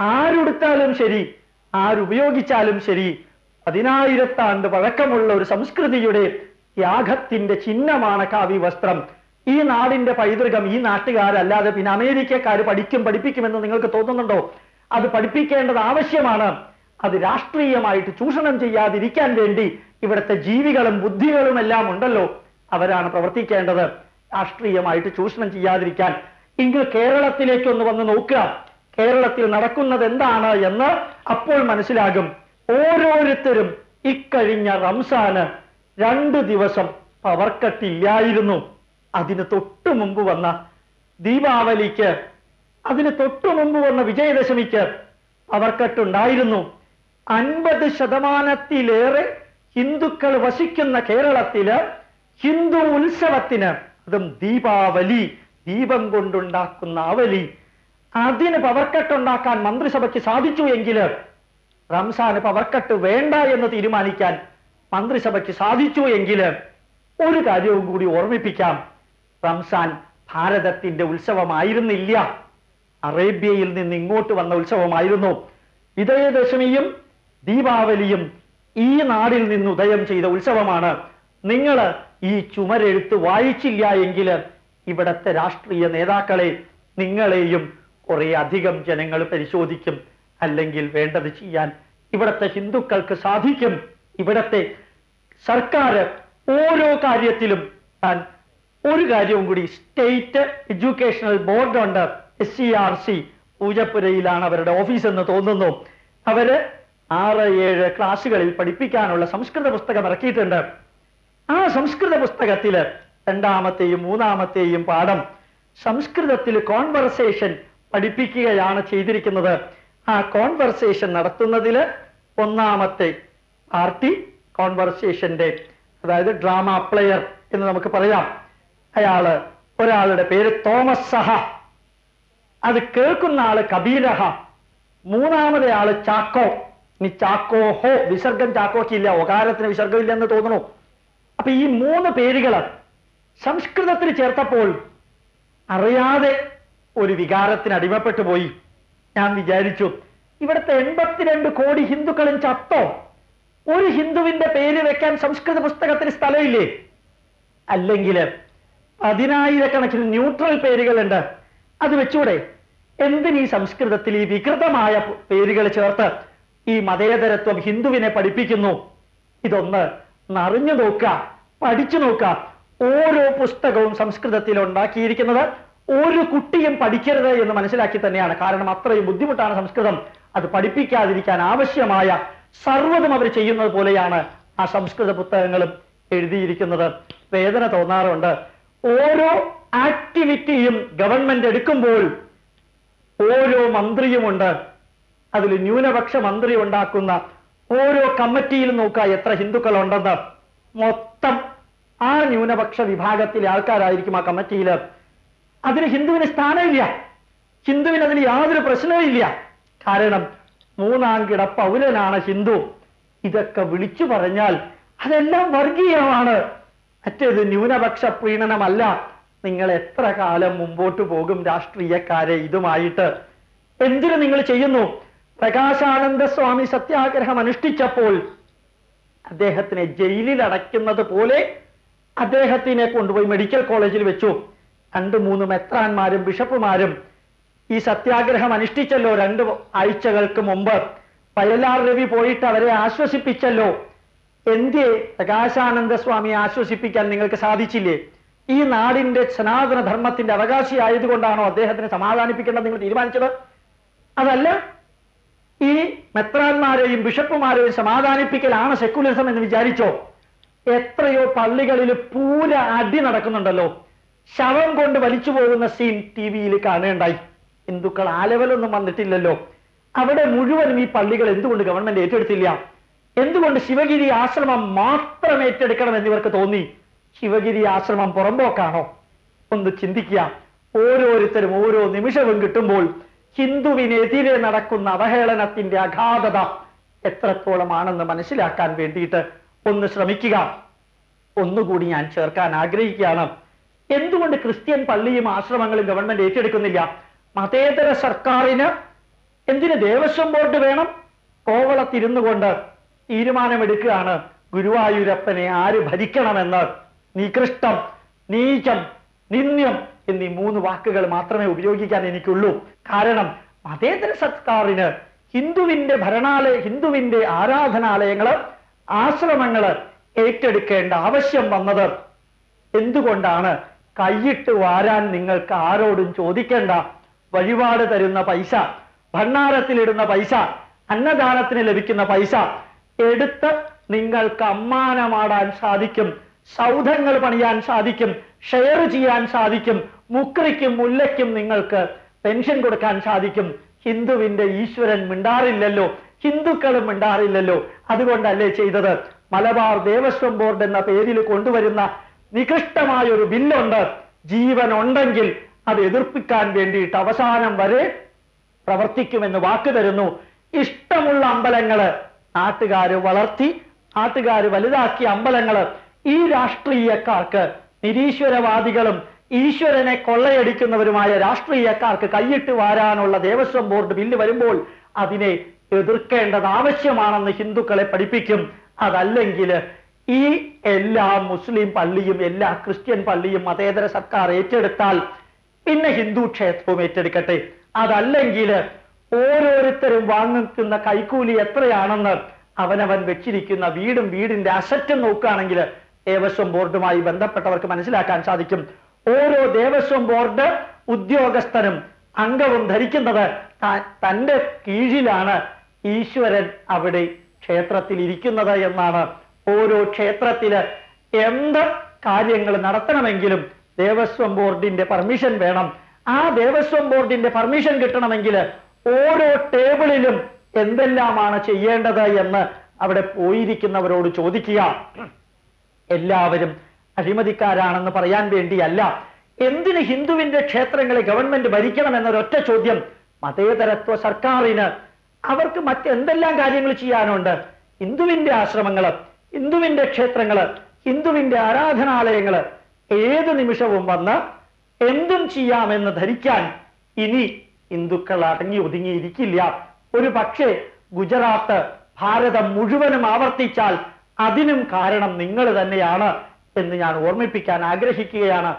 ആരുടുത്താലും ശരി ആരുപയോഗിച്ചാലും ശരി പതിനായിരത്താണ്ട് പഴക്കമുള്ള ഒരു സംസ്കൃതിയുടെ ത്യാഗത്തിന്റെ ചിഹ്നമാണ് കാവി വസ്ത്രം. ഈ നാടിന്റെ പൈതൃകം ഈ നാട്ടുകാരല്ലാതെ പിന്നെ അമേരിക്കക്കാർ പഠിക്കും പഠിപ്പിക്കുമെന്ന് നിങ്ങൾക്ക് തോന്നുന്നുണ്ടോ? അത് പഠിപ്പിക്കേണ്ടത് ആവശ്യമാണ്. അത് രാഷ്ട്രീയമായിട്ട് ചൂഷണം ചെയ്യാതിരിക്കാൻ വേണ്ടി ഇവിടുത്തെ ജീവികളും ബുദ്ധികളും എല്ലാം ഉണ്ടല്ലോ. അവരാണ് പ്രവർത്തിക്കേണ്ടത്. രാഷ്ട്രീയമായിട്ട് ചൂഷണം ചെയ്യാതിരിക്കാൻ. ഇങ്ങ് കേരളത്തിലേക്ക് ഒന്ന് വന്ന് നോക്കുക. കേരളത്തിൽ നടക്കുന്നത് എന്താണ് എന്ന് അപ്പോൾ മനസ്സിലാകും. ഓരോരുത്തരും ഇക്കഴിഞ്ഞ റംസാന് രണ്ട് ദിവസം പവർ കട്ടില്ലായിരുന്നു അതിന് തൊട്ടു മുമ്പ് വന്ന ദീപാവലിക്ക് അതിന് തൊട്ടു മുമ്പ് വന്ന വിജയദശമിക്ക് അവർക്കെട്ടുണ്ടായിരുന്നു. അൻപത് ശതമാനത്തിലേറെ ഹിന്ദുക്കൾ വസിക്കുന്ന കേരളത്തിൽ ഹിന്ദു ഉത്സവത്തിന് അതും ദീപാവലി ദീപം കൊണ്ടുണ്ടാക്കുന്ന അവലി അതിന് പവർക്കട്ടുണ്ടാക്കാൻ മന്ത്രിസഭയ്ക്ക് സാധിച്ചു എങ്കിൽ റംസാന് പവർക്കട്ട് വേണ്ട എന്ന് തീരുമാനിക്കാൻ മന്ത്രിസഭയ്ക്ക് സാധിച്ചു എങ്കിൽ ഒരു കാര്യവും കൂടി ഓർമ്മിപ്പിക്കാം. റംസാൻ ഭാരതത്തിന്റെ ഉത്സവമായിരുന്നില്ല. അറേബ്യയിൽ നിന്ന് ഇങ്ങോട്ട് വന്ന ഉത്സവമായിരുന്നു. വിജയദശമിയും ദീപാവലിയും ഈ നാടിൽ നിന്ന് ഉദയം ചെയ്ത ഉത്സവമാണ്. നിങ്ങൾ ഈ ചുമരെഴുത്ത് വായിച്ചില്ല എങ്കിൽ ഇവിടത്തെ രാഷ്ട്രീയ നേതാക്കളെ നിങ്ങളെയും കുറെ അധികം ജനങ്ങൾ പരിശോധിക്കും. അല്ലെങ്കിൽ വേണ്ടത് ചെയ്യാൻ ഇവിടത്തെ ഹിന്ദുക്കൾക്ക് സാധിക്കും. ഇവിടത്തെ സർക്കാർ ഓരോ കാര്യത്തിലും താൻ ഒരു കാര്യവും കൂടി സ്റ്റേറ്റ് എഡ്യൂക്കേഷണൽ ബോർഡ് ഉണ്ട് എസ് സി ആർ സി പൂജപ്പുരയിലാണ് അവരുടെ ഓഫീസ് എന്ന് തോന്നുന്നു. അവർ ആറ് ഏഴ് ക്ലാസ്സുകളിൽ പഠിപ്പിക്കാനുള്ള സംസ്കൃത പുസ്തകം ഇറക്കിയിട്ടുണ്ട്. ആ സംസ്കൃത പുസ്തകത്തിൽ രണ്ടാമത്തെയും മൂന്നാമത്തെയും പാഠം സംസ്കൃതത്തിൽ കോൺവെർസേഷൻ പഠിപ്പിക്കുകയാണ് ചെയ്തിരിക്കുന്നത്. ആ കോൺവെർസേഷൻ നടത്തുന്നതിൽ ഒന്നാമത്തെ പാർട്ടി കോൺവെർസേഷന്റെ അതായത് ഡ്രാമ പ്ലെയർ എന്ന് നമുക്ക് പറയാം. അയാൾ ഒരാളുടെ പേര് തോമസ് സഹ അത് കേൾക്കുന്ന ആൾ കബീരഹ. മൂന്നാമത് ആൾ ചാക്കോ. ഇനി ചാക്കോ ഹോ വിസർഗം ചാക്കോക്കില്ല ഒകാരത്തിന് വിസർഗമില്ല എന്ന് തോന്നുന്നു. അപ്പൊ ഈ മൂന്ന് പേരുകൾ സംസ്കൃതത്തിൽ ചേർത്തപ്പോൾ അറിയാതെ ഒരു വികാരത്തിന് അടിമപ്പെട്ടു പോയി. ഞാൻ വിചാരിച്ചു ഇവിടുത്തെ എൺപത്തിരണ്ട് കോടി ഹിന്ദുക്കളും ചത്തോ? ഒരു ഹിന്ദുവിന്റെ പേര് വെക്കാൻ സംസ്കൃത പുസ്തകത്തിന് സ്ഥലമില്ലേ? അല്ലെങ്കിൽ പതിനായിരക്കണക്കിന് ന്യൂട്രൽ പേരുകളുണ്ട്. അത് വെച്ചൂടെ എന്തിന് ഈ സംസ്കൃതത്തിൽ ഈ വികൃതമായ പേരുകൾ ചേർത്ത് ഈ മതേതരത്വം ഹിന്ദുവിനെ പഠിപ്പിക്കുന്നു? ഇതൊന്ന് നറിഞ്ഞു നോക്ക പഠിച്ചു നോക്ക ഓരോ പുസ്തകവും സംസ്കൃതത്തിൽ ഉണ്ടാക്കിയിരിക്കുന്നത് ഒരു കുട്ടിയും പഠിക്കരുത് എന്ന് മനസ്സിലാക്കി തന്നെയാണ്. കാരണം അത്രയും ബുദ്ധിമുട്ടാണ് സംസ്കൃതം. അത് പഠിപ്പിക്കാതിരിക്കാൻ ആവശ്യമായ സർവതും അവർ ചെയ്യുന്നത് പോലെയാണ് ആ സംസ്കൃത പുസ്തകങ്ങളും എഴുതിയിരിക്കുന്നത്. വേദന തോന്നാറുണ്ട്. ഓരോ ആക്ടിവിറ്റിയും ഗവൺമെന്റ് എടുക്കുമ്പോൾ ഓരോ മന്ത്രിയുമുണ്ട്. അതിൽ ന്യൂനപക്ഷ മന്ത്രി ഉണ്ടാക്കുന്ന ഓരോ കമ്മിറ്റിയിൽ നോക്കുക എത്ര ഹിന്ദുക്കൾ ഉണ്ടെന്ന് മൊത്തം ആ ന്യൂനപക്ഷ വിഭാഗത്തിലെ ആൾക്കാരായിരിക്കും ആ കമ്മിറ്റിയിൽ അതിന് ഹിന്ദുവിന് സ്ഥാനമില്ല. ഹിന്ദുവിന് അതിന് യാതൊരു പ്രശ്നവും ഇല്ല. കാരണം മൂന്നാം കിട പൗരനാണ് ഹിന്ദു. ഇതൊക്കെ വിളിച്ചു പറഞ്ഞാൽ അതെല്ലാം വർഗീയമാണ്. മറ്റേത് ന്യൂനപക്ഷ പ്രീണനമല്ല. നിങ്ങൾ എത്ര കാലം മുമ്പോട്ട് പോകും രാഷ്ട്രീയക്കാരെ ഇതുമായിട്ട്? എന്തിനു നിങ്ങൾ ചെയ്യുന്നു? പ്രകാശാനന്ദ സ്വാമി സത്യാഗ്രഹം അനുഷ്ഠിച്ചപ്പോൾ അദ്ദേഹത്തിനെ ജയിലിൽ അടയ്ക്കുന്നത് പോലെ അദ്ദേഹത്തിനെ കൊണ്ടുപോയി മെഡിക്കൽ കോളേജിൽ വെച്ചു. രണ്ട് മൂന്ന് മെത്രാന്മാരും ബിഷപ്പുമാരും ഈ സത്യാഗ്രഹം അനുഷ്ഠിച്ചല്ലോ രണ്ട് ആഴ്ചകൾക്ക് മുമ്പ്. വയലാർ രവി പോയിട്ട് അവരെ ആശ്വസിപ്പിച്ചല്ലോ. എന്തേ പ്രകാശാനന്ദ സ്വാമിയെ ആശ്വസിപ്പിക്കാൻ നിങ്ങൾക്ക് സാധിച്ചില്ലേ? ഈ നാടിന്റെ സനാതന ധർമ്മത്തിന്റെ അവകാശി അവകാശിയായതുകൊണ്ടാണോ അദ്ദേഹത്തിനെ സമാധാനിപ്പിക്കേണ്ടത് നിങ്ങൾ തീരുമാനിച്ചത്? അതല്ല ഈ മെത്രാന്മാരെയും ബിഷപ്പുമാരെയും സമാധാനിപ്പിക്കലാണ് സെക്കുലറിസം എന്ന് വിചാരിച്ചോ? എത്രയോ പള്ളികളിൽ പൂര അടി നടക്കുന്നുണ്ടല്ലോ. ശവം കൊണ്ട് വലിച്ചു പോകുന്ന സീൻ ടി വിയിൽ കാണേണ്ടായി. ഹിന്ദുക്കൾ ആലവലൊന്നും വന്നിട്ടില്ലല്ലോ. അവിടെ മുഴുവനും ഈ പള്ളികൾ എന്തുകൊണ്ട് ഗവൺമെന്റ് ഏറ്റെടുത്തില്ല? എന്തുകൊണ്ട് ശിവഗിരി ആശ്രമം മാത്രം ഏറ്റെടുക്കണം എന്നിവർക്ക് തോന്നി? ശിവഗിരി ആശ്രമം പുറമ്പോക്കാണോ? ഒന്ന് ചിന്തിക്കുക. ഓരോരുത്തരും ഓരോ നിമിഷവും കിട്ടുമ്പോൾ ഹിന്ദുവിനെതിരെ നടക്കുന്ന അവഹേളനത്തിന്റെ അഗാധത എത്രത്തോളമാണെന്ന് മനസ്സിലാക്കാൻ വേണ്ടിയിട്ട് ഒന്ന് ശ്രമിക്കുക. ഒന്നുകൂടി ഞാൻ ചേർക്കാൻ ആഗ്രഹിക്കുകയാണ്. എന്തുകൊണ്ട് ക്രിസ്ത്യൻ പള്ളിയും ആശ്രമങ്ങളും ഗവൺമെന്റ് ഏറ്റെടുക്കുന്നില്ല? മതേതര സർക്കാരിന് എന്തിന് ദേവസ്വം ബോർഡ് വേണം? കോവളത്തിരുന്നു കൊണ്ട് തീരുമാനമെടുക്കുകയാണ്. ഗുരുവായൂരപ്പനെ ആര് ഭരിക്കണമെന്ന്? നികൃഷ്ടം നീചം നിന്ദ്യം എന്നീ മൂന്ന് വാക്കുകൾ മാത്രമേ ഉപയോഗിക്കാൻ എനിക്കുള്ളൂ. കാരണം മതേതര സർക്കാരിന് ഹിന്ദുവിന്റെ ഭരണാലയ ഹിന്ദുവിന്റെ ആരാധനാലയങ്ങൾ ആശ്രമങ്ങൾ ഏറ്റെടുക്കേണ്ട ആവശ്യം വന്നത്. എന്തുകൊണ്ടാണ്? കൈയിട്ട് വാരാൻ നിങ്ങൾക്ക് ആരോടും ചോദിക്കേണ്ട. വഴിപാട് തരുന്ന പൈസ ഭണ്ണാരത്തിലിടുന്ന പൈസ അന്നദാനത്തിന് ലഭിക്കുന്ന പൈസ എടുത്ത് നിങ്ങൾക്ക് അമ്മാനമാടാൻ സാധിക്കും സൗധങ്ങൾ പണിയാൻ സാധിക്കും ഷെയർ ചെയ്യാൻ സാധിക്കും മുക്രിക്കും മുല്ലയ്ക്കും നിങ്ങൾക്ക് പെൻഷൻ കൊടുക്കാൻ സാധിക്കും. ഹിന്ദുവിന്റെ ഈശ്വരൻ മിണ്ടാറില്ലല്ലോ ഹിന്ദുക്കളും മിണ്ടാറില്ലല്ലോ. അതുകൊണ്ടല്ലേ ചെയ്തത്? മലബാർ ദേവസ്വം ബോർഡ് എന്ന പേരിൽ കൊണ്ടുവരുന്ന നികൃഷ്ടമായ ഒരു ബില്ലുണ്ട്. ജീവൻ ഉണ്ടെങ്കിൽ അത് എതിർപ്പിക്കാൻ വേണ്ടിയിട്ട് അവസാനം വരെ പ്രവർത്തിക്കുമെന്ന് വാക്ക് തരുന്നു. ഇഷ്ടമുള്ള അമ്പലങ്ങൾ നാട്ടുകാര് വളർത്തി നാട്ടുകാര് വലുതാക്കിയ അമ്പലങ്ങൾ ഈ രാഷ്ട്രീയക്കാർക്ക് നിരീശ്വരവാദികളും ഈശ്വരനെ കൊള്ളയടിക്കുന്നവരുമായ രാഷ്ട്രീയക്കാർക്ക് കൈയിട്ട് വാരാനുള്ള ദേവസ്വം ബോർഡ് ബില്ല് വരുമ്പോൾ അതിനെ എതിർക്കേണ്ടത് ആവശ്യമാണെന്ന് ഹിന്ദുക്കളെ പഠിപ്പിക്കും. അതല്ലെങ്കിൽ ഈ എല്ലാ മുസ്ലിം പള്ളിയും എല്ലാ ക്രിസ്ത്യൻ പള്ളിയും മതേതര സർക്കാർ ഏറ്റെടുത്താൽ പിന്നെ ഹിന്ദു ക്ഷേത്രവും ഏറ്റെടുക്കട്ടെ. അതല്ലെങ്കിൽ ഓരോരുത്തരും വാങ്ങിക്കുന്ന കൈക്കൂലി എത്രയാണെന്ന് അവനവൻ വെച്ചിരിക്കുന്ന വീടും വീടിന്റെ അസറ്റും നോക്കുകയാണെങ്കിൽ ദേവസ്വം ബോർഡുമായി ബന്ധപ്പെട്ടവർക്ക് മനസ്സിലാക്കാൻ സാധിക്കും. ഓരോ ദേവസ്വം ബോർഡ് ഉദ്യോഗസ്ഥനും അംഗവും ധരിക്കുന്നത് തന്റെ കീഴിലാണ് ഈശ്വരൻ അവിടെ ക്ഷേത്രത്തിൽ ഇരിക്കുന്നത് എന്നാണ്. ഓരോ ക്ഷേത്രത്തിൽ എന്ത് കാര്യങ്ങൾ നടത്തണമെങ്കിലും ദേവസ്വം ബോർഡിന്റെ പെർമിഷൻ വേണം. ആ ദേവസ്വം ബോർഡിന്റെ പെർമിഷൻ കിട്ടണമെങ്കിൽ ഓരോ ടേബിളിലും എന്തെല്ലാമാണ് ചെയ്യേണ്ടത് എന്ന് അവിടെ പോയിരിക്കുന്നവരോട് ചോദിക്കുക. എല്ലാവരും അഴിമതിക്കാരാണെന്ന് പറയാൻ വേണ്ടിയല്ല. എന്തിന് ഹിന്ദുവിന്റെ ക്ഷേത്രങ്ങളെ ഗവൺമെന്റ് ഭരിക്കണം എന്നൊരൊറ്റ ചോദ്യം മതേതരത്വ സർക്കാരിന്. അവർക്ക് മറ്റെന്തെല്ലാം കാര്യങ്ങൾ ചെയ്യാനുണ്ട്? ഹിന്ദുവിന്റെ ആശ്രമങ്ങൾ ഹിന്ദുവിന്റെ ക്ഷേത്രങ്ങൾ ഹിന്ദുവിന്റെ ആരാധനാലയങ്ങൾ ഏത് നിമിഷവും വന്ന് എന്തും ചെയ്യാമെന്ന് ധരിക്കാൻ ഇനി ഹിന്ദുക്കൾ അടങ്ങി ഒതുങ്ങിയിരിക്കില്ല. ഒരു പക്ഷേ ഗുജറാത്ത് ഭാരതം മുഴുവനും ആവർത്തിച്ചാൽ അതിനും കാരണം നിങ്ങൾ തന്നെയാണ് എന്ന് ഞാൻ ഓർമ്മിപ്പിക്കാൻ ആഗ്രഹിക്കുകയാണ്.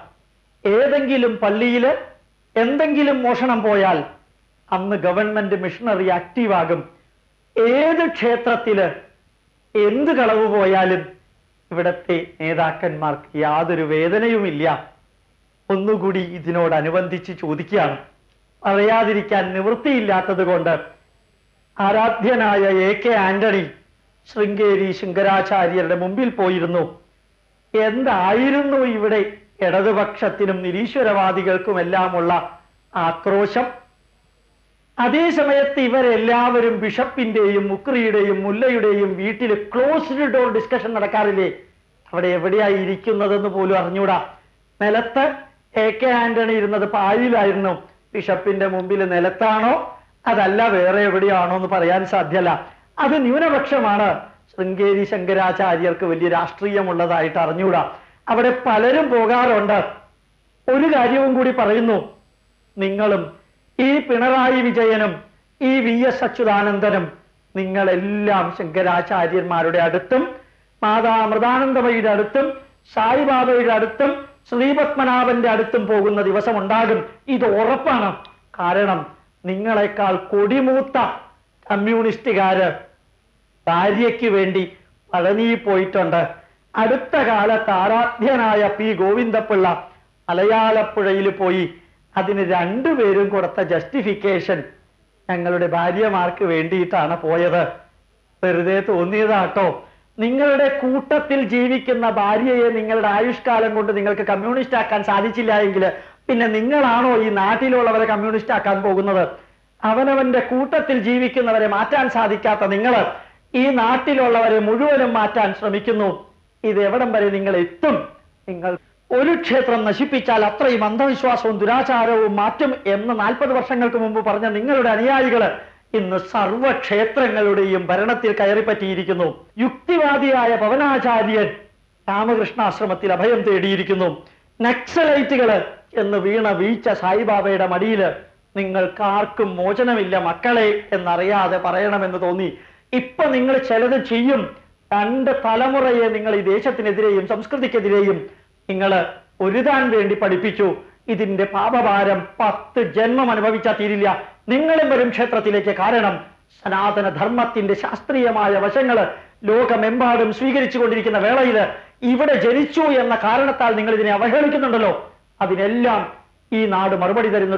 ഏതെങ്കിലും പള്ളിയിൽ എന്തെങ്കിലും മോഷണം പോയാൽ അന്ന് ഗവൺമെന്റ് മിഷണറി ആക്റ്റീവാകും. ഏത് ക്ഷേത്രത്തിൽ എന്ത് കളവ് പോയാലും ഇവിടത്തെ നേതാക്കന്മാർക്ക് യാതൊരു വേദനയുമില്ല. ഒന്നുകൂടി ഇതിനോടനുബന്ധിച്ച് ചോദിക്കുകയാണ്. പറയാതിരിക്കാൻ നിവൃത്തിയില്ലാത്തത് കൊണ്ട് ആരാധ്യനായ എ കെ ആന്റണി ശൃംഗേരി ശങ്കരാചാര്യരുടെ മുമ്പിൽ പോയിരുന്നു. എന്തായിരുന്നു ഇവിടെ ഇടതുപക്ഷത്തിനും നിരീശ്വരവാദികൾക്കുമെല്ലാമുള്ള ആക്രോശം? അതേ സമയത്ത് ഇവരെല്ലാവരും ബിഷപ്പിന്റെയും മുക്രിയുടെയും മുല്ലയുടെയും വീട്ടിൽ ക്ലോസ്ഡ് ഡോർ ഡിസ്കഷൻ നടക്കാറില്ലേ? അവിടെ എവിടെയായി ഇരിക്കുന്നതെന്ന് പോലും അറിഞ്ഞൂടാ. നിലത്ത് എ കെ ആന്റണി ഇരുന്നത് പാലിലായിരുന്നു ബിഷപ്പിന്റെ മുമ്പിൽ നിലത്താണോ? അതല്ല വേറെ എവിടെയാണോ എന്ന് പറയാൻ സാധ്യല്ല. അത് ന്യൂനപക്ഷമാണ്. ശൃംഗേരി ശങ്കരാചാര്യർക്ക് വലിയ രാഷ്ട്രീയമുള്ളതായിട്ട് അറിഞ്ഞുകൂടാ അവിടെ പലരും പോകാറുണ്ട്. ഒരു കാര്യവും കൂടി പറയുന്നു. നിങ്ങളും ഈ പിണറായി വിജയനും ഈ വി എസ് അച്യുതാനന്ദനും നിങ്ങളെല്ലാം ശങ്കരാചാര്യന്മാരുടെ അടുത്തും മാതാ അമൃതാനന്ദമയുടെ അടുത്തും സായിബാബയുടെ അടുത്തും ശ്രീപത്മനാഭന്റെ അടുത്തും പോകുന്ന ദിവസം ഉണ്ടാകും ഇത് ഉറപ്പാണ്. കാരണം നിങ്ങളെക്കാൾ കൊടിമൂത്ത കമ്മ്യൂണിസ്റ്റുകാര് ഭാര്യയ്ക്ക് വേണ്ടി പഴനിയിൽ പോയിട്ടുണ്ട് അടുത്ത കാലത്ത് ആരാധ്യനായ പി ഗോവിന്ദപിള്ള മലയാളപ്പുഴയിൽ പോയി അതിന് രണ്ടുപേരും കൊടുത്ത ജസ്റ്റിഫിക്കേഷൻ ഞങ്ങളുടെ ഭാര്യമാർക്ക് വേണ്ടിയിട്ടാണ് പോയത്. വെറുതെ തോന്നിയതാട്ടോ. നിങ്ങളുടെ കൂട്ടത്തിൽ ജീവിക്കുന്ന ഭാര്യയെ നിങ്ങളുടെ ആയുഷ്കാലം കൊണ്ട് നിങ്ങൾക്ക് കമ്മ്യൂണിസ്റ്റ് ആക്കാൻ സാധിച്ചില്ല എങ്കിൽ പിന്നെ നിങ്ങളാണോ ഈ നാട്ടിലുള്ളവരെ കമ്മ്യൂണിസ്റ്റ് ആക്കാൻ പോകുന്നത്? അവനവന്റെ കൂട്ടത്തിൽ ജീവിക്കുന്നവരെ മാറ്റാൻ സാധിക്കാത്ത നിങ്ങൾ ഈ നാട്ടിലുള്ളവരെ മുഴുവനും മാറ്റാൻ ശ്രമിക്കുന്നു. ഇത് എവിടം വരെ നിങ്ങൾ എത്തും? നിങ്ങൾ ഒരു ക്ഷേത്രം നശിപ്പിച്ചാൽ അത്രയും അന്ധവിശ്വാസവും ദുരാചാരവും മാറ്റും എന്ന് നാൽപ്പത് വർഷങ്ങൾക്ക് മുമ്പ് പറഞ്ഞ നിങ്ങളുടെ അനുയായികൾ ഇന്ന് സർവക്ഷേത്രങ്ങളുടെയും ഭരണത്തിൽ കയറിപ്പറ്റിയിരിക്കുന്നു. യുക്തിവാദിയായ പവനാചാര്യൻ രാമകൃഷ്ണാശ്രമത്തിൽ അഭയം തേടിയിരിക്കുന്നു. നക്സലൈറ്റുകൾ എന്ന് വീണ വീഴ്ച സായിബാബയുടെ മടിയിൽ നിങ്ങൾക്കാർക്കും മോചനമില്ല മക്കളെ എന്നറിയാതെ പറയണമെന്ന് തോന്നി. ഇപ്പൊ നിങ്ങൾ ചിലത് ചെയ്യും. രണ്ട് തലമുറയെ നിങ്ങൾ ഈ ദേശത്തിനെതിരെയും സംസ്കൃതിക്കെതിരെയും നിങ്ങൾ ഒരുതാൻ വേണ്ടി പഠിപ്പിച്ചു. ഇതിന്റെ പാപഭാരം പത്ത് ജന്മം അനുഭവിച്ചാൽ തീരില്ല. നിങ്ങളും വരും ക്ഷേത്രത്തിലേക്ക്. കാരണം സനാതന ധർമ്മത്തിന്റെ ശാസ്ത്രീയമായ വശങ്ങൾ ലോകമെമ്പാടും സ്വീകരിച്ചു കൊണ്ടിരിക്കുന്ന വേളയിൽ ഇവിടെ ജനിച്ചു എന്ന കാരണത്താൽ നിങ്ങൾ ഇതിനെ അവഹേളിക്കുന്നുണ്ടല്ലോ. അതിനെല്ലാം ഈ നാട് മറുപടി തരുന്ന